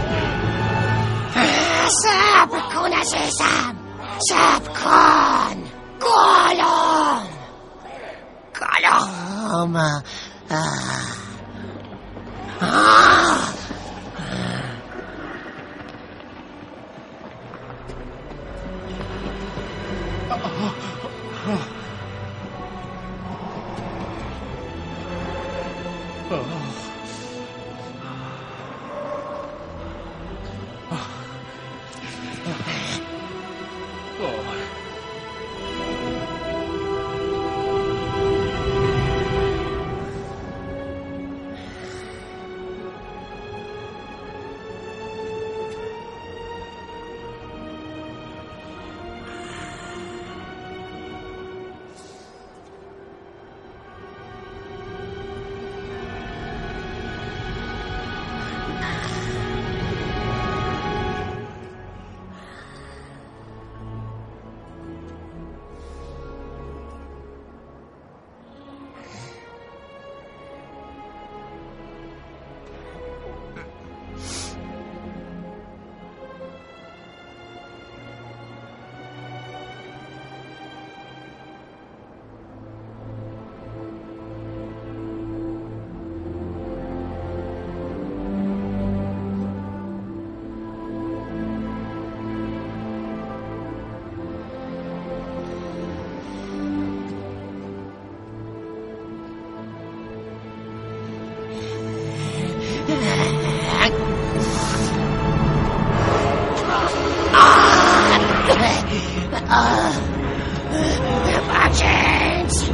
Buckets!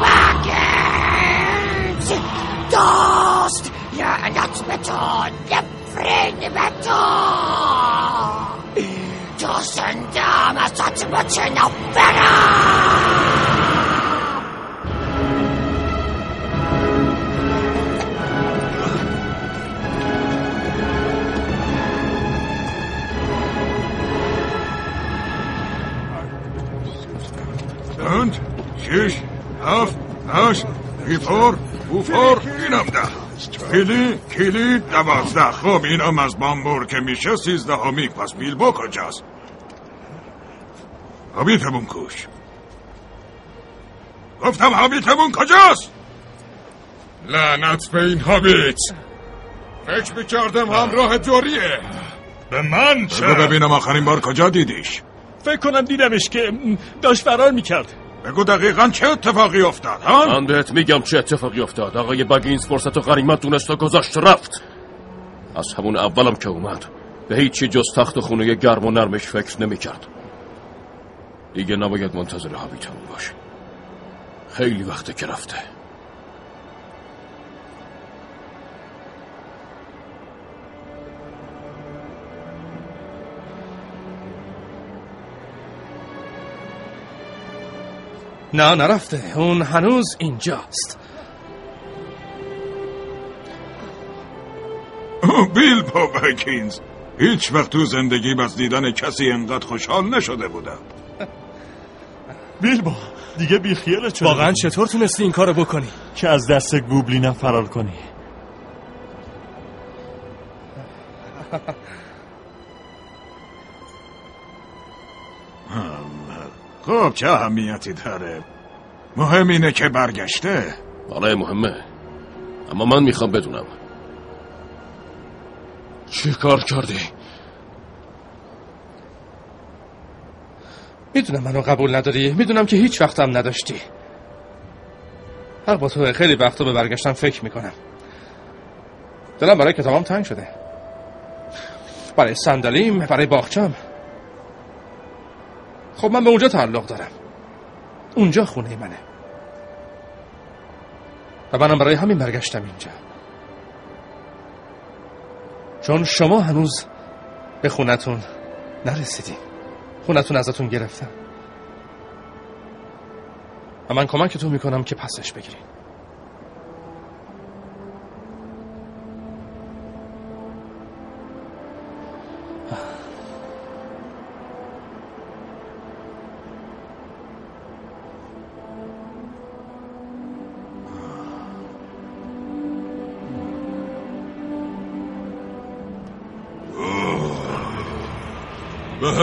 Buckets! Dust! You're not metal! Different metal! Dust and damn, such much enough better! دوازده. خب اینم از بامبور که میشه سیزدهمی پس بیلبو کجاست؟ حبیتمون کوش. گفتم حبیتمون کجاست؟ لعنت به این حبیت فکر می‌کردم همراه دوریه به من چه؟ ببینم آخرین بار کجا دیدیش؟ فکر کنم دیدمش که داشت فرار می‌کرد. بگو دقیقا چه اتفاقی افتاد ها؟ من بهت میگم چه اتفاقی افتاد آقای بگینز فرصت و غریمت دونست و گذاشت رفت از همون اولم که اومد به هیچی جز تخت و خونه گرم و نرمش فکر نمی‌کرد. دیگه نباید منتظر حبیتمون باشه خیلی وقته که رفته نه نرفته. اون هنوز اینجاست. (laughs) بیل با بکینز هیچ وقت تو زندگی از دیدن کسی انقدر خوشحال نشده بودم. (laughs) بیلبو دیگه بیخیالت شده واقعا چطور تونستی این کارو بکنی؟ که از دست گوبلینم فرار کنی. (laughs) خب چه اهمیتی داره؟ مهم اینه که برگشته. بله مهمه. اما من می‌خوام بدونم. چی کار کردی؟ می‌دونم منو قبول نداری. می‌دونم که هیچ وقتم نداشتی. حق با تو خیلی وقتا به برگشتن فکر می‌کنم. دلم برای کتابم تنگ شده. برای صندلیم برای باغچم. خب من به اونجا تعلق دارم. اونجا خونه منه. و منم برای همین برگشتم اینجا. چون شما هنوز به خونتون نرسیدین. خونتون ازتون گرفتم. و من کمکتون می‌کنم که پسش بگیرین.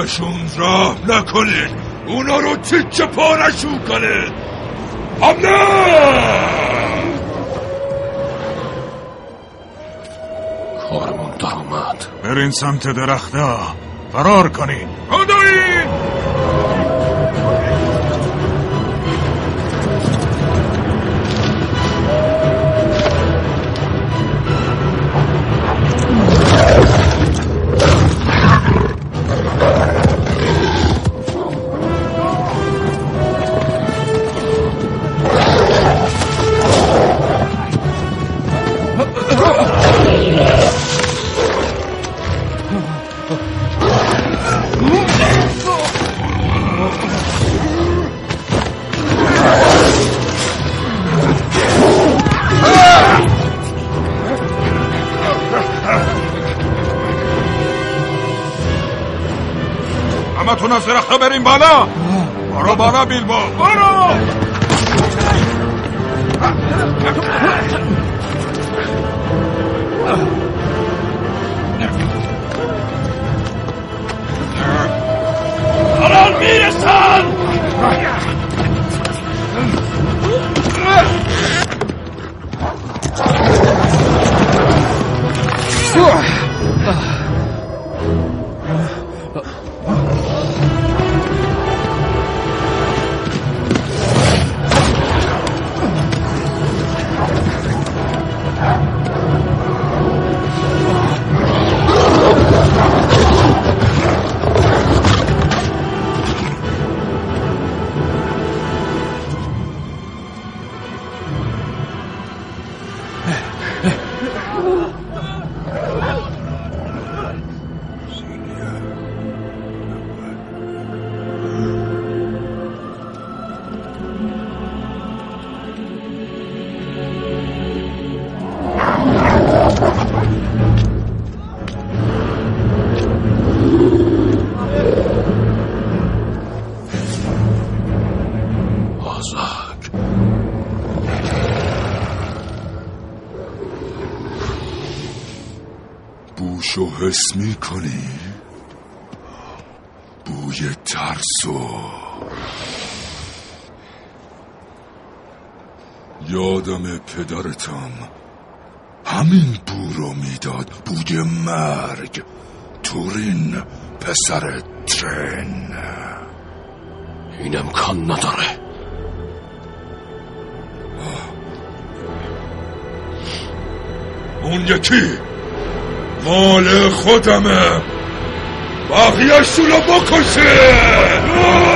بهشون راه نکنید. اونا رو تیکه پارشون کنید. حمله! کارمون در اومد برین سمت درخته فرار کنین. خدایین بریم بالا برو بالا بیلبو برو می‌کنی؟ بوی ترسو. یادم پدرتم همین بو رو می‌داد. بوی مرگ. تورین پسر ترن. این امکان نداره. اون یکی! مال خودمه. بقیهشون رو بکشه.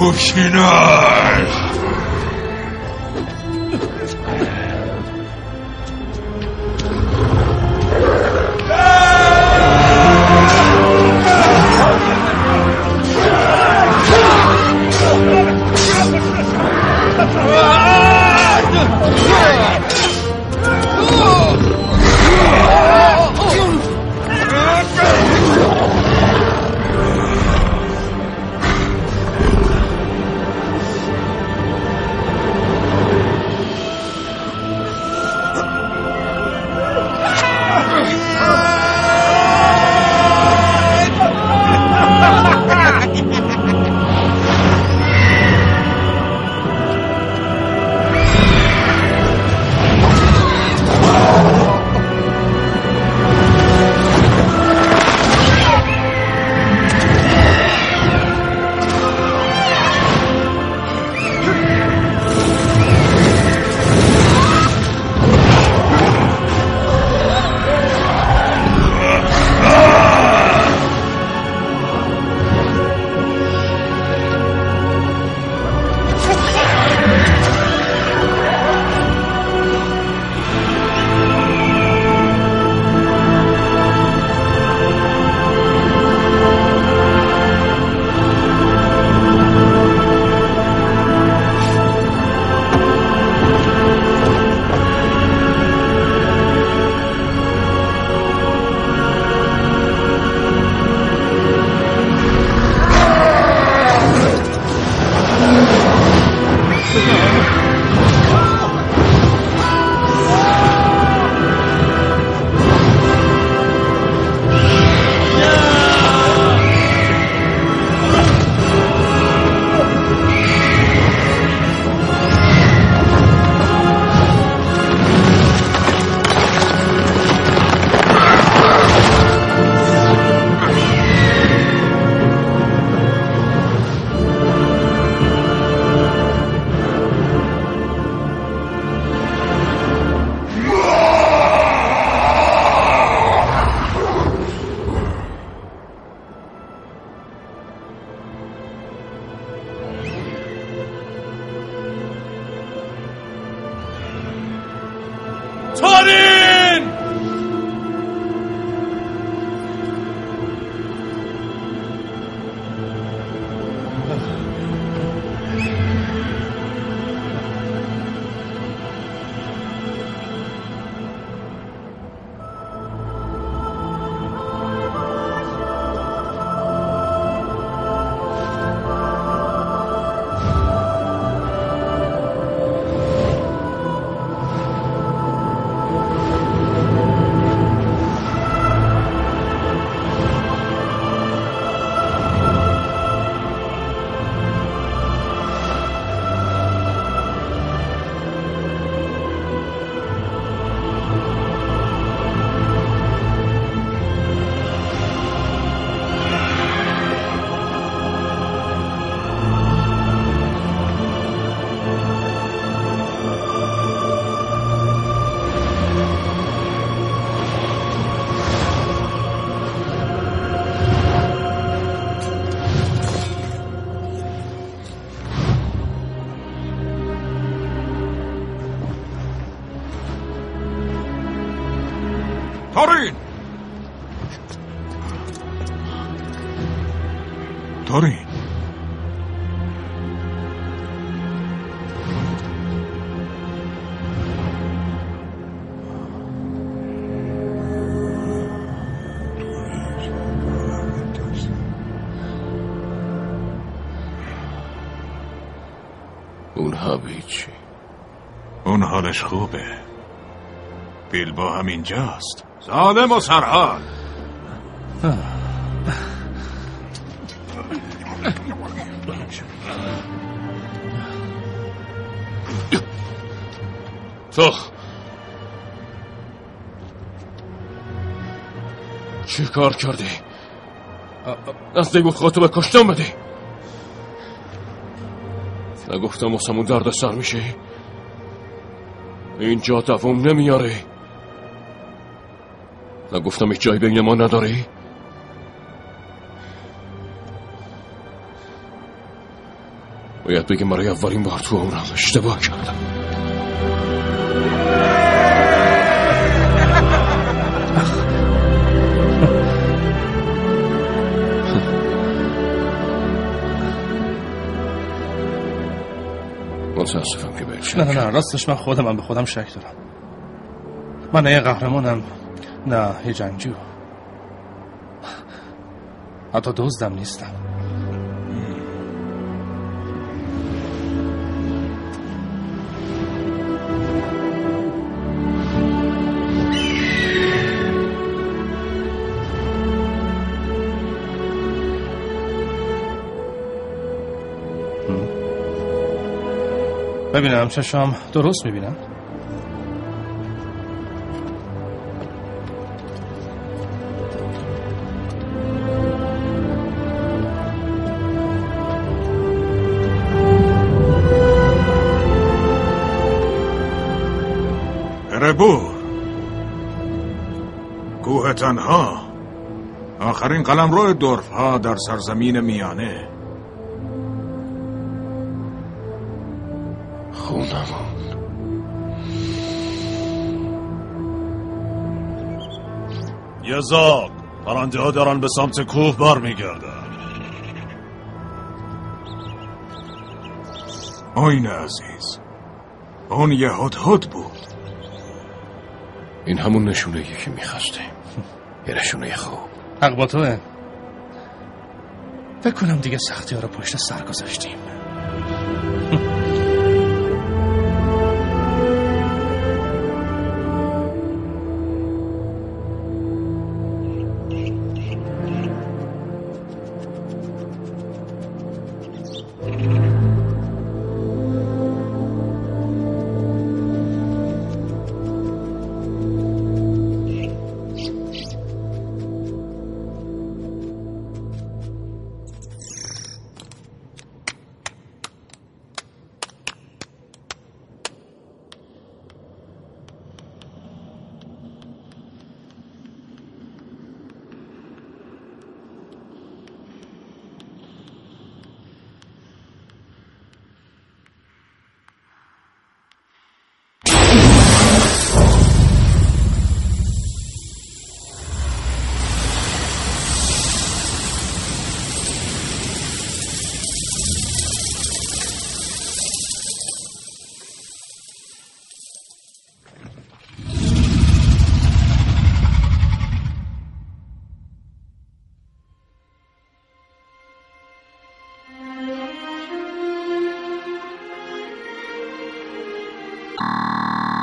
بکشینش حالش خوبه. بیلبا هم اینجاست. سالم و سرحال تو چی کار کردی؟ از نگفت خودتو به کشتم بدی. نگفتم واسمون درد سر میشه؟ اینجا دوام نمیاره نگفتم هیچ جایی بین ما نداری؟ باید بگیم برای اولین بار تو عمرم اشتباه کردم. متاسفم که بهت نه نه نه راستش من خودم هم به خودم شک دارم. من نه یه قهرمانم. نه یه جنگجو. حتی دزدم نیستم. ببینم چشام درست می‌بینم. ربور. کوه تنها. آخرین قلم روی دورف ها در سرزمین میانه. یزاق. پرنده ها دارن به سمت کوه بر میگردن. آین عزیز اون یه هد بود. این همون نشونه که می‌خواستیم. یه نشونه خوب. حق با توه. فکر کنم دیگه سختی ها رو پشت سر گذاشتیم.